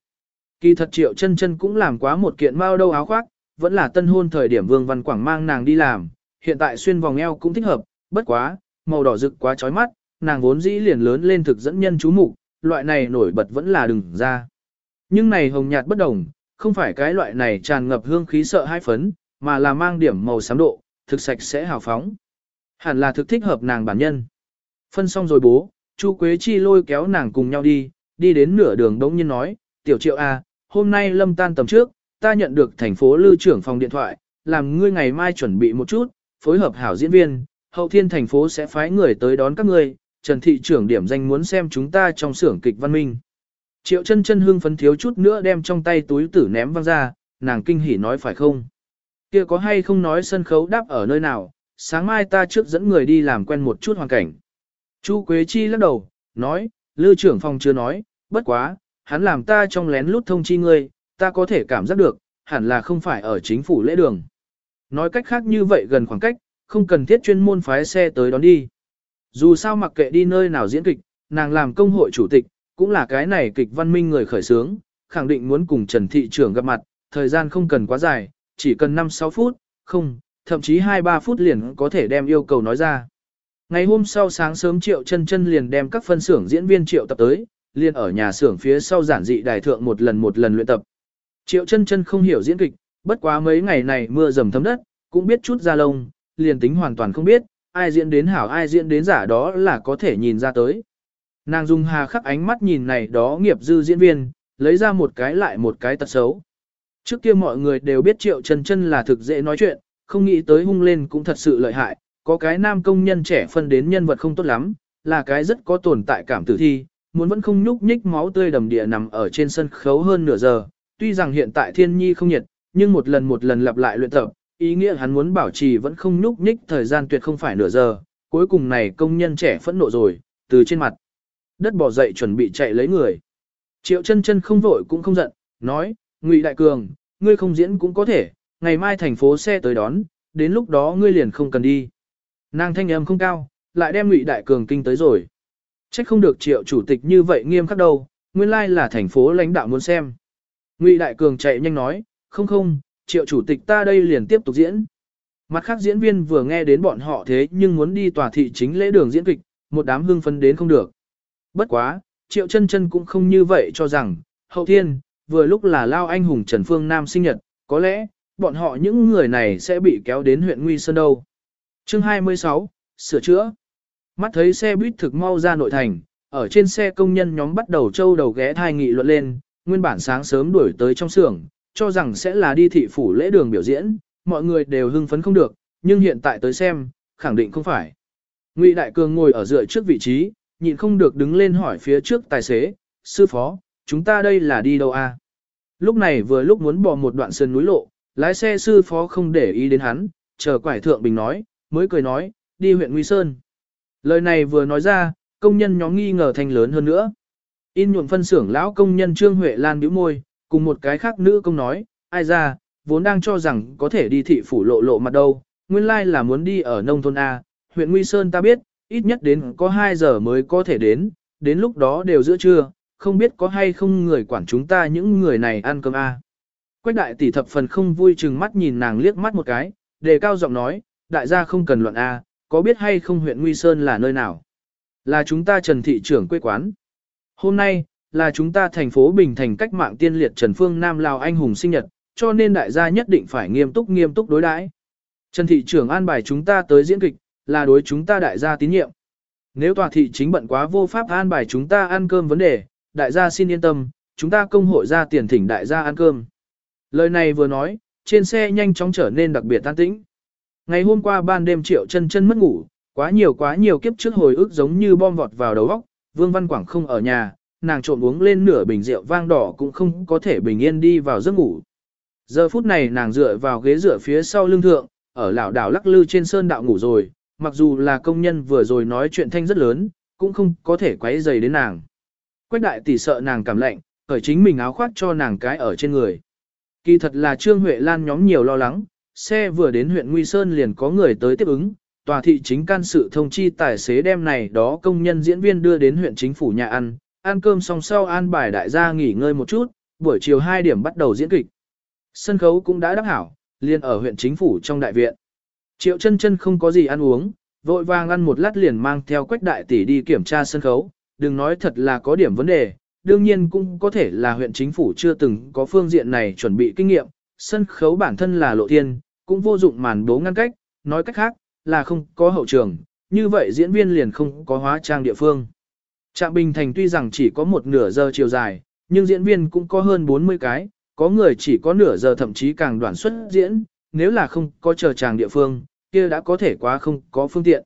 A: Kỳ thật Triệu Chân Chân cũng làm quá một kiện mao đâu áo khoác, vẫn là tân hôn thời điểm Vương Văn Quảng mang nàng đi làm, hiện tại xuyên vòng eo cũng thích hợp, bất quá, màu đỏ rực quá chói mắt, nàng vốn dĩ liền lớn lên thực dẫn nhân chú mục, loại này nổi bật vẫn là đừng ra. Nhưng này hồng nhạt bất đồng, không phải cái loại này tràn ngập hương khí sợ hai phấn, mà là mang điểm màu xám độ, thực sạch sẽ hào phóng. Hẳn là thực thích hợp nàng bản nhân. Phân xong rồi bố, Chu Quế Chi lôi kéo nàng cùng nhau đi, đi đến nửa đường đống nhiên nói, tiểu triệu A, à, hôm nay lâm tan tầm trước, ta nhận được thành phố lưu trưởng phòng điện thoại, làm ngươi ngày mai chuẩn bị một chút, phối hợp hảo diễn viên, hậu thiên thành phố sẽ phái người tới đón các ngươi, Trần thị trưởng điểm danh muốn xem chúng ta trong xưởng kịch văn minh. Triệu chân chân hương phấn thiếu chút nữa đem trong tay túi tử ném văng ra, nàng kinh hỉ nói phải không? Kia có hay không nói sân khấu đáp ở nơi nào, sáng mai ta trước dẫn người đi làm quen một chút hoàn cảnh. Chu Quế Chi lắc đầu, nói, lư trưởng phòng chưa nói, bất quá, hắn làm ta trong lén lút thông chi ngươi, ta có thể cảm giác được, hẳn là không phải ở chính phủ lễ đường. Nói cách khác như vậy gần khoảng cách, không cần thiết chuyên môn phái xe tới đón đi. Dù sao mặc kệ đi nơi nào diễn kịch, nàng làm công hội chủ tịch, cũng là cái này kịch văn minh người khởi xướng, khẳng định muốn cùng Trần Thị trưởng gặp mặt, thời gian không cần quá dài, chỉ cần 5-6 phút, không, thậm chí 2-3 phút liền có thể đem yêu cầu nói ra. Ngày hôm sau sáng sớm Triệu chân chân liền đem các phân xưởng diễn viên Triệu tập tới, liền ở nhà xưởng phía sau giản dị đài thượng một lần một lần luyện tập. Triệu chân chân không hiểu diễn kịch, bất quá mấy ngày này mưa dầm thấm đất, cũng biết chút ra lông, liền tính hoàn toàn không biết, ai diễn đến hảo ai diễn đến giả đó là có thể nhìn ra tới. Nàng dùng hà khắc ánh mắt nhìn này đó nghiệp dư diễn viên, lấy ra một cái lại một cái tật xấu. Trước kia mọi người đều biết triệu chân chân là thực dễ nói chuyện, không nghĩ tới hung lên cũng thật sự lợi hại, có cái nam công nhân trẻ phân đến nhân vật không tốt lắm, là cái rất có tồn tại cảm tử thi, muốn vẫn không nhúc nhích máu tươi đầm địa nằm ở trên sân khấu hơn nửa giờ, tuy rằng hiện tại thiên nhi không nhiệt, nhưng một lần một lần lặp lại luyện tập, ý nghĩa hắn muốn bảo trì vẫn không nhúc nhích thời gian tuyệt không phải nửa giờ, cuối cùng này công nhân trẻ phẫn nộ rồi, từ trên mặt đất bỏ dậy chuẩn bị chạy lấy người. Triệu chân chân không vội cũng không giận, nói, Ngụy Đại Cường, ngươi không diễn cũng có thể, ngày mai thành phố xe tới đón, đến lúc đó ngươi liền không cần đi. Nàng thanh âm không cao, lại đem Ngụy Đại Cường kinh tới rồi. Trách không được triệu chủ tịch như vậy nghiêm khắc đâu, nguyên lai là thành phố lãnh đạo muốn xem. Ngụy Đại Cường chạy nhanh nói, không không, triệu chủ tịch ta đây liền tiếp tục diễn. Mặt khác diễn viên vừa nghe đến bọn họ thế nhưng muốn đi tòa thị chính lễ đường diễn kịch, một đám hưng phấn đến không được. Bất quá, triệu chân chân cũng không như vậy cho rằng, hậu thiên, vừa lúc là lao anh hùng Trần Phương Nam sinh nhật, có lẽ, bọn họ những người này sẽ bị kéo đến huyện Nguy Sơn đâu. Chương 26, sửa chữa. Mắt thấy xe buýt thực mau ra nội thành, ở trên xe công nhân nhóm bắt đầu trâu đầu ghé thai nghị luận lên, nguyên bản sáng sớm đuổi tới trong xưởng, cho rằng sẽ là đi thị phủ lễ đường biểu diễn, mọi người đều hưng phấn không được, nhưng hiện tại tới xem, khẳng định không phải. Ngụy Đại Cường ngồi ở dựa trước vị trí, nhịn không được đứng lên hỏi phía trước tài xế, sư phó, chúng ta đây là đi đâu a? Lúc này vừa lúc muốn bỏ một đoạn sườn núi lộ, lái xe sư phó không để ý đến hắn, chờ quải thượng bình nói, mới cười nói, đi huyện Nguy Sơn. Lời này vừa nói ra, công nhân nhóm nghi ngờ thành lớn hơn nữa. In nhuộm phân xưởng lão công nhân Trương Huệ Lan bĩu môi, cùng một cái khác nữ công nói, ai ra, vốn đang cho rằng có thể đi thị phủ lộ lộ mặt đâu, nguyên lai là muốn đi ở nông thôn A, huyện Nguy Sơn ta biết, ít nhất đến có 2 giờ mới có thể đến, đến lúc đó đều giữa trưa, không biết có hay không người quản chúng ta những người này ăn cơm A. Quách đại tỷ thập phần không vui chừng mắt nhìn nàng liếc mắt một cái, đề cao giọng nói, đại gia không cần luận A, có biết hay không huyện Nguy Sơn là nơi nào? Là chúng ta Trần Thị trưởng quê quán. Hôm nay, là chúng ta thành phố Bình Thành cách mạng tiên liệt Trần Phương Nam Lào anh hùng sinh nhật, cho nên đại gia nhất định phải nghiêm túc nghiêm túc đối đãi. Trần Thị trưởng an bài chúng ta tới diễn kịch, là đối chúng ta đại gia tín nhiệm. Nếu tòa thị chính bận quá vô pháp an bài chúng ta ăn cơm vấn đề, đại gia xin yên tâm, chúng ta công hội ra tiền thỉnh đại gia ăn cơm. Lời này vừa nói, trên xe nhanh chóng trở nên đặc biệt tan tĩnh. Ngày hôm qua ban đêm triệu chân chân mất ngủ, quá nhiều quá nhiều kiếp trước hồi ức giống như bom vọt vào đầu óc, Vương Văn Quảng không ở nhà, nàng trộm uống lên nửa bình rượu vang đỏ cũng không có thể bình yên đi vào giấc ngủ. Giờ phút này nàng dựa vào ghế dựa phía sau lưng thượng, ở lão đảo lắc lư trên sơn đạo ngủ rồi, mặc dù là công nhân vừa rồi nói chuyện thanh rất lớn, cũng không có thể quấy dày đến nàng. Quách đại tỷ sợ nàng cảm lạnh, khởi chính mình áo khoác cho nàng cái ở trên người. Kỳ thật là Trương Huệ Lan nhóm nhiều lo lắng, xe vừa đến huyện Nguy Sơn liền có người tới tiếp ứng, tòa thị chính can sự thông chi tài xế đem này đó công nhân diễn viên đưa đến huyện chính phủ nhà ăn, ăn cơm xong sau an bài đại gia nghỉ ngơi một chút, buổi chiều 2 điểm bắt đầu diễn kịch. Sân khấu cũng đã đắc hảo, liền ở huyện chính phủ trong đại viện. Triệu chân chân không có gì ăn uống, vội vàng ăn một lát liền mang theo quách đại tỷ đi kiểm tra sân khấu, đừng nói thật là có điểm vấn đề, đương nhiên cũng có thể là huyện chính phủ chưa từng có phương diện này chuẩn bị kinh nghiệm, sân khấu bản thân là lộ thiên, cũng vô dụng màn bố ngăn cách, nói cách khác, là không có hậu trường, như vậy diễn viên liền không có hóa trang địa phương. Trạm Bình Thành tuy rằng chỉ có một nửa giờ chiều dài, nhưng diễn viên cũng có hơn 40 cái, có người chỉ có nửa giờ thậm chí càng đoạn xuất diễn, nếu là không có chờ tràng địa phương, kia đã có thể quá không có phương tiện.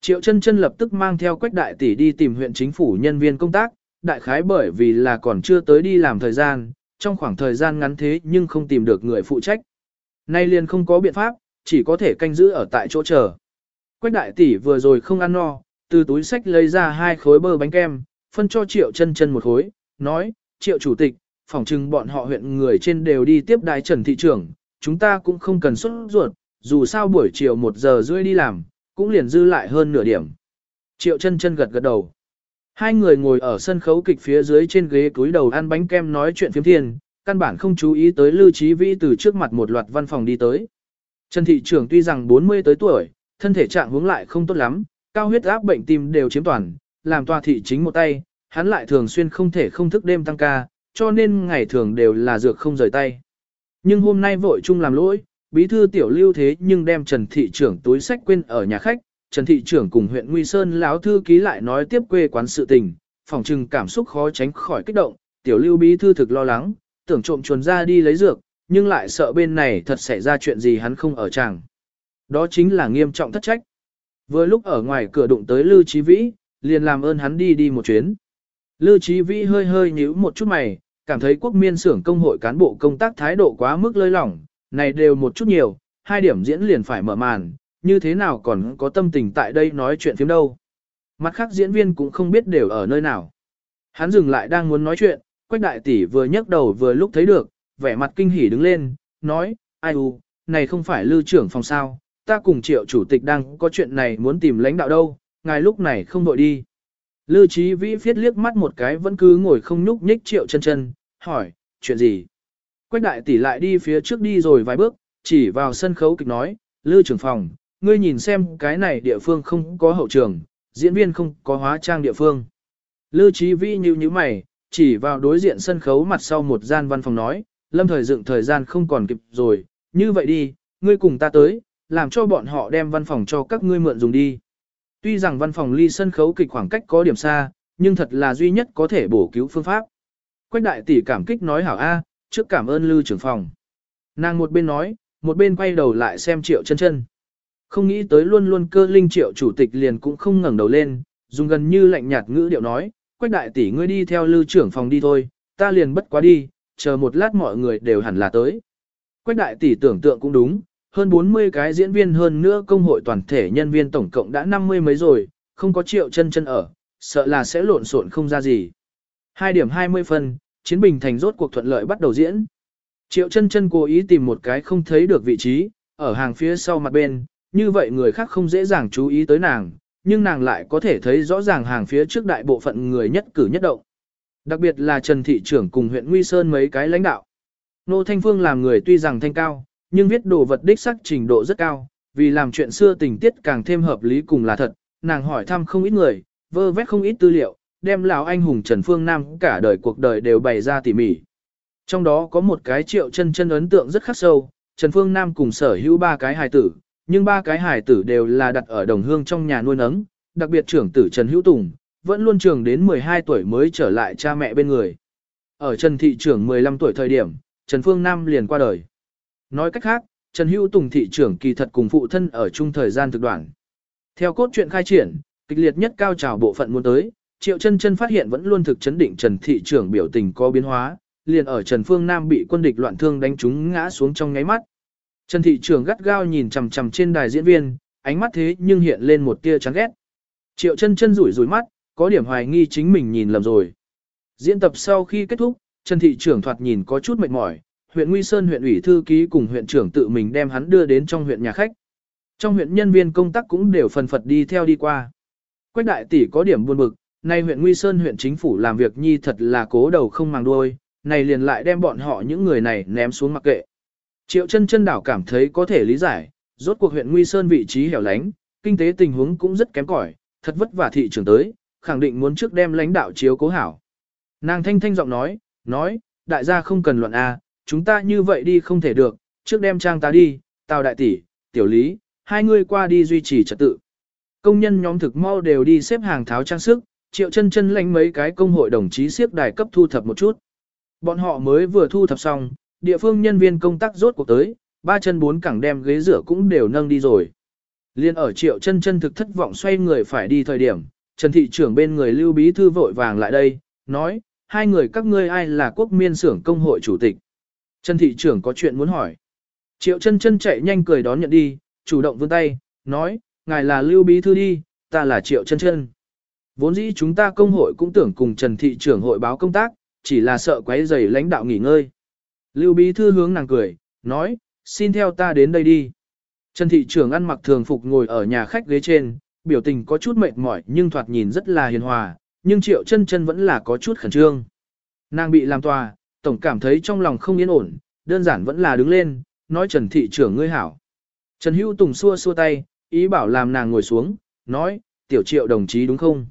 A: Triệu chân chân lập tức mang theo quách đại tỷ đi tìm huyện chính phủ nhân viên công tác, đại khái bởi vì là còn chưa tới đi làm thời gian, trong khoảng thời gian ngắn thế nhưng không tìm được người phụ trách. Nay liền không có biện pháp, chỉ có thể canh giữ ở tại chỗ chờ. Quách đại tỷ vừa rồi không ăn no, từ túi sách lấy ra hai khối bơ bánh kem, phân cho triệu chân chân một khối, nói, triệu chủ tịch, phỏng chừng bọn họ huyện người trên đều đi tiếp đại trần thị trưởng, chúng ta cũng không cần xuất ruột, dù sao buổi chiều một giờ rưỡi đi làm, cũng liền dư lại hơn nửa điểm. Triệu chân chân gật gật đầu. Hai người ngồi ở sân khấu kịch phía dưới trên ghế cúi đầu ăn bánh kem nói chuyện phiếm thiên, căn bản không chú ý tới Lưu Chí Vĩ từ trước mặt một loạt văn phòng đi tới. Trần thị trưởng tuy rằng 40 tới tuổi, thân thể trạng hướng lại không tốt lắm, cao huyết áp bệnh tim đều chiếm toàn, làm tòa thị chính một tay, hắn lại thường xuyên không thể không thức đêm tăng ca, cho nên ngày thường đều là dược không rời tay. Nhưng hôm nay vội chung làm lỗi, bí thư tiểu lưu thế nhưng đem Trần thị trưởng túi sách quên ở nhà khách, Trần thị trưởng cùng huyện Nguy Sơn lão thư ký lại nói tiếp quê quán sự tình, phòng trừng cảm xúc khó tránh khỏi kích động, tiểu lưu bí thư thực lo lắng, tưởng trộm chuồn ra đi lấy dược, nhưng lại sợ bên này thật xảy ra chuyện gì hắn không ở chàng. Đó chính là nghiêm trọng thất trách. Vừa lúc ở ngoài cửa đụng tới Lưu Chí Vĩ, liền làm ơn hắn đi đi một chuyến. Lưu Chí Vĩ hơi hơi nhíu một chút mày, cảm thấy quốc miên xưởng công hội cán bộ công tác thái độ quá mức lơi lỏng, này đều một chút nhiều, hai điểm diễn liền phải mở màn, như thế nào còn có tâm tình tại đây nói chuyện phiếm đâu. Mặt khác diễn viên cũng không biết đều ở nơi nào. Hắn dừng lại đang muốn nói chuyện, Quách đại tỷ vừa nhấc đầu vừa lúc thấy được, vẻ mặt kinh hỉ đứng lên, nói, ai u, này không phải lưu trưởng phòng sao, ta cùng triệu chủ tịch đang có chuyện này muốn tìm lãnh đạo đâu, ngài lúc này không đội đi. Lưu trí Vĩ viết liếc mắt một cái vẫn cứ ngồi không nhúc nhích triệu chân chân, hỏi, chuyện gì? Quách đại tỷ lại đi phía trước đi rồi vài bước, chỉ vào sân khấu kịch nói, Lưu trưởng phòng, ngươi nhìn xem cái này địa phương không có hậu trường, diễn viên không có hóa trang địa phương. Lưu trí Vĩ như như mày, chỉ vào đối diện sân khấu mặt sau một gian văn phòng nói, lâm thời dựng thời gian không còn kịp rồi, như vậy đi, ngươi cùng ta tới, làm cho bọn họ đem văn phòng cho các ngươi mượn dùng đi. Tuy rằng văn phòng ly sân khấu kịch khoảng cách có điểm xa, nhưng thật là duy nhất có thể bổ cứu phương pháp. Quách đại tỷ cảm kích nói hảo A, trước cảm ơn lưu trưởng phòng. Nàng một bên nói, một bên quay đầu lại xem triệu chân chân. Không nghĩ tới luôn luôn cơ linh triệu chủ tịch liền cũng không ngẩng đầu lên, dùng gần như lạnh nhạt ngữ điệu nói, quách đại tỷ ngươi đi theo lưu trưởng phòng đi thôi, ta liền bất quá đi, chờ một lát mọi người đều hẳn là tới. Quách đại tỷ tưởng tượng cũng đúng, hơn 40 cái diễn viên hơn nữa công hội toàn thể nhân viên tổng cộng đã 50 mấy rồi, không có triệu chân chân ở, sợ là sẽ lộn xộn không ra gì. 2 điểm 20 phân, chiến bình thành rốt cuộc thuận lợi bắt đầu diễn. Triệu chân chân cố ý tìm một cái không thấy được vị trí, ở hàng phía sau mặt bên, như vậy người khác không dễ dàng chú ý tới nàng, nhưng nàng lại có thể thấy rõ ràng hàng phía trước đại bộ phận người nhất cử nhất động. Đặc biệt là Trần Thị trưởng cùng huyện Nguy Sơn mấy cái lãnh đạo. Nô Thanh Phương làm người tuy rằng thanh cao, nhưng viết đồ vật đích sắc trình độ rất cao, vì làm chuyện xưa tình tiết càng thêm hợp lý cùng là thật, nàng hỏi thăm không ít người, vơ vét không ít tư liệu, đem lão anh hùng Trần Phương Nam cả đời cuộc đời đều bày ra tỉ mỉ. Trong đó có một cái triệu chân chân ấn tượng rất khắc sâu, Trần Phương Nam cùng sở hữu ba cái hài tử, nhưng ba cái hài tử đều là đặt ở đồng hương trong nhà nuôi nấng, đặc biệt trưởng tử Trần Hữu Tùng, vẫn luôn trường đến 12 tuổi mới trở lại cha mẹ bên người. Ở Trần Thị trưởng 15 tuổi thời điểm, Trần Phương Nam liền qua đời. Nói cách khác, Trần Hữu Tùng thị trưởng kỳ thật cùng phụ thân ở chung thời gian thực đoạn. Theo cốt truyện khai triển, kịch liệt nhất cao trào bộ phận muốn tới, Triệu Chân Chân phát hiện vẫn luôn thực chấn định Trần thị trưởng biểu tình có biến hóa, liền ở Trần Phương Nam bị quân địch loạn thương đánh trúng ngã xuống trong ngáy mắt. Trần thị trưởng gắt gao nhìn chằm chằm trên đài diễn viên, ánh mắt thế nhưng hiện lên một tia chán ghét. Triệu Chân Chân rủi rủi mắt, có điểm hoài nghi chính mình nhìn lầm rồi. Diễn tập sau khi kết thúc, Trần thị trưởng thoạt nhìn có chút mệt mỏi, huyện Nguy Sơn huyện ủy thư ký cùng huyện trưởng tự mình đem hắn đưa đến trong huyện nhà khách. Trong huyện nhân viên công tác cũng đều phần phật đi theo đi qua. Quách đại tỷ có điểm buồn bực, nay huyện Nguy Sơn huyện chính phủ làm việc nhi thật là cố đầu không màng đuôi, này liền lại đem bọn họ những người này ném xuống mặc kệ. Triệu chân chân đảo cảm thấy có thể lý giải, rốt cuộc huyện Nguy Sơn vị trí hẻo lánh, kinh tế tình huống cũng rất kém cỏi, thật vất vả thị trường tới, khẳng định muốn trước đem lãnh đạo chiếu cố hảo. Nàng thanh thanh giọng nói, nói, đại gia không cần luận A, chúng ta như vậy đi không thể được, trước đem trang ta đi, tào đại tỷ, tiểu lý, hai người qua đi duy trì trật tự. Công nhân nhóm thực mau đều đi xếp hàng tháo trang sức, triệu chân chân lãnh mấy cái công hội đồng chí siếp đài cấp thu thập một chút. Bọn họ mới vừa thu thập xong, địa phương nhân viên công tác rốt cuộc tới, ba chân bốn cẳng đem ghế rửa cũng đều nâng đi rồi. Liên ở triệu chân chân thực thất vọng xoay người phải đi thời điểm, Trần thị trưởng bên người lưu bí thư vội vàng lại đây, nói, hai người các ngươi ai là quốc miên xưởng công hội chủ tịch. Trần thị trưởng có chuyện muốn hỏi. Triệu chân chân chạy nhanh cười đón nhận đi, chủ động vươn tay, nói, ngài là lưu bí thư đi, ta là triệu chân chân. Vốn dĩ chúng ta công hội cũng tưởng cùng Trần thị trưởng hội báo công tác, chỉ là sợ quấy rầy lãnh đạo nghỉ ngơi. Lưu bí thư hướng nàng cười, nói, xin theo ta đến đây đi. Trần thị trưởng ăn mặc thường phục ngồi ở nhà khách ghế trên, biểu tình có chút mệt mỏi nhưng thoạt nhìn rất là hiền hòa, nhưng triệu chân chân vẫn là có chút khẩn trương. Nàng bị làm tòa, tổng cảm thấy trong lòng không yên ổn, đơn giản vẫn là đứng lên, nói Trần thị trưởng ngươi hảo. Trần Hữu Tùng xua xua tay, ý bảo làm nàng ngồi xuống, nói, tiểu triệu đồng chí đúng không?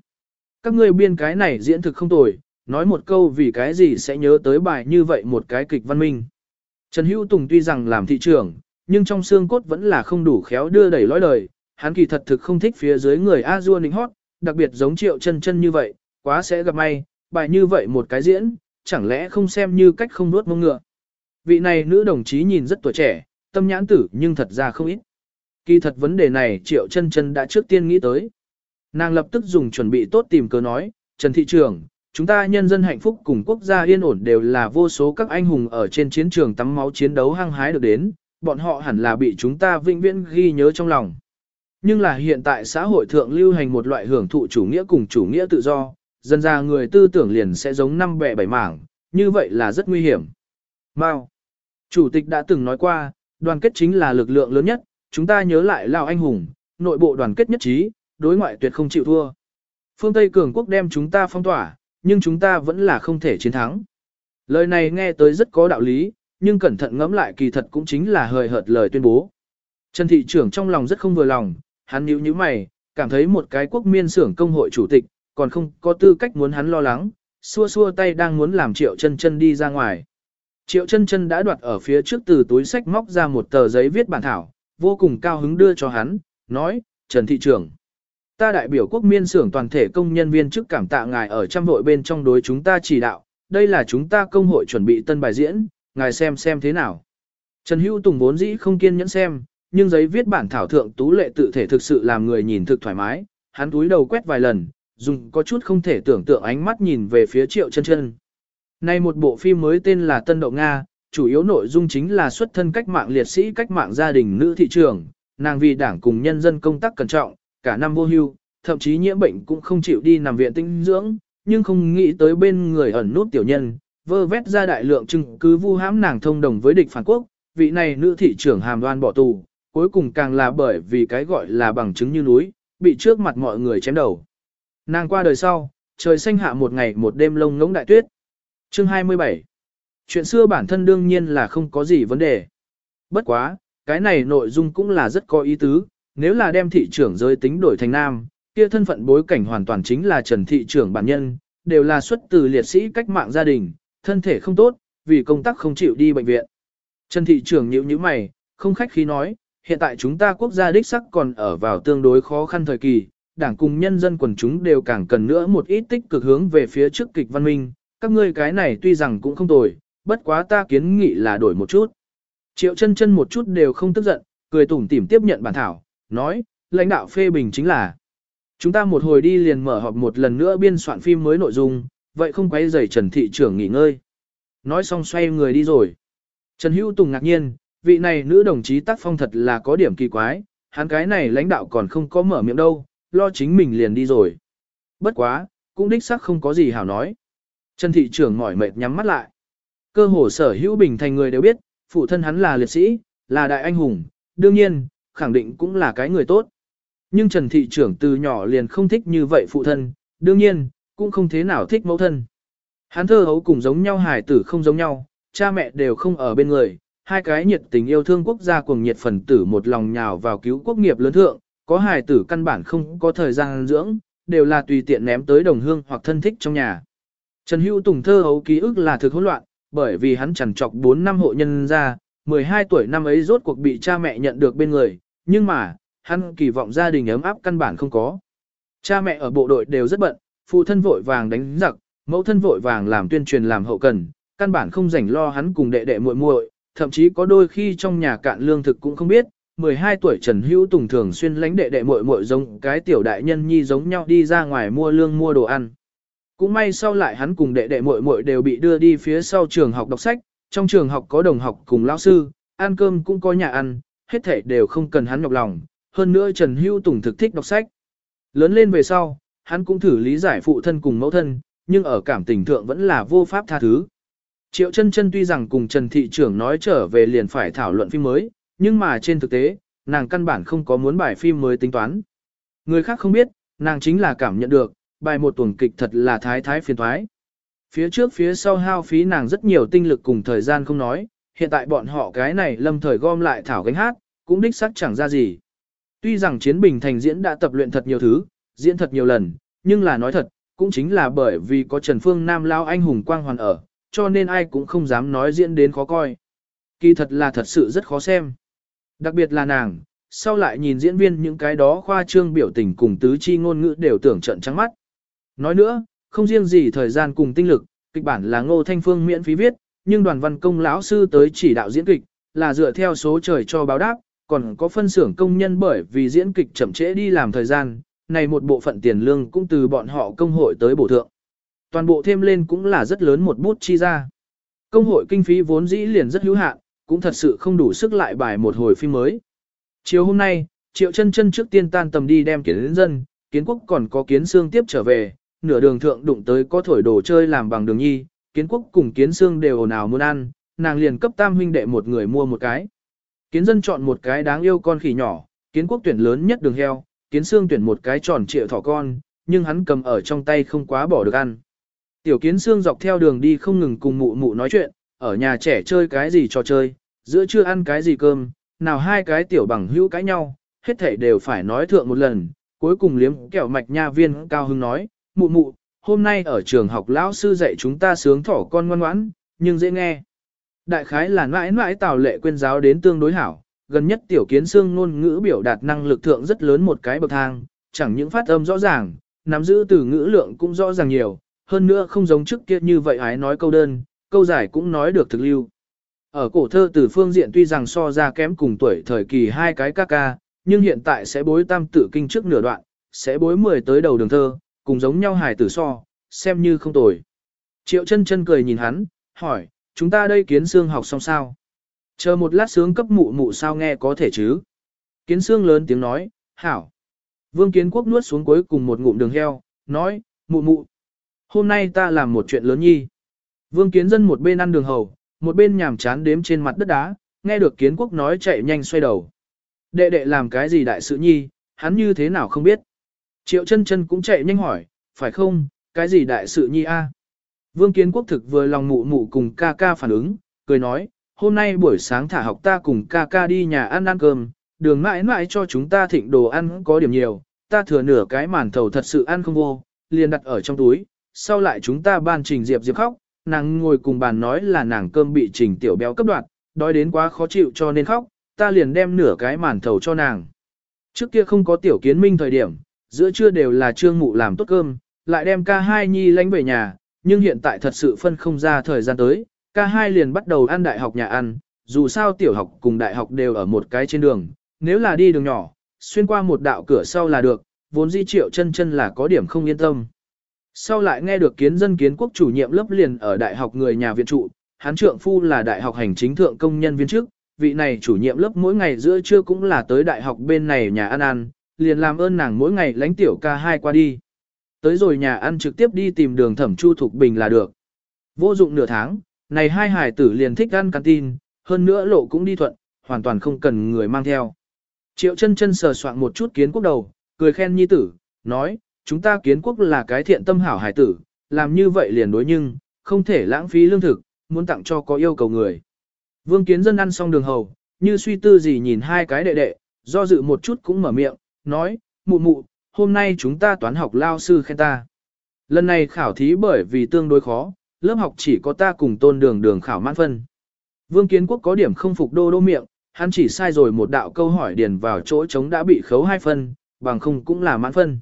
A: Các ngươi biên cái này diễn thực không tồi, nói một câu vì cái gì sẽ nhớ tới bài như vậy một cái kịch văn minh. Trần Hữu Tùng tuy rằng làm thị trưởng, nhưng trong xương cốt vẫn là không đủ khéo đưa đẩy lõi lời, hắn kỳ thật thực không thích phía dưới người a dua nịnh hót, đặc biệt giống triệu chân chân như vậy, quá sẽ gặp may, bài như vậy một cái diễn, chẳng lẽ không xem như cách không nuốt mông ngựa. Vị này nữ đồng chí nhìn rất tuổi trẻ, tâm nhãn tử nhưng thật ra không ít. Kỳ thật vấn đề này triệu chân chân đã trước tiên nghĩ tới. Nàng lập tức dùng chuẩn bị tốt tìm cớ nói, Trần Thị Trường, chúng ta nhân dân hạnh phúc cùng quốc gia yên ổn đều là vô số các anh hùng ở trên chiến trường tắm máu chiến đấu hăng hái được đến, bọn họ hẳn là bị chúng ta vĩnh viễn ghi nhớ trong lòng. Nhưng là hiện tại xã hội thượng lưu hành một loại hưởng thụ chủ nghĩa cùng chủ nghĩa tự do, dần ra người tư tưởng liền sẽ giống năm bẻ bảy mảng, như vậy là rất nguy hiểm. Mao Chủ tịch đã từng nói qua, đoàn kết chính là lực lượng lớn nhất, chúng ta nhớ lại lao anh hùng, nội bộ đoàn kết nhất trí, đối ngoại tuyệt không chịu thua. Phương Tây cường quốc đem chúng ta phong tỏa, nhưng chúng ta vẫn là không thể chiến thắng. Lời này nghe tới rất có đạo lý, nhưng cẩn thận ngẫm lại kỳ thật cũng chính là hời hợt lời tuyên bố. Trần thị trưởng trong lòng rất không vừa lòng, hắn nhíu nhíu mày, cảm thấy một cái quốc miên xưởng công hội chủ tịch, còn không có tư cách muốn hắn lo lắng, xua xua tay đang muốn làm triệu chân chân đi ra ngoài. Triệu chân chân đã đoạt ở phía trước từ túi sách móc ra một tờ giấy viết bản thảo, vô cùng cao hứng đưa cho hắn, nói, Trần thị trưởng. Ta đại biểu quốc miên xưởng toàn thể công nhân viên chức cảm tạ ngài ở trăm hội bên trong đối chúng ta chỉ đạo, đây là chúng ta công hội chuẩn bị tân bài diễn, ngài xem xem thế nào. Trần Hữu Tùng vốn dĩ không kiên nhẫn xem, nhưng giấy viết bản thảo thượng tú lệ tự thể thực sự làm người nhìn thực thoải mái, hắn túi đầu quét vài lần, dùng có chút không thể tưởng tượng ánh mắt nhìn về phía triệu chân chân. Nay một bộ phim mới tên là Tân Đậu Nga, chủ yếu nội dung chính là xuất thân cách mạng liệt sĩ cách mạng gia đình nữ thị trường, nàng vì đảng cùng nhân dân công tác cẩn trọng, cả năm vô hưu, thậm chí nhiễm bệnh cũng không chịu đi nằm viện tinh dưỡng, nhưng không nghĩ tới bên người ẩn nút tiểu nhân, vơ vét ra đại lượng chứng cứ vu hãm nàng thông đồng với địch phản quốc, vị này nữ thị trưởng hàm đoan bỏ tù, cuối cùng càng là bởi vì cái gọi là bằng chứng như núi, bị trước mặt mọi người chém đầu. Nàng qua đời sau, trời xanh hạ một ngày một đêm lông ngỗng đại tuyết. Chương 27 Chuyện xưa bản thân đương nhiên là không có gì vấn đề. Bất quá, cái này nội dung cũng là rất có ý tứ, nếu là đem thị trưởng giới tính đổi thành nam, kia thân phận bối cảnh hoàn toàn chính là Trần thị trưởng bản nhân, đều là xuất từ liệt sĩ cách mạng gia đình, thân thể không tốt, vì công tác không chịu đi bệnh viện. Trần thị trưởng nhíu nhíu mày, không khách khí nói, hiện tại chúng ta quốc gia đích sắc còn ở vào tương đối khó khăn thời kỳ, đảng cùng nhân dân quần chúng đều càng cần nữa một ít tích cực hướng về phía trước kịch văn minh, các ngươi cái này tuy rằng cũng không tồi, bất quá ta kiến nghị là đổi một chút. Triệu chân chân một chút đều không tức giận, cười tủm tỉm tiếp nhận bản thảo, nói, lãnh đạo phê bình chính là. Chúng ta một hồi đi liền mở họp một lần nữa biên soạn phim mới nội dung, vậy không quấy rầy Trần thị trưởng nghỉ ngơi. Nói xong xoay người đi rồi. Trần Hữu Tùng ngạc nhiên, vị này nữ đồng chí tác phong thật là có điểm kỳ quái, hắn cái này lãnh đạo còn không có mở miệng đâu, lo chính mình liền đi rồi. Bất quá, cũng đích xác không có gì hảo nói. Trần thị trưởng mỏi mệt nhắm mắt lại. Cơ hồ sở hữu bình thành người đều biết, phụ thân hắn là liệt sĩ, là đại anh hùng, đương nhiên, khẳng định cũng là cái người tốt. Nhưng Trần thị trưởng từ nhỏ liền không thích như vậy phụ thân, đương nhiên, cũng không thế nào thích mẫu thân. Hắn thơ hấu cùng giống nhau hài tử không giống nhau, cha mẹ đều không ở bên người, hai cái nhiệt tình yêu thương quốc gia cùng nhiệt phần tử một lòng nhào vào cứu quốc nghiệp lớn thượng, có hài tử căn bản không có thời gian dưỡng, đều là tùy tiện ném tới đồng hương hoặc thân thích trong nhà. Trần Hữu Tùng thơ hấu ký ức là thực hỗn loạn, bởi vì hắn chẳng chọc 4 năm hộ nhân ra, 12 tuổi năm ấy rốt cuộc bị cha mẹ nhận được bên người, nhưng mà, hắn kỳ vọng gia đình ấm áp căn bản không có. Cha mẹ ở bộ đội đều rất bận, phụ thân vội vàng đánh giặc, mẫu thân vội vàng làm tuyên truyền làm hậu cần, căn bản không rảnh lo hắn cùng đệ đệ muội muội, thậm chí có đôi khi trong nhà cạn lương thực cũng không biết. 12 tuổi Trần Hữu Tùng thường xuyên lánh đệ đệ muội muội giống cái tiểu đại nhân nhi giống nhau đi ra ngoài mua lương mua đồ ăn. Cũng may sau lại hắn cùng đệ đệ muội muội đều bị đưa đi phía sau trường học đọc sách, trong trường học có đồng học cùng lão sư, ăn cơm cũng có nhà ăn, hết thảy đều không cần hắn nhọc lòng, hơn nữa Trần Hữu Tùng thực thích đọc sách. Lớn lên về sau, hắn cũng thử lý giải phụ thân cùng mẫu thân, nhưng ở cảm tình thượng vẫn là vô pháp tha thứ. Triệu chân chân tuy rằng cùng Trần Thị trưởng nói trở về liền phải thảo luận phim mới, nhưng mà trên thực tế, nàng căn bản không có muốn bài phim mới tính toán. Người khác không biết, nàng chính là cảm nhận được, bài một tuần kịch thật là thái thái phiền thoái. Phía trước phía sau hao phí nàng rất nhiều tinh lực cùng thời gian không nói, hiện tại bọn họ cái này lâm thời gom lại thảo gánh hát, cũng đích sắc chẳng ra gì. Tuy rằng Chiến Bình Thành diễn đã tập luyện thật nhiều thứ, diễn thật nhiều lần, nhưng là nói thật, cũng chính là bởi vì có Trần Phương Nam lao anh hùng quang hoàn ở, cho nên ai cũng không dám nói diễn đến khó coi. Kỳ thật là thật sự rất khó xem. Đặc biệt là nàng, sau lại nhìn diễn viên những cái đó khoa trương biểu tình cùng tứ chi ngôn ngữ đều tưởng trận trắng mắt. Nói nữa, không riêng gì thời gian cùng tinh lực, kịch bản là Ngô Thanh Phương miễn phí viết, nhưng đoàn văn công lão sư tới chỉ đạo diễn kịch, là dựa theo số trời cho báo đáp, còn có phân xưởng công nhân bởi vì diễn kịch chậm trễ đi làm thời gian, này một bộ phận tiền lương cũng từ bọn họ công hội tới bổ thượng. Toàn bộ thêm lên cũng là rất lớn một bút chi ra. Công hội kinh phí vốn dĩ liền rất hữu hạn, cũng thật sự không đủ sức lại bài một hồi phim mới. Chiều hôm nay, Triệu chân chân trước tiên tan tầm đi đem kiến dân, kiến quốc còn có kiến xương tiếp trở về, nửa đường thượng đụng tới có thổi đồ chơi làm bằng đường nhi, kiến quốc cùng kiến xương đều ồn ào muốn ăn, nàng liền cấp tam huynh đệ một người mua một cái. Kiến dân chọn một cái đáng yêu con khỉ nhỏ, kiến quốc tuyển lớn nhất đường heo, kiến xương tuyển một cái tròn trịa thỏ con, nhưng hắn cầm ở trong tay không quá bỏ được ăn. Tiểu kiến xương dọc theo đường đi không ngừng cùng mụ mụ nói chuyện, ở nhà trẻ chơi cái gì trò chơi, giữa trưa ăn cái gì cơm, nào hai cái tiểu bằng hữu cãi nhau, hết thảy đều phải nói thượng một lần, cuối cùng liếm kẹo mạch nha viên cao hưng nói, mụ mụ, hôm nay ở trường học lão sư dạy chúng ta sướng thỏ con ngoan ngoãn, nhưng dễ nghe. Đại khái là mãi mãi tào lệ quên giáo đến tương đối hảo, gần nhất tiểu kiến xương ngôn ngữ biểu đạt năng lực thượng rất lớn một cái bậc thang, chẳng những phát âm rõ ràng, nắm giữ từ ngữ lượng cũng rõ ràng nhiều, hơn nữa không giống trước kia như vậy ái nói câu đơn, câu giải cũng nói được thực lưu. Ở cổ thơ từ phương diện tuy rằng so ra kém cùng tuổi thời kỳ hai cái ca ca, nhưng hiện tại sẽ bối tam tử kinh trước nửa đoạn, sẽ bối mười tới đầu đường thơ, cùng giống nhau hài tử so, xem như không tồi. Triệu chân chân cười nhìn hắn, hỏi, chúng ta đây kiến xương học xong sao? Chờ một lát sướng cấp mụ mụ sao nghe có thể chứ? Kiến xương lớn tiếng nói, hảo. Vương kiến quốc nuốt xuống cuối cùng một ngụm đường heo, nói, mụ mụ. Hôm nay ta làm một chuyện lớn nhi. Vương kiến dân một bên ăn đường hầu, một bên nhàm chán đếm trên mặt đất đá, nghe được kiến quốc nói chạy nhanh xoay đầu. Đệ đệ làm cái gì đại sự nhi, hắn như thế nào không biết. Triệu chân chân cũng chạy nhanh hỏi, phải không, cái gì đại sự nhi a? Vương kiến quốc thực vừa lòng mụ mụ cùng ca ca phản ứng, cười nói, hôm nay buổi sáng thả học ta cùng ca ca đi nhà ăn ăn cơm, đường mãi mãi cho chúng ta thịnh đồ ăn có điểm nhiều, ta thừa nửa cái màn thầu thật sự ăn không vô, liền đặt ở trong túi, sau lại chúng ta ban trình diệp diệp khóc, nàng ngồi cùng bàn nói là nàng cơm bị trình tiểu béo cấp đoạt, đói đến quá khó chịu cho nên khóc, ta liền đem nửa cái màn thầu cho nàng. Trước kia không có tiểu kiến minh thời điểm, giữa trưa đều là trương mụ làm tốt cơm, lại đem ca hai nhi lánh về nhà, nhưng hiện tại thật sự phân không ra thời gian tới, ca hai liền bắt đầu ăn đại học nhà ăn, dù sao tiểu học cùng đại học đều ở một cái trên đường, nếu là đi đường nhỏ, xuyên qua một đạo cửa sau là được, vốn di triệu chân chân là có điểm không yên tâm. Sau lại nghe được kiến dân kiến quốc chủ nhiệm lớp liền ở đại học người nhà viện trụ, hắn trượng phu là đại học hành chính thượng công nhân viên chức, vị này chủ nhiệm lớp mỗi ngày giữa trưa cũng là tới đại học bên này nhà ăn ăn, liền làm ơn nàng mỗi ngày lánh tiểu ca hai qua đi. Tới rồi nhà ăn trực tiếp đi tìm đường thẩm chu thục bình là được. Vô dụng nửa tháng, này hai hải tử liền thích ăn canteen, hơn nữa lộ cũng đi thuận, hoàn toàn không cần người mang theo. Triệu chân chân sờ soạn một chút kiến quốc đầu, cười khen nhi tử, nói, chúng ta kiến quốc là cái thiện tâm hảo hải tử, làm như vậy liền đối nhưng, không thể lãng phí lương thực, muốn tặng cho có yêu cầu người. Vương kiến dân ăn xong đường hầu, như suy tư gì nhìn hai cái đệ đệ, do dự một chút cũng mở miệng, nói, mụ mụ, hôm nay chúng ta toán học lao sư khen ta. Lần này khảo thí bởi vì tương đối khó, lớp học chỉ có ta cùng tôn đường đường khảo mãn phân. Vương kiến quốc có điểm không phục đô đô miệng, hắn chỉ sai rồi một đạo câu hỏi điền vào chỗ trống đã bị khấu hai phân, bằng không cũng là mãn phân.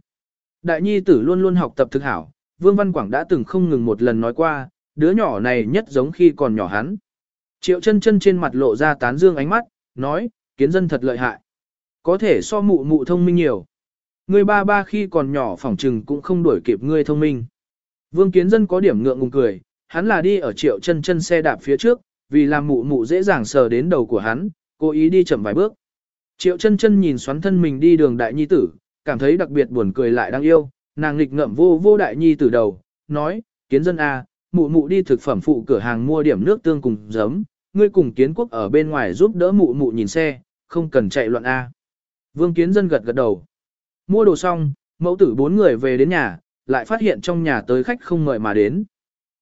A: Đại nhi tử luôn luôn học tập thực hảo, Vương Văn Quảng đã từng không ngừng một lần nói qua, đứa nhỏ này nhất giống khi còn nhỏ hắn. Triệu chân chân trên mặt lộ ra tán dương ánh mắt, nói, kiến dân thật lợi hại. Có thể so mụ mụ thông minh nhiều. Ngươi ba ba khi còn nhỏ phỏng trừng cũng không đuổi kịp ngươi thông minh. Vương kiến dân có điểm ngượng ngùng cười, hắn là đi ở triệu chân chân xe đạp phía trước, vì làm mụ mụ dễ dàng sờ đến đầu của hắn, cố ý đi chậm vài bước. Triệu chân chân nhìn xoắn thân mình đi đường đại nhi tử, cảm thấy đặc biệt buồn cười lại đáng yêu, nàng nghịch ngậm vô vô đại nhi từ đầu, nói, kiến dân A, mụ mụ đi thực phẩm phụ cửa hàng mua điểm nước tương cùng giấm, ngươi cùng kiến quốc ở bên ngoài giúp đỡ mụ mụ nhìn xe, không cần chạy loạn A. Vương kiến dân gật gật đầu. Mua đồ xong, mẫu tử bốn người về đến nhà, lại phát hiện trong nhà tới khách không mời mà đến.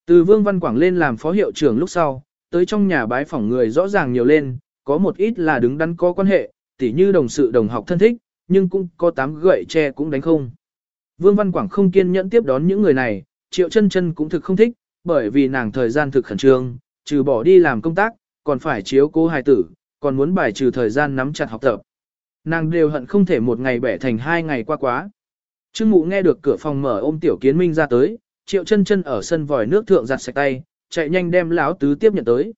A: Từ Vương Văn Quảng lên làm phó hiệu trưởng lúc sau, tới trong nhà bái phỏng người rõ ràng nhiều lên, có một ít là đứng đắn có quan hệ, tỉ như đồng sự đồng học thân thích, nhưng cũng có tám gậy tre cũng đánh không. Vương Văn Quảng không kiên nhẫn tiếp đón những người này, Triệu Chân Chân cũng thực không thích, bởi vì nàng thời gian thực khẩn trương, trừ bỏ đi làm công tác, còn phải chiếu cố hài tử, còn muốn bài trừ thời gian nắm chặt học tập. Nàng đều hận không thể một ngày bẻ thành hai ngày qua quá. Trương Mụ nghe được cửa phòng mở ôm Tiểu Kiến Minh ra tới, Triệu Chân Chân ở sân vòi nước thượng giặt sạch tay, chạy nhanh đem lão tứ tiếp nhận tới.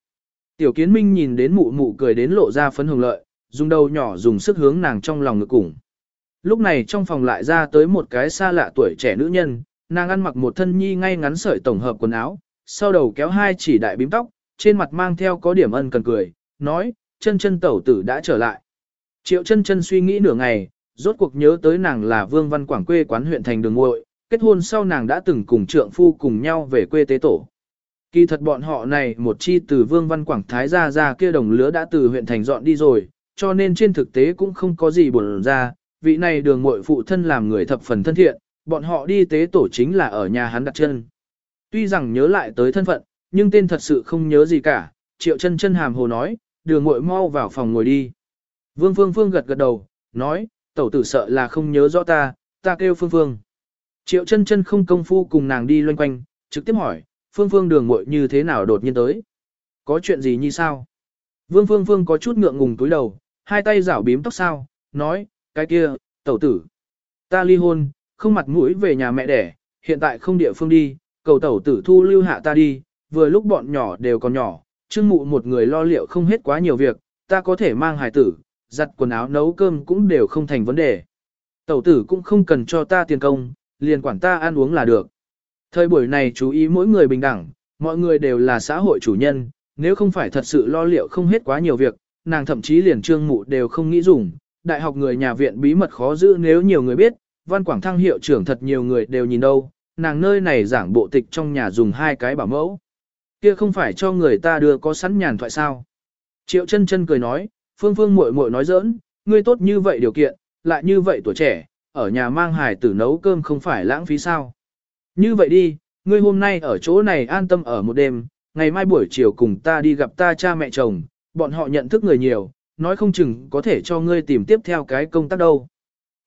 A: Tiểu Kiến Minh nhìn đến mụ mụ cười đến lộ ra phấn hồng lợi, dùng đầu nhỏ dùng sức hướng nàng trong lòng ngực cùng. Lúc này trong phòng lại ra tới một cái xa lạ tuổi trẻ nữ nhân, nàng ăn mặc một thân nhi ngay ngắn sợi tổng hợp quần áo, sau đầu kéo hai chỉ đại bím tóc, trên mặt mang theo có điểm ân cần cười, nói, chân chân tẩu tử đã trở lại. Triệu chân chân suy nghĩ nửa ngày, rốt cuộc nhớ tới nàng là Vương Văn Quảng quê quán huyện thành đường ngội, kết hôn sau nàng đã từng cùng trượng phu cùng nhau về quê tế tổ. Kỳ thật bọn họ này một chi từ Vương Văn Quảng Thái gia ra kia đồng lứa đã từ huyện thành dọn đi rồi, cho nên trên thực tế cũng không có gì buồn ra, vị này đường muội phụ thân làm người thập phần thân thiện, bọn họ đi tế tổ chính là ở nhà hắn đặt chân. Tuy rằng nhớ lại tới thân phận, nhưng tên thật sự không nhớ gì cả, triệu chân chân hàm hồ nói, đường muội mau vào phòng ngồi đi. Vương Phương Phương gật gật đầu, nói, tẩu tử sợ là không nhớ rõ ta, ta kêu Phương Phương. Triệu chân chân không công phu cùng nàng đi loanh quanh, trực tiếp hỏi, Phương Phương đường muội như thế nào đột nhiên tới? Có chuyện gì như sao? Vương Phương Phương có chút ngượng ngùng túi đầu, hai tay rảo bím tóc sao, nói, cái kia, tẩu tử. Ta ly hôn, không mặt mũi về nhà mẹ đẻ, hiện tại không địa phương đi, cầu tẩu tử thu lưu hạ ta đi, vừa lúc bọn nhỏ đều còn nhỏ, trương mụ một người lo liệu không hết quá nhiều việc, ta có thể mang hài tử, giặt quần áo nấu cơm cũng đều không thành vấn đề. Tẩu tử cũng không cần cho ta tiền công, liền quản ta ăn uống là được. Thời buổi này chú ý mỗi người bình đẳng, mọi người đều là xã hội chủ nhân, nếu không phải thật sự lo liệu không hết quá nhiều việc, nàng thậm chí liền trương mụ đều không nghĩ dùng. Đại học người nhà viện bí mật khó giữ nếu nhiều người biết, văn quảng thăng hiệu trưởng thật nhiều người đều nhìn đâu, nàng nơi này giảng bộ tịch trong nhà dùng hai cái bảo mẫu. Kia không phải cho người ta đưa có sẵn nhàn thoại sao. Triệu chân chân cười nói, phương phương muội muội nói giỡn, ngươi tốt như vậy điều kiện, lại như vậy tuổi trẻ, ở nhà mang hài tử nấu cơm không phải lãng phí sao. Như vậy đi, ngươi hôm nay ở chỗ này an tâm ở một đêm, ngày mai buổi chiều cùng ta đi gặp ta cha mẹ chồng, bọn họ nhận thức người nhiều, nói không chừng có thể cho ngươi tìm tiếp theo cái công tác đâu.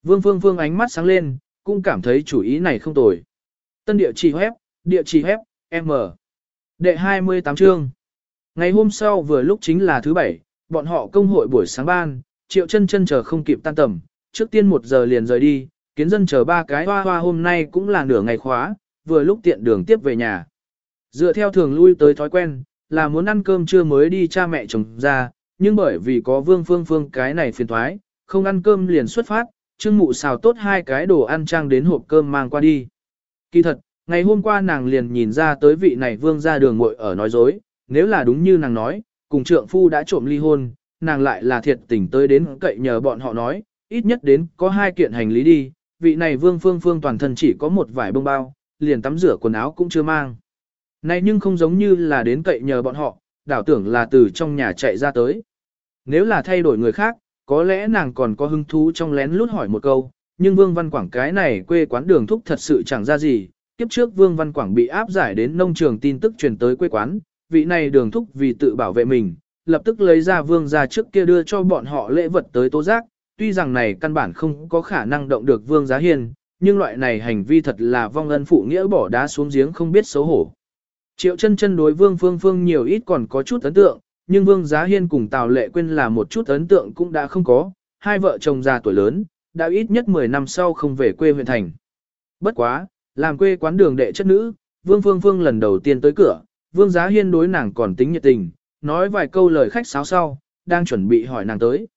A: Vương Phương Phương ánh mắt sáng lên, cũng cảm thấy chủ ý này không tồi. Tân địa chỉ web, địa chỉ web, M. Đệ 28 chương. Ngày hôm sau vừa lúc chính là thứ bảy, bọn họ công hội buổi sáng ban, triệu chân chân chờ không kịp tan tầm, trước tiên một giờ liền rời đi, kiến dân chờ ba cái hoa hoa hôm nay cũng là nửa ngày khóa, vừa lúc tiện đường tiếp về nhà. Dựa theo thường lui tới thói quen, là muốn ăn cơm trưa mới đi cha mẹ chồng ra, nhưng bởi vì có vương phương phương cái này phiền thoái, không ăn cơm liền xuất phát, trương mụ xào tốt hai cái đồ ăn trang đến hộp cơm mang qua đi. Kỳ thật, ngày hôm qua nàng liền nhìn ra tới vị này vương ra đường muội ở nói dối, nếu là đúng như nàng nói, cùng trượng phu đã trộm ly hôn, nàng lại là thiệt tình tới đến cậy nhờ bọn họ nói, ít nhất đến có hai kiện hành lý đi, vị này vương phương phương toàn thân chỉ có một vải bông bao, liền tắm rửa quần áo cũng chưa mang. Này nhưng không giống như là đến cậy nhờ bọn họ, đảo tưởng là từ trong nhà chạy ra tới. Nếu là thay đổi người khác, có lẽ nàng còn có hứng thú trong lén lút hỏi một câu, nhưng Vương Văn Quảng cái này quê quán đường thúc thật sự chẳng ra gì. Kiếp trước Vương Văn Quảng bị áp giải đến nông trường tin tức truyền tới quê quán, vị này đường thúc vì tự bảo vệ mình, lập tức lấy ra Vương ra trước kia đưa cho bọn họ lễ vật tới tố giác, tuy rằng này căn bản không có khả năng động được Vương Giá hiền, nhưng loại này hành vi thật là vong ân phụ nghĩa bỏ đá xuống giếng không biết xấu hổ. Triệu chân chân đối Vương Phương Phương nhiều ít còn có chút ấn tượng, nhưng Vương Giá Hiên cùng Tào Lệ Quyên là một chút ấn tượng cũng đã không có, hai vợ chồng già tuổi lớn, đã ít nhất 10 năm sau không về quê huyện thành. Bất quá, làm quê quán đường đệ chất nữ, Vương Phương Phương lần đầu tiên tới cửa, Vương Giá Hiên đối nàng còn tính nhiệt tình, nói vài câu lời khách sáo sau, đang chuẩn bị hỏi nàng tới.